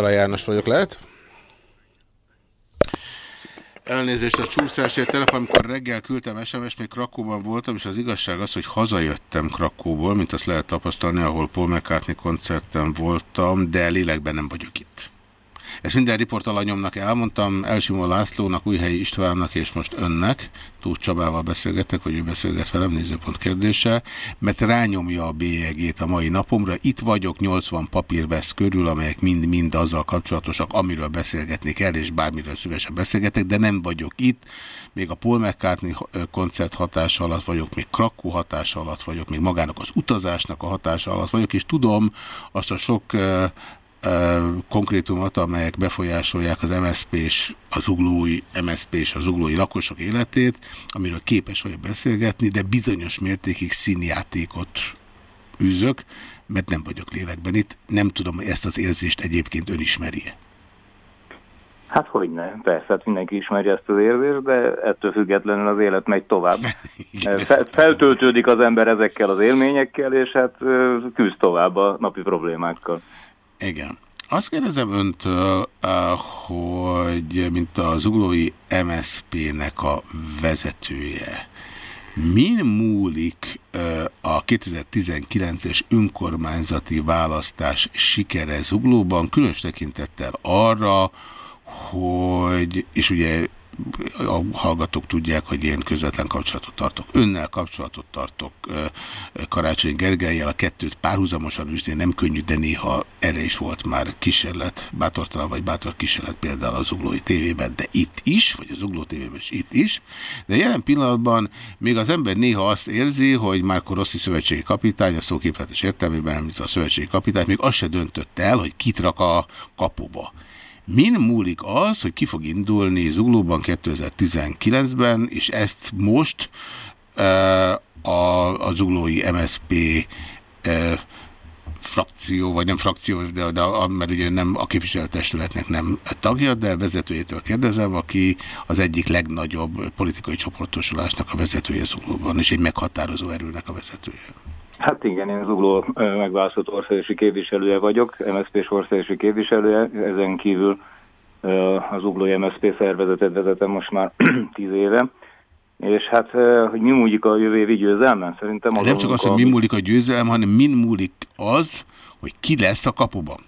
[SPEAKER 1] Fiala János vagyok, lehet? Elnézést a csúszásért. Tegnap, amikor reggel küldtem SMS, még Krakóban voltam, és az igazság az, hogy hazajöttem Krakóból, mint azt lehet tapasztalni, ahol Paul McCartney koncerten voltam, de lélekben nem vagyok itt. Ezt minden riportalanyomnak elmondtam, Elsimó Lászlónak, Újhelyi Istvánnak és most önnek, Tóth Csabával beszélgetek, vagy ő beszélget velem, nézőpont kérdése, mert rányomja a bélyegét a mai napomra. Itt vagyok, 80 papír vesz körül, amelyek mind-mind azzal kapcsolatosak, amiről beszélgetni kell, és bármiről szívesen beszélgetek, de nem vagyok itt. Még a Paul McCartney koncert hatása alatt vagyok, még Krakó hatása alatt vagyok, még magának az utazásnak a hatása alatt vagyok, és tudom azt a sok konkrétumot, amelyek befolyásolják az MSZP és az uglói, MSZP és az uglói lakosok életét, amiről képes vagyok beszélgetni, de bizonyos mértékig színjátékot űzök, mert nem vagyok lélekben itt. Nem tudom, hogy ezt az érzést egyébként ön ismerje.
[SPEAKER 14] Hát hogy ne, persze, hát mindenki ismeri ezt az érzést, de ettől függetlenül az élet megy tovább. <laughs> Fel, feltöltődik az ember ezekkel az élményekkel, és hát küzd tovább a napi problémákkal.
[SPEAKER 1] Igen. Azt kérdezem öntől, hogy mint az uglói MSZP-nek a vezetője, min múlik a 2019-es önkormányzati választás sikere Zuglóban, különös tekintettel arra, hogy, és ugye a hallgatók tudják, hogy én közvetlen kapcsolatot tartok. Önnel kapcsolatot tartok Karácsony Gergelyel, a kettőt párhuzamosan űzni nem könnyű, de néha erre is volt már kísérlet, bátortalan vagy bátor kísérlet például az Uglói tévében, de itt is, vagy az Ugló tévében is itt is, de jelen pillanatban még az ember néha azt érzi, hogy Márko Rossi szövetségi kapitány, a szóképletes értelmében említve a szövetségi kapitány, még azt se döntött el, hogy kit rak a kapuba. Min múlik az, hogy ki fog indulni Zuglóban 2019-ben, és ezt most a, a zuglói MSP uh, frakció, vagy nem frakció, de, de mert ugye nem a képviselőtestületnek nem tagja, de vezetőjétől kérdezem, aki az egyik legnagyobb politikai csoportosulásnak a vezetője Zuglóban, és egy meghatározó erőnek a vezetője.
[SPEAKER 14] Hát igen, én Zugló megválasztott országosi képviselője vagyok, MSZP-s országosi képviselője, ezen kívül az Zuglói MSZP szervezetet vezetem most már <clears throat> tíz éve. És hát, hogy mi múlik a jövő évi győzelmen? Szerintem az
[SPEAKER 1] Nem csak az, hogy mi múlik a győzelem, hanem min múlik az, hogy ki lesz a kapuban.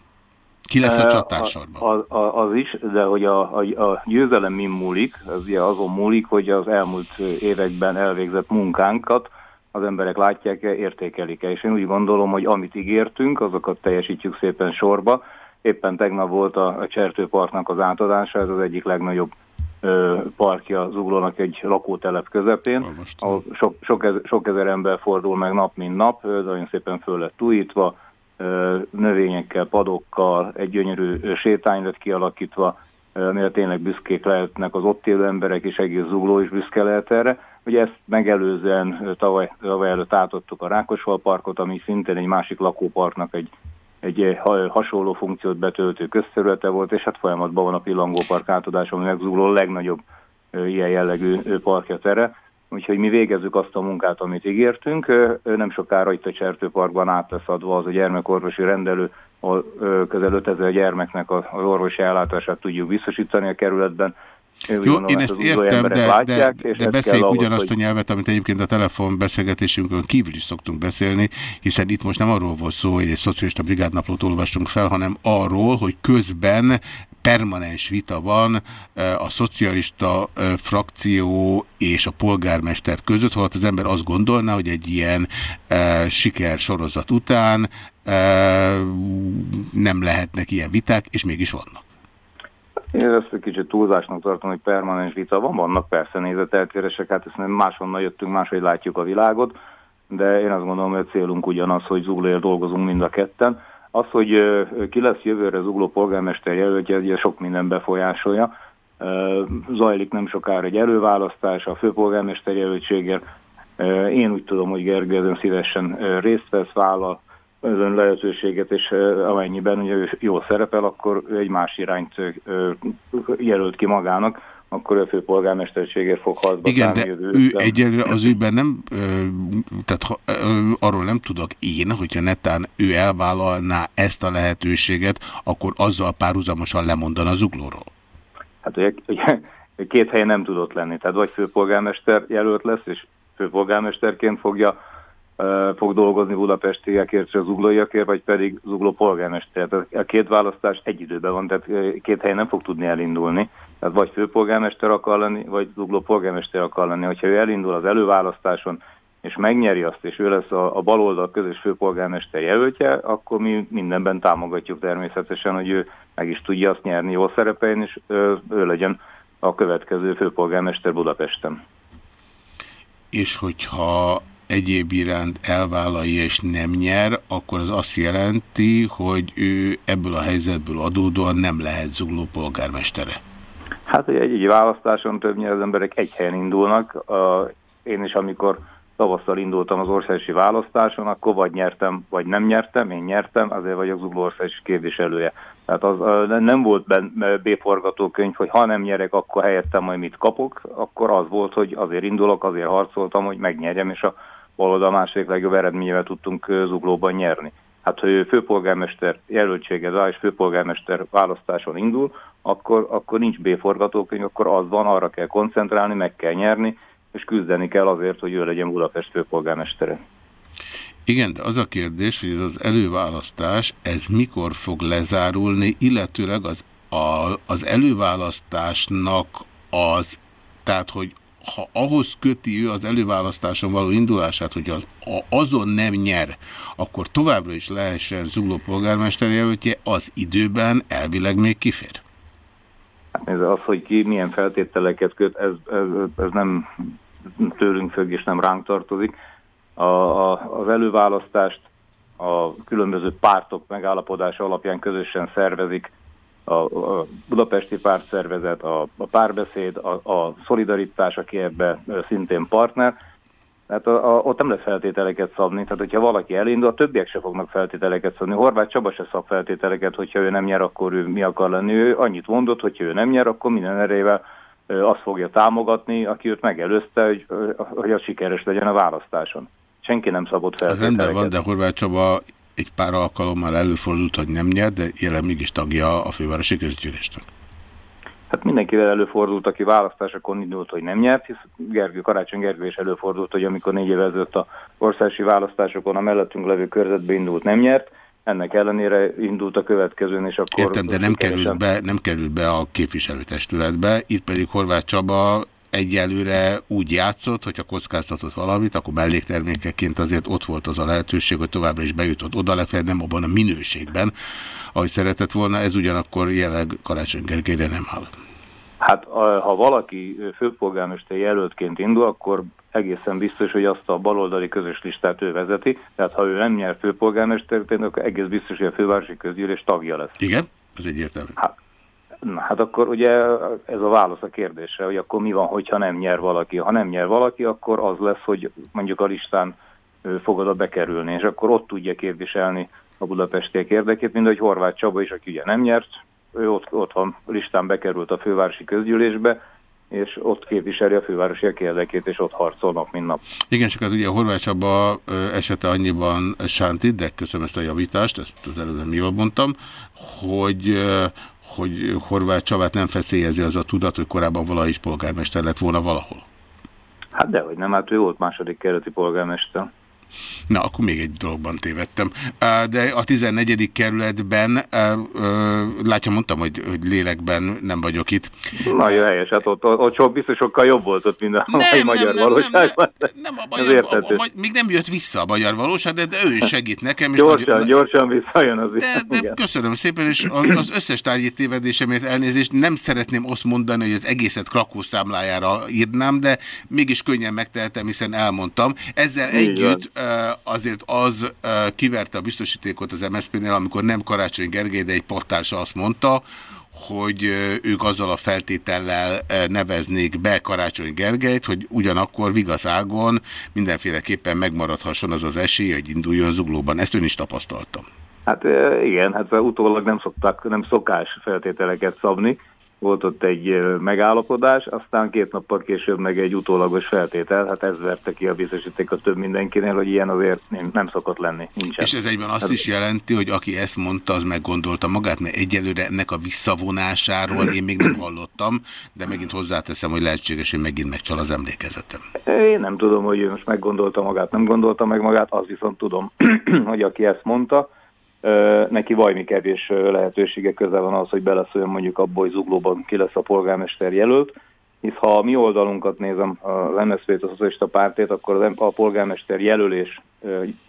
[SPEAKER 1] Ki lesz a csatársorban?
[SPEAKER 14] Az, az, az is, de hogy a, a, a győzelem min múlik, az ugye azon múlik, hogy az elmúlt években elvégzett munkánkat az emberek látják-e, értékelik-e. És én úgy gondolom, hogy amit ígértünk, azokat teljesítjük szépen sorba. Éppen tegnap volt a, Csertőparknak az átadása, ez az egyik legnagyobb parkja Zuglónak egy lakótelep közepén, ahol sok, sok, ezer, sok ezer ember fordul meg nap, mint nap, nagyon szépen föl lett újítva, növényekkel, padokkal, egy gyönyörű sétány lett kialakítva, amire tényleg büszkék lehetnek az ott élő emberek, és egész Zugló is büszke lehet erre. Ugye ezt megelőzően tavaly, tavaly előtt átadtuk a Rákosval parkot, ami szintén egy másik lakóparknak egy, egy hasonló funkciót betöltő közterülete volt, és hát folyamatban van a Pillangópark átadása, ami megzúló a legnagyobb ilyen jellegű parkja tere. Úgyhogy mi végezzük azt a munkát, amit ígértünk. Nem sokára itt a Csertőparkban át lesz adva az a gyermekorvosi rendelő, ahol közel 5000 gyermeknek az orvosi ellátását tudjuk biztosítani a kerületben.
[SPEAKER 1] Jó, én ezt értem, de, látják, de, de beszéljük ugyanazt hogy... a nyelvet, amit egyébként a telefon beszélgetésünkön kívül is szoktunk beszélni, hiszen itt most nem arról volt szó, hogy egy szocialista brigádnaplót olvastunk fel, hanem arról, hogy közben permanens vita van a szocialista frakció és a polgármester között, holott az ember azt gondolná, hogy egy ilyen siker sorozat után nem lehetnek ilyen viták, és mégis vannak.
[SPEAKER 14] Én ezt egy kicsit túlzásnak tartom, hogy permanens vita van, vannak persze nézeteltérések, hát ezt máshonnan jöttünk, máshogy látjuk a világot, de én azt gondolom, hogy a célunk ugyanaz, hogy Zuglóért dolgozunk mind a ketten. Az, hogy ki lesz jövőre Zugló polgármester jelöltje, ugye sok minden befolyásolja. Zajlik nem sokára egy előválasztás a főpolgármester jelöltségért. Én úgy tudom, hogy Gergely ezen szívesen részt vesz, vállal, ezen lehetőséget, és amennyiben ugye ő jól szerepel, akkor ő egy más irányt jelölt ki magának, akkor a főpolgármesterségért fog harcba
[SPEAKER 1] Igen, de
[SPEAKER 14] jövő
[SPEAKER 1] ő egyelőre az ügyben nem, tehát arról nem tudok én, hogyha netán ő elvállalná ezt a lehetőséget, akkor azzal párhuzamosan lemondana az uglóról.
[SPEAKER 14] Hát ugye, ugye két helyen nem tudott lenni, tehát vagy főpolgármester jelölt lesz, és főpolgármesterként fogja fog dolgozni budapestiekért és az uglóiakért, vagy pedig az ugló polgármester. Tehát a két választás egy időben van, tehát két helyen nem fog tudni elindulni. Tehát vagy főpolgármester akar lenni, vagy az ugló polgármester akar lenni. Hogyha ő elindul az előválasztáson, és megnyeri azt, és ő lesz a, a baloldal közös főpolgármester jelöltje, akkor mi mindenben támogatjuk természetesen, hogy ő meg is tudja azt nyerni, jól szerepeljen, és ö, ő legyen a következő főpolgármester Budapesten.
[SPEAKER 1] És hogyha egyéb iránt elvállalja és nem nyer, akkor az azt jelenti, hogy ő ebből a helyzetből adódóan nem lehet zugló polgármestere.
[SPEAKER 14] Hát ugye egy, egy választáson többnyire az emberek egy helyen indulnak. Én is, amikor tavasszal indultam az országosi választáson, akkor vagy nyertem, vagy nem nyertem, én nyertem, azért vagyok zugló országosi képviselője. Tehát az, nem volt B-forgatókönyv, hogy ha nem nyerek, akkor helyettem majd mit kapok, akkor az volt, hogy azért indulok, azért harcoltam, hogy megnyerjem, és a baloldal második legjobb eredményével tudtunk zuglóban nyerni. Hát, ha ő főpolgármester jelöltséget rá, és főpolgármester választáson indul, akkor, akkor nincs B-forgatókönyv, akkor az van, arra kell koncentrálni, meg kell nyerni, és küzdeni kell azért, hogy ő legyen Budapest főpolgármestere.
[SPEAKER 1] Igen, de az a kérdés, hogy ez az előválasztás, ez mikor fog lezárulni, illetőleg az, a, az előválasztásnak az, tehát, hogy ha ahhoz köti ő az előválasztáson való indulását, hogy az, a, azon nem nyer, akkor továbbra is lehessen zugló polgármester jelöltje, az időben elvileg még kifér.
[SPEAKER 14] Hát ez az, hogy ki milyen feltételeket köt, ez, ez, ez nem tőlünk függ és nem ránk tartozik. A, a, az előválasztást a különböző pártok megállapodása alapján közösen szervezik a, a budapesti pártszervezet, a, a párbeszéd, a, a szolidaritás, aki ebbe szintén partner. Tehát a, a, ott nem lehet feltételeket szabni, tehát hogyha valaki elindul, a többiek se fognak feltételeket szabni. Horváth Csaba se szab feltételeket, hogyha ő nem nyer, akkor ő mi akar lenni. Ő annyit mondott, hogyha ő nem nyer, akkor minden erejével azt fogja támogatni, aki őt megelőzte, hogy, hogy az sikeres legyen a választáson. Senki nem szabott
[SPEAKER 1] Ez
[SPEAKER 14] feltételeket.
[SPEAKER 1] rendben van, de Horváth Csaba egy pár alkalommal előfordult, hogy nem nyer, de jelen mégis tagja a fővárosi közgyűlésnek.
[SPEAKER 14] Hát mindenkivel előfordult, aki választásokon indult, hogy nem nyert, hisz Gergő, Karácsony Gergő is előfordult, hogy amikor négy évvel ezelőtt a országosi választásokon a mellettünk levő körzetbe indult, nem nyert, ennek ellenére indult a következőn, és akkor...
[SPEAKER 1] Értem, de nem került, be, nem került be a képviselőtestületbe, itt pedig Horváth Csaba egyelőre úgy játszott, hogyha kockáztatott valamit, akkor melléktermékeként azért ott volt az a lehetőség, hogy továbbra is bejutott oda, lefelé nem abban a minőségben, ahogy szeretett volna, ez ugyanakkor jelenleg Karácsony Gergelyre nem áll.
[SPEAKER 14] Hát ha valaki főpolgármester jelöltként indul, akkor egészen biztos, hogy azt a baloldali közös listát ő vezeti, tehát ha ő nem nyer főpolgármesterként, akkor egész biztos, hogy a fővárosi közgyűlés tagja lesz.
[SPEAKER 1] Igen? Ez egyértelmű.
[SPEAKER 14] Hát, na, hát akkor ugye ez a válasz a kérdésre, hogy akkor mi van, hogyha nem nyer valaki. Ha nem nyer valaki, akkor az lesz, hogy mondjuk a listán fog oda bekerülni, és akkor ott tudja képviselni a budapestiek érdekét, mint hogy Horváth Csaba is, aki ugye nem nyert, ő ott, ott van, listán bekerült a fővárosi közgyűlésbe, és ott képviseli a fővárosiak érdekét, és ott harcol nap, mint nap.
[SPEAKER 1] Igen, csak hát ugye a Horváth Csaba esete annyiban sánti, de köszönöm ezt a javítást, ezt az előbb nem jól mondtam, hogy, hogy Horváth Csabát nem feszélyezi az a tudat, hogy korábban valaha is polgármester lett volna valahol.
[SPEAKER 14] Hát dehogy nem, hát ő volt második kerületi polgármester.
[SPEAKER 1] Na, akkor még egy dologban tévedtem. De a 14. kerületben, látja, mondtam, hogy, hogy lélekben nem vagyok itt.
[SPEAKER 14] Nagyon helyes, hát ott, ott, ott sok biztos sokkal jobb volt ott, mint a
[SPEAKER 1] Nem,
[SPEAKER 14] mai
[SPEAKER 1] nem,
[SPEAKER 14] magyar
[SPEAKER 1] nem,
[SPEAKER 14] valóságban.
[SPEAKER 1] Nem, a
[SPEAKER 14] Ez
[SPEAKER 1] magyar, a,
[SPEAKER 14] érthető.
[SPEAKER 1] a, még nem jött vissza a magyar valóság, de, de ő is segít nekem. És
[SPEAKER 14] Gyorsan,
[SPEAKER 1] nagy-
[SPEAKER 14] gyorsan visszajön az
[SPEAKER 1] De, de
[SPEAKER 14] igen.
[SPEAKER 1] köszönöm szépen, és az összes tárgyi tévedésemért elnézést nem szeretném azt mondani, hogy az egészet Krakó számlájára írnám, de mégis könnyen megtehetem, hiszen elmondtam. Ezzel
[SPEAKER 14] Így
[SPEAKER 1] együtt ö, azért az kiverte a biztosítékot az MSZP-nél, amikor nem Karácsony Gergely, de egy pattársa azt mondta, hogy ők azzal a feltétellel neveznék be Karácsony Gergelyt, hogy ugyanakkor vigaszágon mindenféleképpen megmaradhasson az az esély, hogy induljon zuglóban. Ezt ön is tapasztaltam.
[SPEAKER 14] Hát igen, hát utólag nem szoktak, nem szokás feltételeket szabni, volt ott egy megállapodás, aztán két nappal később meg egy utólagos feltétel, hát ez verte ki a biztosítékot több mindenkinél, hogy ilyen azért nem, nem szokott lenni, nincsen.
[SPEAKER 1] És ez egyben azt
[SPEAKER 14] Hát-
[SPEAKER 1] is jelenti, hogy aki ezt mondta, az meggondolta magát, mert egyelőre ennek a visszavonásáról én még nem hallottam, de megint hozzáteszem, hogy lehetséges, hogy megint megcsal az emlékezetem.
[SPEAKER 14] Én nem tudom, hogy ő most meggondolta magát, nem gondolta meg magát, azt viszont tudom, <clears throat> hogy aki ezt mondta, neki vajmi kevés lehetősége köze van az, hogy beleszóljon mondjuk abba, hogy zuglóban ki lesz a polgármester jelölt, hisz ha a mi oldalunkat nézem, az MSZP-t, a Szocialista Pártét, akkor a polgármester jelölés,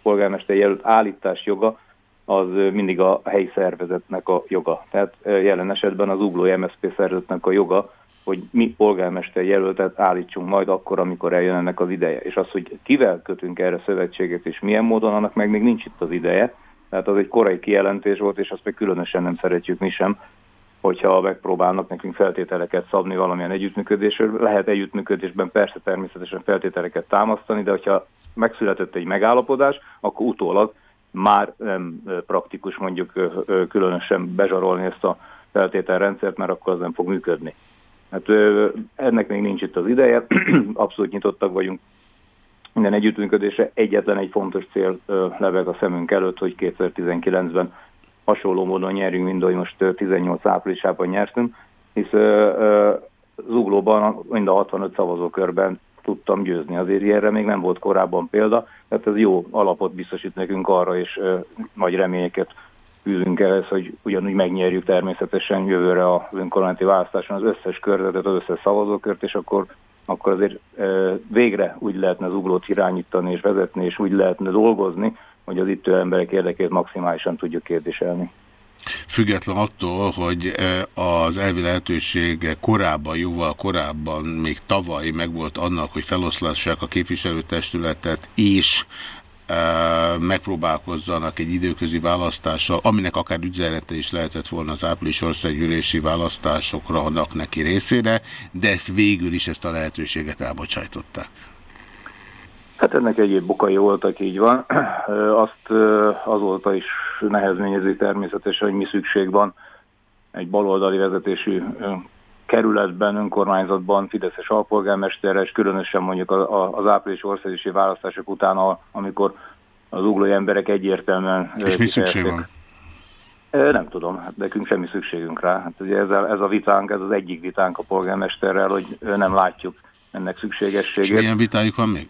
[SPEAKER 14] polgármester jelölt állítás joga, az mindig a helyi szervezetnek a joga. Tehát jelen esetben az uglói MSZP szervezetnek a joga, hogy mi polgármester jelöltet állítsunk majd akkor, amikor eljön ennek az ideje. És az, hogy kivel kötünk erre szövetséget, és milyen módon, annak meg még nincs itt az ideje. Tehát az egy korai kijelentés volt, és azt meg különösen nem szeretjük mi sem, hogyha megpróbálnak nekünk feltételeket szabni valamilyen együttműködésről. Lehet együttműködésben persze természetesen feltételeket támasztani, de hogyha megszületett egy megállapodás, akkor utólag már nem praktikus mondjuk különösen bezsarolni ezt a feltételrendszert, mert akkor az nem fog működni. Hát ennek még nincs itt az ideje, <clears throat> abszolút nyitottak vagyunk minden együttműködésre. Egyetlen egy fontos cél ö, lebeg a szemünk előtt, hogy 2019-ben hasonló módon nyerjünk, mint ahogy most ö, 18 áprilisában nyertünk, hisz Zuglóban mind a 65 szavazókörben tudtam győzni. Azért ilyenre még nem volt korábban példa, tehát ez jó alapot biztosít nekünk arra, és nagy reményeket fűzünk el ez, hogy ugyanúgy megnyerjük természetesen jövőre az önkormányzati választáson az összes körzetet, az összes szavazókört, és akkor, akkor azért végre úgy lehetne az uglót irányítani és vezetni, és úgy lehetne dolgozni, hogy az itt emberek érdekét maximálisan tudjuk kérdéselni.
[SPEAKER 1] Független attól, hogy az elvi lehetőség korábban, jóval korábban, még tavaly megvolt annak, hogy feloszlassák a képviselőtestületet, és megpróbálkozzanak egy időközi választással, aminek akár üzenete is lehetett volna az április országgyűlési választásokra annak neki részére, de ezt végül is ezt a lehetőséget elbocsájtották.
[SPEAKER 14] Hát ennek egyéb bukai voltak, így van. Azt azóta is nehezményezi természetesen, hogy mi szükség van egy baloldali vezetésű kerületben, önkormányzatban Fideszes alpolgármesterre, és különösen mondjuk az április országgyűlési választások után, amikor az uglói emberek egyértelműen...
[SPEAKER 1] És mi szükség van?
[SPEAKER 14] Nem tudom, hát nekünk semmi szükségünk rá. Hát ugye ez a, ez a vitánk, ez az egyik vitánk a polgármesterrel, hogy nem látjuk ennek
[SPEAKER 1] És
[SPEAKER 14] szükségességét.
[SPEAKER 1] milyen vitájuk van még?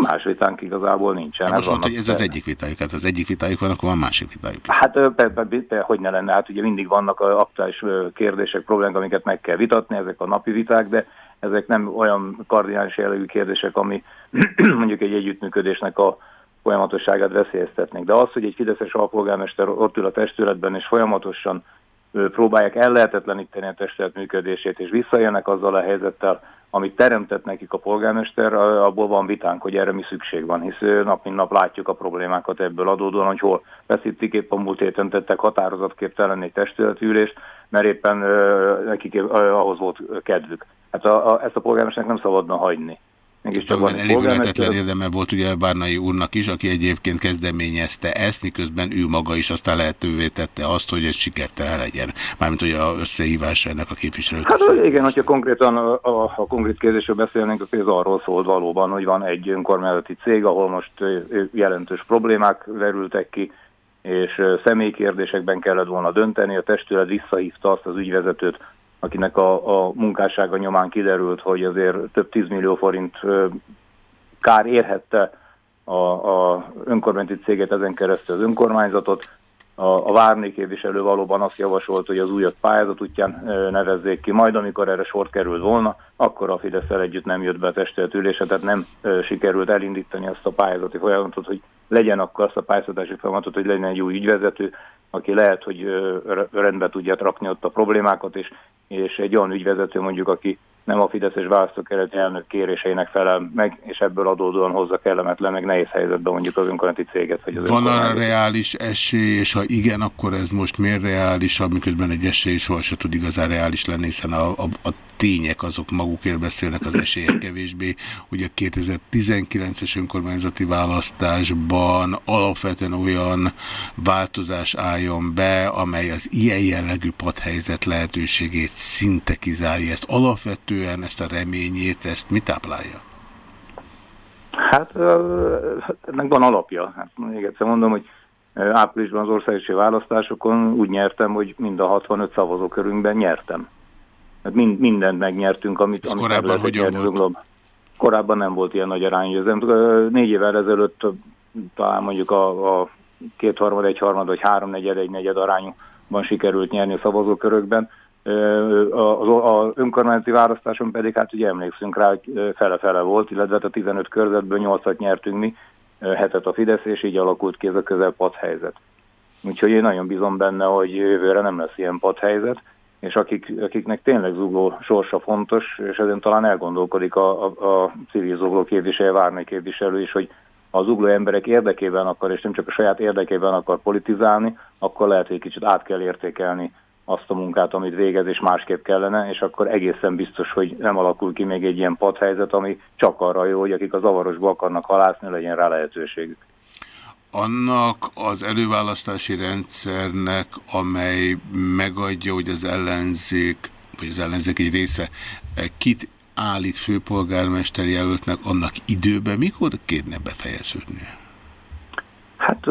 [SPEAKER 14] Más vitánk igazából nincsen.
[SPEAKER 1] Hát most mondta, hogy ez az egyik vitájuk, hát az egyik vitájuk van, akkor van másik vitájuk.
[SPEAKER 14] Hát pe, hogy ne lenne, hát ugye mindig vannak aktuális kérdések, problémák, amiket meg kell vitatni, ezek a napi viták, de ezek nem olyan kardinális jellegű kérdések, ami <clears throat> mondjuk egy együttműködésnek a folyamatosságát veszélyeztetnék. De az, hogy egy fideszes alpolgármester ott ül a testületben, és folyamatosan próbálják ellehetetleníteni a testület működését, és visszajönnek azzal a helyzettel, amit teremtett nekik a polgármester, abból van vitánk, hogy erre mi szükség van, hisz nap mint nap látjuk a problémákat ebből adódóan, hogy hol veszítik épp a múlt héten tettek határozatképtelen egy testületülést, mert éppen nekik ahhoz volt kedvük. Hát a, a, ezt a polgármesternek nem szabadna hagyni. Mégiscsak van egy polgármester,
[SPEAKER 1] érdeme volt ugye Bárnai úrnak is, aki egyébként kezdeményezte ezt, miközben ő maga is aztán lehetővé tette azt, hogy ez sikertelen legyen. Mármint, hogy a összehívása ennek a képviselőt.
[SPEAKER 14] Hát igen, hogyha konkrétan a, a, a konkrét kérdésről beszélnénk, akkor ez arról szólt valóban, hogy van egy önkormányzati cég, ahol most jelentős problémák verültek ki, és személykérdésekben kellett volna dönteni. A testület visszahívta azt az ügyvezetőt, akinek a, a munkássága nyomán kiderült, hogy azért több tízmillió forint kár érhette a, a önkormányzati céget, ezen keresztül az önkormányzatot. A, a Várni képviselő valóban azt javasolt, hogy az újat pályázat útján nevezzék ki, majd amikor erre sor került volna, akkor a fidesz együtt nem jött be a testületülése, tehát nem sikerült elindítani azt a pályázati folyamatot, hogy legyen akkor azt a pályázatási folyamatot, hogy legyen egy új ügyvezető, aki lehet, hogy rendbe tudja rakni ott a problémákat, és, és egy olyan ügyvezető mondjuk, aki nem a Fideszes választókerületi elnök kéréseinek felel meg, és ebből adódóan hozza kellemetlen, meg nehéz helyzetbe mondjuk az önkormányzati céget. Vagy az
[SPEAKER 1] Van arra reális esély, és ha igen, akkor ez most miért reálisabb, miközben egy esély soha se tud igazán reális lenni, hiszen a, a, a tények azok magukért beszélnek, az esélyek kevésbé. Ugye a 2019-es önkormányzati választásban alapvetően olyan változás álljon be, amely az ilyen jellegű padhelyzet lehetőségét szinte kizárja. Ezt alapvetően, ezt a reményét, ezt mi táplálja?
[SPEAKER 14] Hát ö, ennek van alapja. Hát még egyszer mondom, hogy áprilisban az országosi választásokon úgy nyertem, hogy mind a 65 szavazókörünkben nyertem. Hát mind, mindent megnyertünk, amit,
[SPEAKER 1] Ez
[SPEAKER 14] amit
[SPEAKER 1] korábban hogyan
[SPEAKER 14] nyerni
[SPEAKER 1] volt?
[SPEAKER 14] Korábban nem volt ilyen nagy arány. Ez nem, ö, négy évvel ezelőtt talán mondjuk a, a kétharmad, egyharmad, vagy háromnegyed, egy negyed arányban sikerült nyerni a szavazókörökben. Az, az önkormányzati választáson pedig, hát ugye emlékszünk rá, hogy fele-fele volt, illetve hát a 15 körzetből 8-at nyertünk mi, hetet a Fidesz, és így alakult ki ez a közelpad helyzet. Úgyhogy én nagyon bízom benne, hogy jövőre nem lesz ilyen padhelyzet, és akik, akiknek tényleg zugló sorsa fontos, és ezen talán elgondolkodik a, a, a civil zugló képviselő, vármely képviselő is, hogy ha az zugló emberek érdekében akar, és nem csak a saját érdekében akar politizálni, akkor lehet, hogy kicsit át kell értékelni azt a munkát, amit végez, és másképp kellene, és akkor egészen biztos, hogy nem alakul ki még egy ilyen padhelyzet, ami csak arra jó, hogy akik a zavarosba akarnak halászni, legyen rá lehetőségük.
[SPEAKER 1] Annak az előválasztási rendszernek, amely megadja, hogy az ellenzék, vagy az ellenzék egy része eh, kit állít főpolgármester jelöltnek, annak időben mikor kérne befejeződnie?
[SPEAKER 14] Hát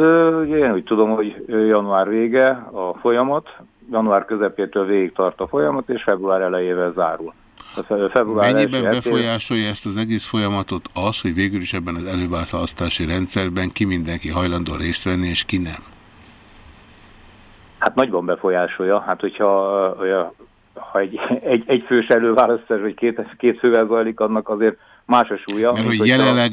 [SPEAKER 14] én úgy tudom, hogy január vége a folyamat, január közepétől végig tart a folyamat, és február elejével zárul. A Február
[SPEAKER 1] Mennyiben befolyásolja ezt az egész folyamatot az, hogy végül is ebben az előválasztási rendszerben ki mindenki hajlandó részt venni, és ki nem?
[SPEAKER 14] Hát nagyban befolyásolja. Hát hogyha olyan, ha egy, egy, egy fős előválasztás, vagy két, két fővel zajlik, annak azért más a súlya.
[SPEAKER 1] Mert hogy jelenleg,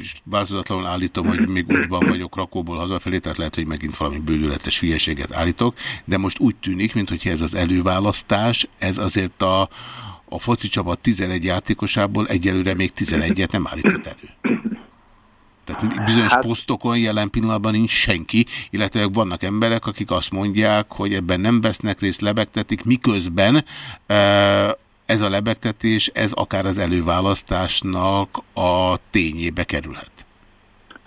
[SPEAKER 1] és változatlanul állítom, hogy még útban vagyok Rakóból hazafelé, tehát lehet, hogy megint valami bődületes hülyeséget állítok, de most úgy tűnik, mintha ez az előválasztás, ez azért a, a foci csapat 11 játékosából egyelőre még 11-et nem állított elő. Tehát bizonyos hát, posztokon jelen pillanatban nincs senki, illetve vannak emberek, akik azt mondják, hogy ebben nem vesznek részt, lebegtetik, miközben eh, ez a lebegtetés, ez akár az előválasztásnak a tényébe kerülhet.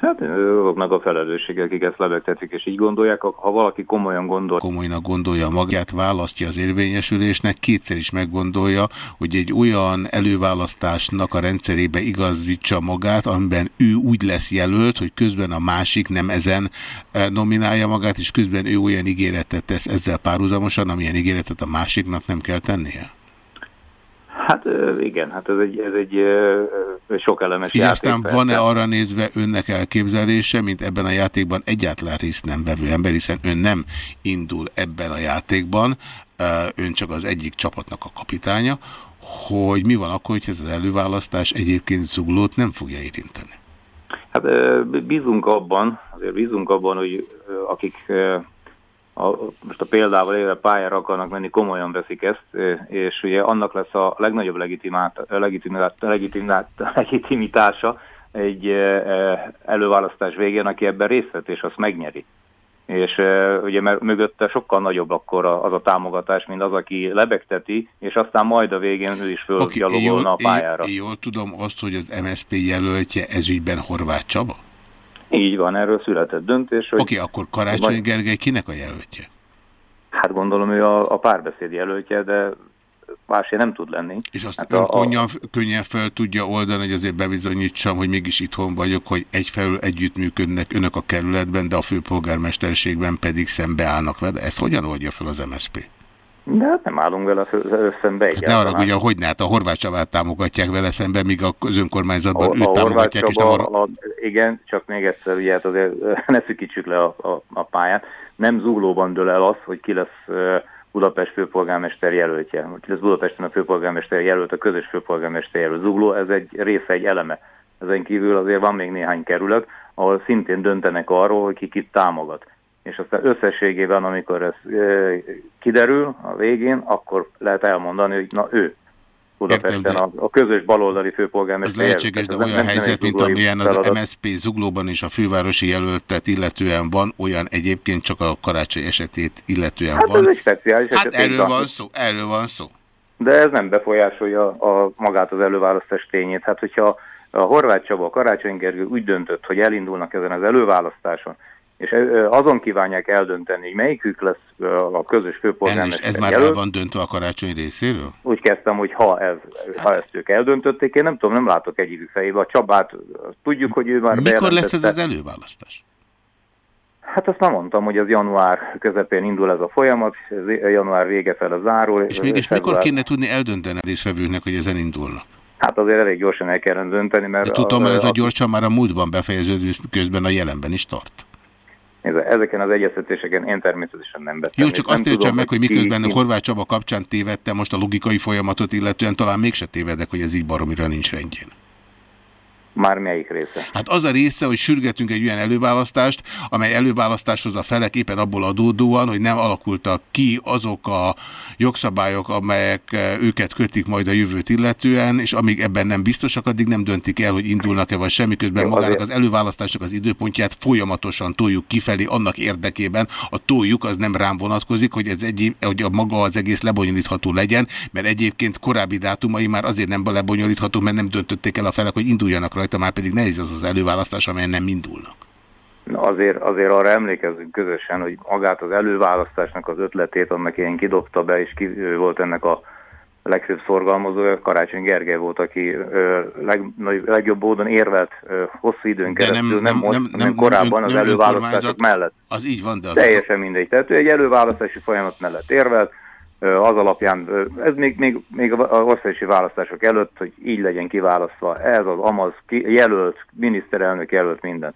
[SPEAKER 14] Hát azoknak a felelősségek, akik ezt lebegtetik, és így gondolják, ha valaki komolyan gondol.
[SPEAKER 1] Komolynak gondolja magát, választja az érvényesülésnek, kétszer is meggondolja, hogy egy olyan előválasztásnak a rendszerébe igazítsa magát, amiben ő úgy lesz jelölt, hogy közben a másik nem ezen nominálja magát, és közben ő olyan ígéretet tesz ezzel párhuzamosan, amilyen ígéretet a másiknak nem kell tennie.
[SPEAKER 14] Hát igen, hát ez egy, ez egy sok elemes
[SPEAKER 1] Így
[SPEAKER 14] játék.
[SPEAKER 1] aztán van-e arra nézve önnek elképzelése, mint ebben a játékban egyáltalán részt nem vevő ember, hiszen ön nem indul ebben a játékban, ön csak az egyik csapatnak a kapitánya, hogy mi van akkor, hogy ez az előválasztás egyébként zuglót nem fogja érinteni?
[SPEAKER 14] Hát bízunk abban, azért bízunk abban, hogy akik ö, a, most a példával élve pályára akarnak menni, komolyan veszik ezt, és ugye annak lesz a legnagyobb legitimát, legitimát, legitimát, legitimitása egy előválasztás végén, aki ebben részt vett, és azt megnyeri. És ugye mert mögötte sokkal nagyobb akkor az a támogatás, mint az, aki lebegteti, és aztán majd a végén ő is fölgyalogolna
[SPEAKER 1] jól,
[SPEAKER 14] a pályára.
[SPEAKER 1] én, én jól tudom azt, hogy az MSZP jelöltje ezügyben Horváth Csaba?
[SPEAKER 14] Így van, erről született döntés. hogy-
[SPEAKER 1] Oké, akkor Karácsony
[SPEAKER 14] Vagy-
[SPEAKER 1] Gergely kinek a jelöltje?
[SPEAKER 14] Hát gondolom ő a, a párbeszéd jelöltje, de másé nem tud lenni.
[SPEAKER 1] És azt
[SPEAKER 14] hát
[SPEAKER 1] ön
[SPEAKER 14] a,
[SPEAKER 1] könnyen, könnyen fel tudja oldani, hogy azért bebizonyítsam, hogy mégis itthon vagyok, hogy egyfelől együttműködnek önök a kerületben, de a főpolgármesterségben pedig szembeállnak vele. Ezt hogyan oldja fel az MSZP?
[SPEAKER 14] De hát nem állunk vele szembe
[SPEAKER 1] Hát ne
[SPEAKER 14] egyáltalán.
[SPEAKER 1] arra hogy ne, hát a Horváth Csabát támogatják vele szemben, míg az önkormányzatban
[SPEAKER 14] a,
[SPEAKER 1] őt
[SPEAKER 14] a
[SPEAKER 1] támogatják, és nem
[SPEAKER 14] Csaba,
[SPEAKER 1] arra...
[SPEAKER 14] a, igen, csak még egyszer, ugye hát azért <laughs> ne szükítsük le a, a, a pályát. Nem zuglóban dől el az, hogy ki lesz Budapest főpolgármester jelöltje. Ki lesz Budapesten a főpolgármester jelölt, a közös főpolgármester jelölt. Zugló, ez egy része, egy eleme. Ezen kívül azért van még néhány kerület, ahol szintén döntenek arról, hogy ki kit támogat. És aztán összességében, amikor ez ö, kiderül a végén, akkor lehet elmondani, hogy na ő Budapesten a, a közös baloldali
[SPEAKER 1] Ez
[SPEAKER 14] főpolgármester
[SPEAKER 1] lehetséges, de.
[SPEAKER 14] Ez
[SPEAKER 1] olyan
[SPEAKER 14] nem- nem
[SPEAKER 1] helyzet,
[SPEAKER 14] egy
[SPEAKER 1] mint amilyen az. MSZP zuglóban és a fővárosi jelöltet illetően van, olyan egyébként csak a karácsony esetét illetően
[SPEAKER 14] Hát
[SPEAKER 1] van.
[SPEAKER 14] ez egy speciális
[SPEAKER 1] Hát
[SPEAKER 14] eset,
[SPEAKER 1] erről
[SPEAKER 14] van.
[SPEAKER 1] szó, erről van szó.
[SPEAKER 14] de ez nem befolyásolja a, magát az előválasztás tényét. Hát hogyha a Horváth Csaba, a Karácsony Gergő úgy döntött, hogy elindulnak ezen az előválasztáson, és azon kívánják eldönteni, hogy melyikük lesz a közös főpolgármester
[SPEAKER 1] ez már el van döntve a karácsony részéről?
[SPEAKER 14] úgy kezdtem, hogy ha, ez, ha ezt ők eldöntötték, én nem tudom, nem látok egyikük fejébe. A Csabát tudjuk, hogy ő már
[SPEAKER 1] Mikor lesz ez az előválasztás?
[SPEAKER 14] Hát azt nem mondtam, hogy az január közepén indul ez a folyamat, ez január vége fele zárul.
[SPEAKER 1] És mégis mikor kéne tudni eldönteni a részvevőknek, hogy ezen indulnak?
[SPEAKER 14] Hát azért elég gyorsan el kellene dönteni, mert...
[SPEAKER 1] De tudom, hogy ez a
[SPEAKER 14] a-
[SPEAKER 1] gyorsan már a múltban befejeződő, közben a jelenben is tart.
[SPEAKER 14] Ezeken az egyeztetéseken én természetesen nem beszélek.
[SPEAKER 1] Jó, csak azt értsem meg, hogy miközben a Horváth Csaba kapcsán tévedtem, most a logikai folyamatot illetően talán mégse tévedek, hogy ez így baromira nincs rendjén.
[SPEAKER 14] Már melyik része?
[SPEAKER 1] Hát az a része, hogy sürgetünk egy olyan előválasztást, amely előválasztáshoz a felek éppen abból adódóan, hogy nem alakultak ki azok a jogszabályok, amelyek eh, őket kötik majd a jövőt illetően, és amíg ebben nem biztosak, addig nem döntik el, hogy indulnak-e vagy semmi közben
[SPEAKER 14] Jó,
[SPEAKER 1] magának
[SPEAKER 14] azért-
[SPEAKER 1] az előválasztásnak az időpontját folyamatosan toljuk kifelé annak érdekében. A toljuk az nem rám vonatkozik, hogy, ez egy, hogy a maga az egész lebonyolítható legyen, mert egyébként korábbi dátumai már azért nem lebonyolítható, mert nem döntötték el a felek, hogy induljanak rajta, már pedig nehéz az az előválasztás, amelyen nem indulnak.
[SPEAKER 14] Na azért, azért arra emlékezzünk közösen, hogy magát az előválasztásnak az ötletét annak én kidobta be, és ki volt ennek a legfőbb szorgalmazója, Karácsony Gergely volt, aki ö, leg, legjobb módon érvelt ö, hosszú időn
[SPEAKER 1] De nem-
[SPEAKER 14] keresztül, nem,
[SPEAKER 1] nem-
[SPEAKER 14] most,
[SPEAKER 1] nem-
[SPEAKER 14] nem, korábban
[SPEAKER 1] nem-
[SPEAKER 14] az előválasztások mellett.
[SPEAKER 1] Az így van, de az
[SPEAKER 14] Teljesen mindegy. Tehát ő egy előválasztási folyamat mellett érvelt, az alapján, ez még, még, még a országosi választások előtt, hogy így legyen kiválasztva, ez az amaz ki, jelölt, miniszterelnök jelölt minden.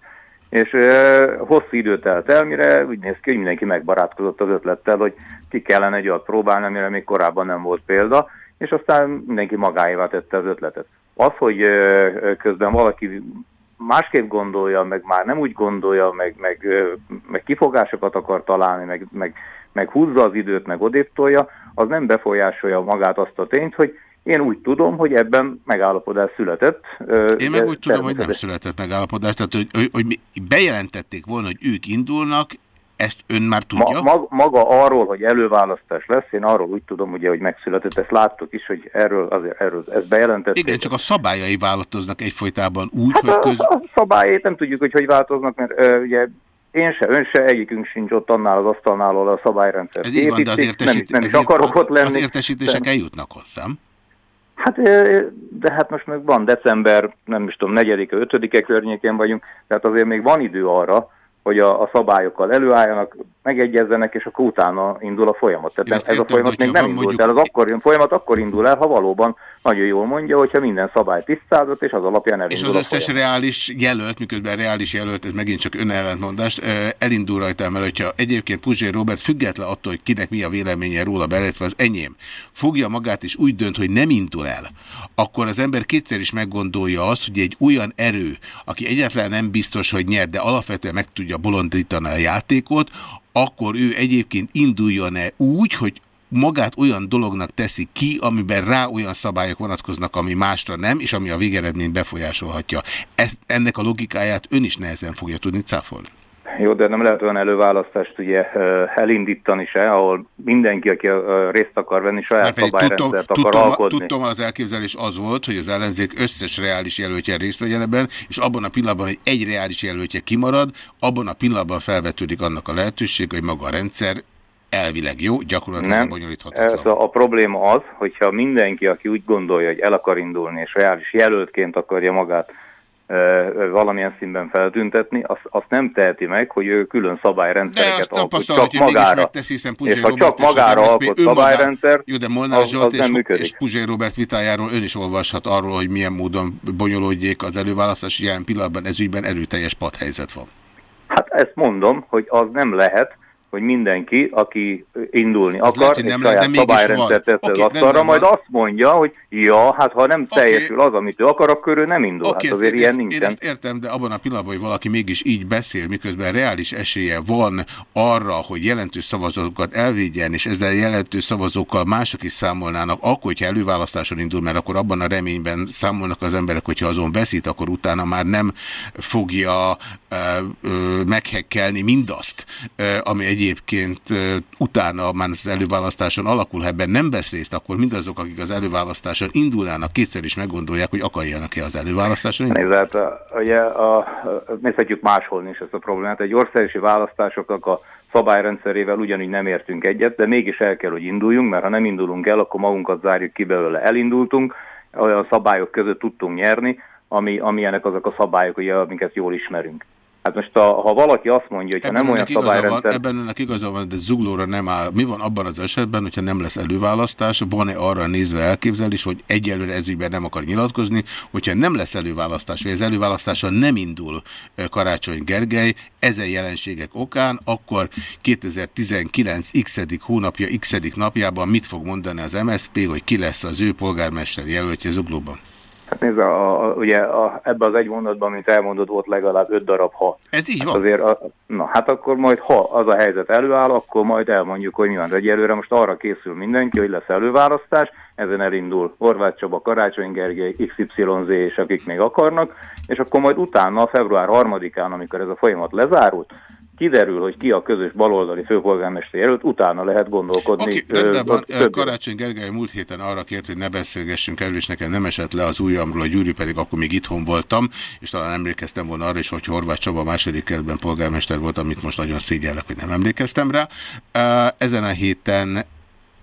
[SPEAKER 14] És ö, hosszú idő telt el, mire úgy néz ki, hogy mindenki megbarátkozott az ötlettel, hogy ki kellene egy olyat próbálni, amire még korábban nem volt példa, és aztán mindenki magáévá tette az ötletet. Az, hogy ö, közben valaki másképp gondolja, meg már nem úgy gondolja, meg, meg, meg kifogásokat akar találni, meg, meg, meg húzza az időt, meg odéptolja, az nem befolyásolja magát azt a tényt, hogy én úgy tudom, hogy ebben megállapodás született.
[SPEAKER 1] Én meg úgy tudom, hogy nem született megállapodás, tehát hogy, hogy, hogy bejelentették volna, hogy ők indulnak, ezt ön már tudja?
[SPEAKER 14] Ma, mag, maga arról, hogy előválasztás lesz, én arról úgy tudom, ugye, hogy megszületett, ezt láttuk is, hogy erről, azért, erről ezt bejelentették.
[SPEAKER 1] Igen, csak a szabályai változnak egyfolytában úgy,
[SPEAKER 14] Hát
[SPEAKER 1] hogy
[SPEAKER 14] a,
[SPEAKER 1] köz...
[SPEAKER 14] a szabályait nem tudjuk, hogy hogy változnak, mert ö, ugye én se, ön se, egyikünk sincs ott annál az asztalnál, ahol a szabályrendszer
[SPEAKER 1] Ez így van, de az,
[SPEAKER 14] nem,
[SPEAKER 1] értesít...
[SPEAKER 14] nem is
[SPEAKER 1] ezért
[SPEAKER 14] akarok ott lenni.
[SPEAKER 1] az értesítések
[SPEAKER 14] De-
[SPEAKER 1] eljutnak hozzám.
[SPEAKER 14] Hát, de hát most meg van december, nem is tudom, negyedike, ötödike környékén vagyunk, tehát azért még van idő arra, hogy a, a szabályokkal előálljanak, megegyezzenek, és akkor utána indul a folyamat. Tehát
[SPEAKER 1] Jó,
[SPEAKER 14] ez a
[SPEAKER 1] értem,
[SPEAKER 14] folyamat
[SPEAKER 1] de
[SPEAKER 14] még nem indult
[SPEAKER 1] mondjuk-
[SPEAKER 14] el. Az akkor, folyamat akkor indul el, ha valóban nagyon jól mondja, hogyha minden szabály tisztázott, és az alapján
[SPEAKER 1] És
[SPEAKER 14] elindul
[SPEAKER 1] az
[SPEAKER 14] a
[SPEAKER 1] összes
[SPEAKER 14] folyamat.
[SPEAKER 1] reális jelölt, miközben reális jelölt, ez megint csak önellentmondást, elindul rajta, mert hogyha egyébként Puzsér Robert független attól, hogy kinek mi a véleménye róla, beletve az enyém, fogja magát és úgy dönt, hogy nem indul el, akkor az ember kétszer is meggondolja azt, hogy egy olyan erő, aki egyáltalán nem biztos, hogy nyer, de alapvetően meg tudja bolondítani a játékot, akkor ő egyébként induljon-e úgy, hogy magát olyan dolognak teszi ki, amiben rá olyan szabályok vonatkoznak, ami másra nem, és ami a végeredményt befolyásolhatja. Ezt, ennek a logikáját ön is nehezen fogja tudni cáfolni.
[SPEAKER 14] Jó, de nem lehet olyan előválasztást ugye elindítani se, ahol mindenki, aki részt akar venni, saját szabályrendszert akar
[SPEAKER 1] tudtom,
[SPEAKER 14] alkotni.
[SPEAKER 1] tudtom, az elképzelés az volt, hogy az ellenzék összes reális jelöltje részt vegyen ebben, és abban a pillanatban, hogy egy reális jelöltje kimarad, abban a pillanatban felvetődik annak a lehetőség, hogy maga a rendszer elvileg jó, gyakorlatilag
[SPEAKER 14] Nem,
[SPEAKER 1] bonyolíthatatlan.
[SPEAKER 14] ez a, a probléma az, hogyha mindenki, aki úgy gondolja, hogy el akar indulni, és reális jelöltként akarja magát valamilyen színben feltüntetni, azt, azt nem teheti meg, hogy ő külön szabályrendszereket alkot csak
[SPEAKER 1] hogy
[SPEAKER 14] magára.
[SPEAKER 1] megteszi, hiszen
[SPEAKER 14] És ha
[SPEAKER 1] Robert
[SPEAKER 14] csak magára alkot szabályrendszer,
[SPEAKER 1] Jó, de Molnár
[SPEAKER 14] az,
[SPEAKER 1] Zsolt
[SPEAKER 14] az nem
[SPEAKER 1] és,
[SPEAKER 14] működik.
[SPEAKER 1] és Puzsér Robert vitájáról ön is olvashat arról, hogy milyen módon bonyolódjék az előválasztás, jelen pillanatban ez ügyben erőteljes padhelyzet van.
[SPEAKER 14] Hát ezt mondom, hogy az nem lehet, hogy mindenki, aki indulni akar,
[SPEAKER 1] lehet,
[SPEAKER 14] és
[SPEAKER 1] nem
[SPEAKER 14] saját szabályrendszert tesz
[SPEAKER 1] Oké,
[SPEAKER 14] az asztalra, majd
[SPEAKER 1] van.
[SPEAKER 14] azt mondja, hogy ja, hát ha nem teljesül az, amit ő akar, akkor ő nem indul.
[SPEAKER 1] Oké,
[SPEAKER 14] hát azért
[SPEAKER 1] ezt,
[SPEAKER 14] ilyen
[SPEAKER 1] ezt, én
[SPEAKER 14] nincsen.
[SPEAKER 1] ezt értem, de abban a pillanatban, hogy valaki mégis így beszél, miközben reális esélye van arra, hogy jelentős szavazókat elvédjen, és ezzel jelentős szavazókkal mások is számolnának, akkor, hogyha előválasztáson indul, mert akkor abban a reményben számolnak az emberek, hogyha azon veszít, akkor utána már nem fogja ö, ö, meghekkelni mindazt, ö, ami egyébként egyébként utána már az előválasztáson alakul, ha ebben nem vesz részt, akkor mindazok, akik az előválasztáson indulnának, kétszer is meggondolják, hogy akarjanak-e az előválasztáson.
[SPEAKER 14] Nézd, hát, ugye a, nézhetjük máshol is ezt a problémát. Egy országosi választásoknak a szabályrendszerével ugyanígy nem értünk egyet, de mégis el kell, hogy induljunk, mert ha nem indulunk el, akkor magunkat zárjuk ki belőle. Elindultunk, olyan szabályok között tudtunk nyerni, ami, amilyenek azok a szabályok, ugye, amiket jól ismerünk. Hát most a, ha valaki azt mondja, hogy ha nem olyan
[SPEAKER 1] igaza van,
[SPEAKER 14] szabályrendszer...
[SPEAKER 1] ebben önnek igaza van, de zuglóra nem áll. Mi van abban az esetben, hogyha nem lesz előválasztás, van-e arra nézve elképzelés, hogy egyelőre ezügyben nem akar nyilatkozni, hogyha nem lesz előválasztás, vagy az előválasztáson nem indul Karácsony Gergely, ezen jelenségek okán, akkor 2019 x hónapja, x napjában mit fog mondani az MSZP, hogy ki lesz az ő polgármester jelöltje Zuglóban?
[SPEAKER 14] Hát nézd, a, a, ugye a, ebbe az egy mondatban, amit elmondod, volt legalább öt darab ha.
[SPEAKER 1] Ez így
[SPEAKER 14] hát
[SPEAKER 1] van.
[SPEAKER 14] Azért a, na, hát akkor majd, ha az a helyzet előáll, akkor majd elmondjuk, hogy mi van. Egyelőre most arra készül mindenki, hogy lesz előválasztás, ezen elindul Horváth Csaba, Karácsony Gergely, XYZ és akik még akarnak, és akkor majd utána, február 3-án, amikor ez a folyamat lezárult, kiderül, hogy ki a közös baloldali főpolgármester jelölt, utána lehet gondolkodni. Ö,
[SPEAKER 1] rendben
[SPEAKER 14] többi-
[SPEAKER 1] Karácsony Gergely múlt héten arra kért, hogy ne beszélgessünk erről, és nekem nem esett le az ujjamról, a Gyuri pedig akkor még itthon voltam, és talán emlékeztem volna arra is, hogy Horváth Csaba második kerületben polgármester volt, amit most nagyon szégyellek, hogy nem emlékeztem rá. Ö, Ezen a héten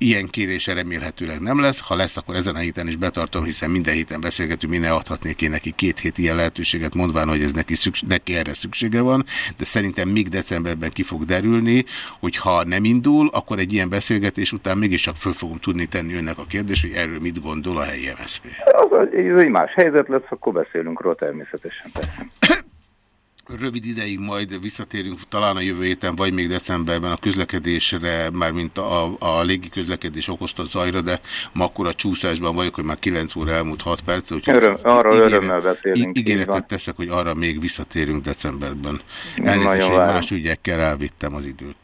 [SPEAKER 1] ilyen kérése remélhetőleg nem lesz. Ha lesz, akkor ezen a héten is betartom, hiszen minden héten beszélgetünk, mi ne adhatnék én neki két hét ilyen lehetőséget, mondván, hogy ez neki, szükség, neki erre szüksége van, de szerintem még decemberben ki fog derülni, hogy ha nem indul, akkor egy ilyen beszélgetés után mégiscsak föl fogom tudni tenni önnek a kérdést, hogy erről mit gondol a helyi MSZP.
[SPEAKER 14] Az, ez egy más helyzet lesz, akkor beszélünk róla természetesen. Persze. <coughs>
[SPEAKER 1] Rövid ideig majd visszatérünk talán a jövő héten, vagy még decemberben a közlekedésre, mármint a, a légi közlekedés okozta zajra, de ma akkor a csúszásban vagyok, hogy már 9 óra elmúlt 6 perc. úgyhogy
[SPEAKER 14] Öröm, arra
[SPEAKER 1] ígéret-
[SPEAKER 14] örömmel beszélünk,
[SPEAKER 1] Ígéretet teszek, hogy arra még visszatérünk decemberben. Elnézést, hogy más ügyekkel elvittem az időt.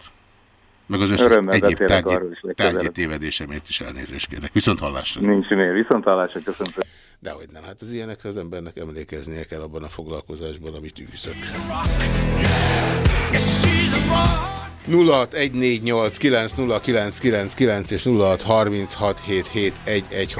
[SPEAKER 1] Meg az összes
[SPEAKER 14] Örömmel
[SPEAKER 1] egyéb tárgyi, tárgyi tévedésemért is elnézést kérek. Viszont hallásra.
[SPEAKER 14] Nincs miért, viszont hallásra, köszönöm.
[SPEAKER 1] Dehogy nem, hát az ilyenekre az embernek emlékeznie kell abban a foglalkozásban, amit űzök. 0614890999 és 06367711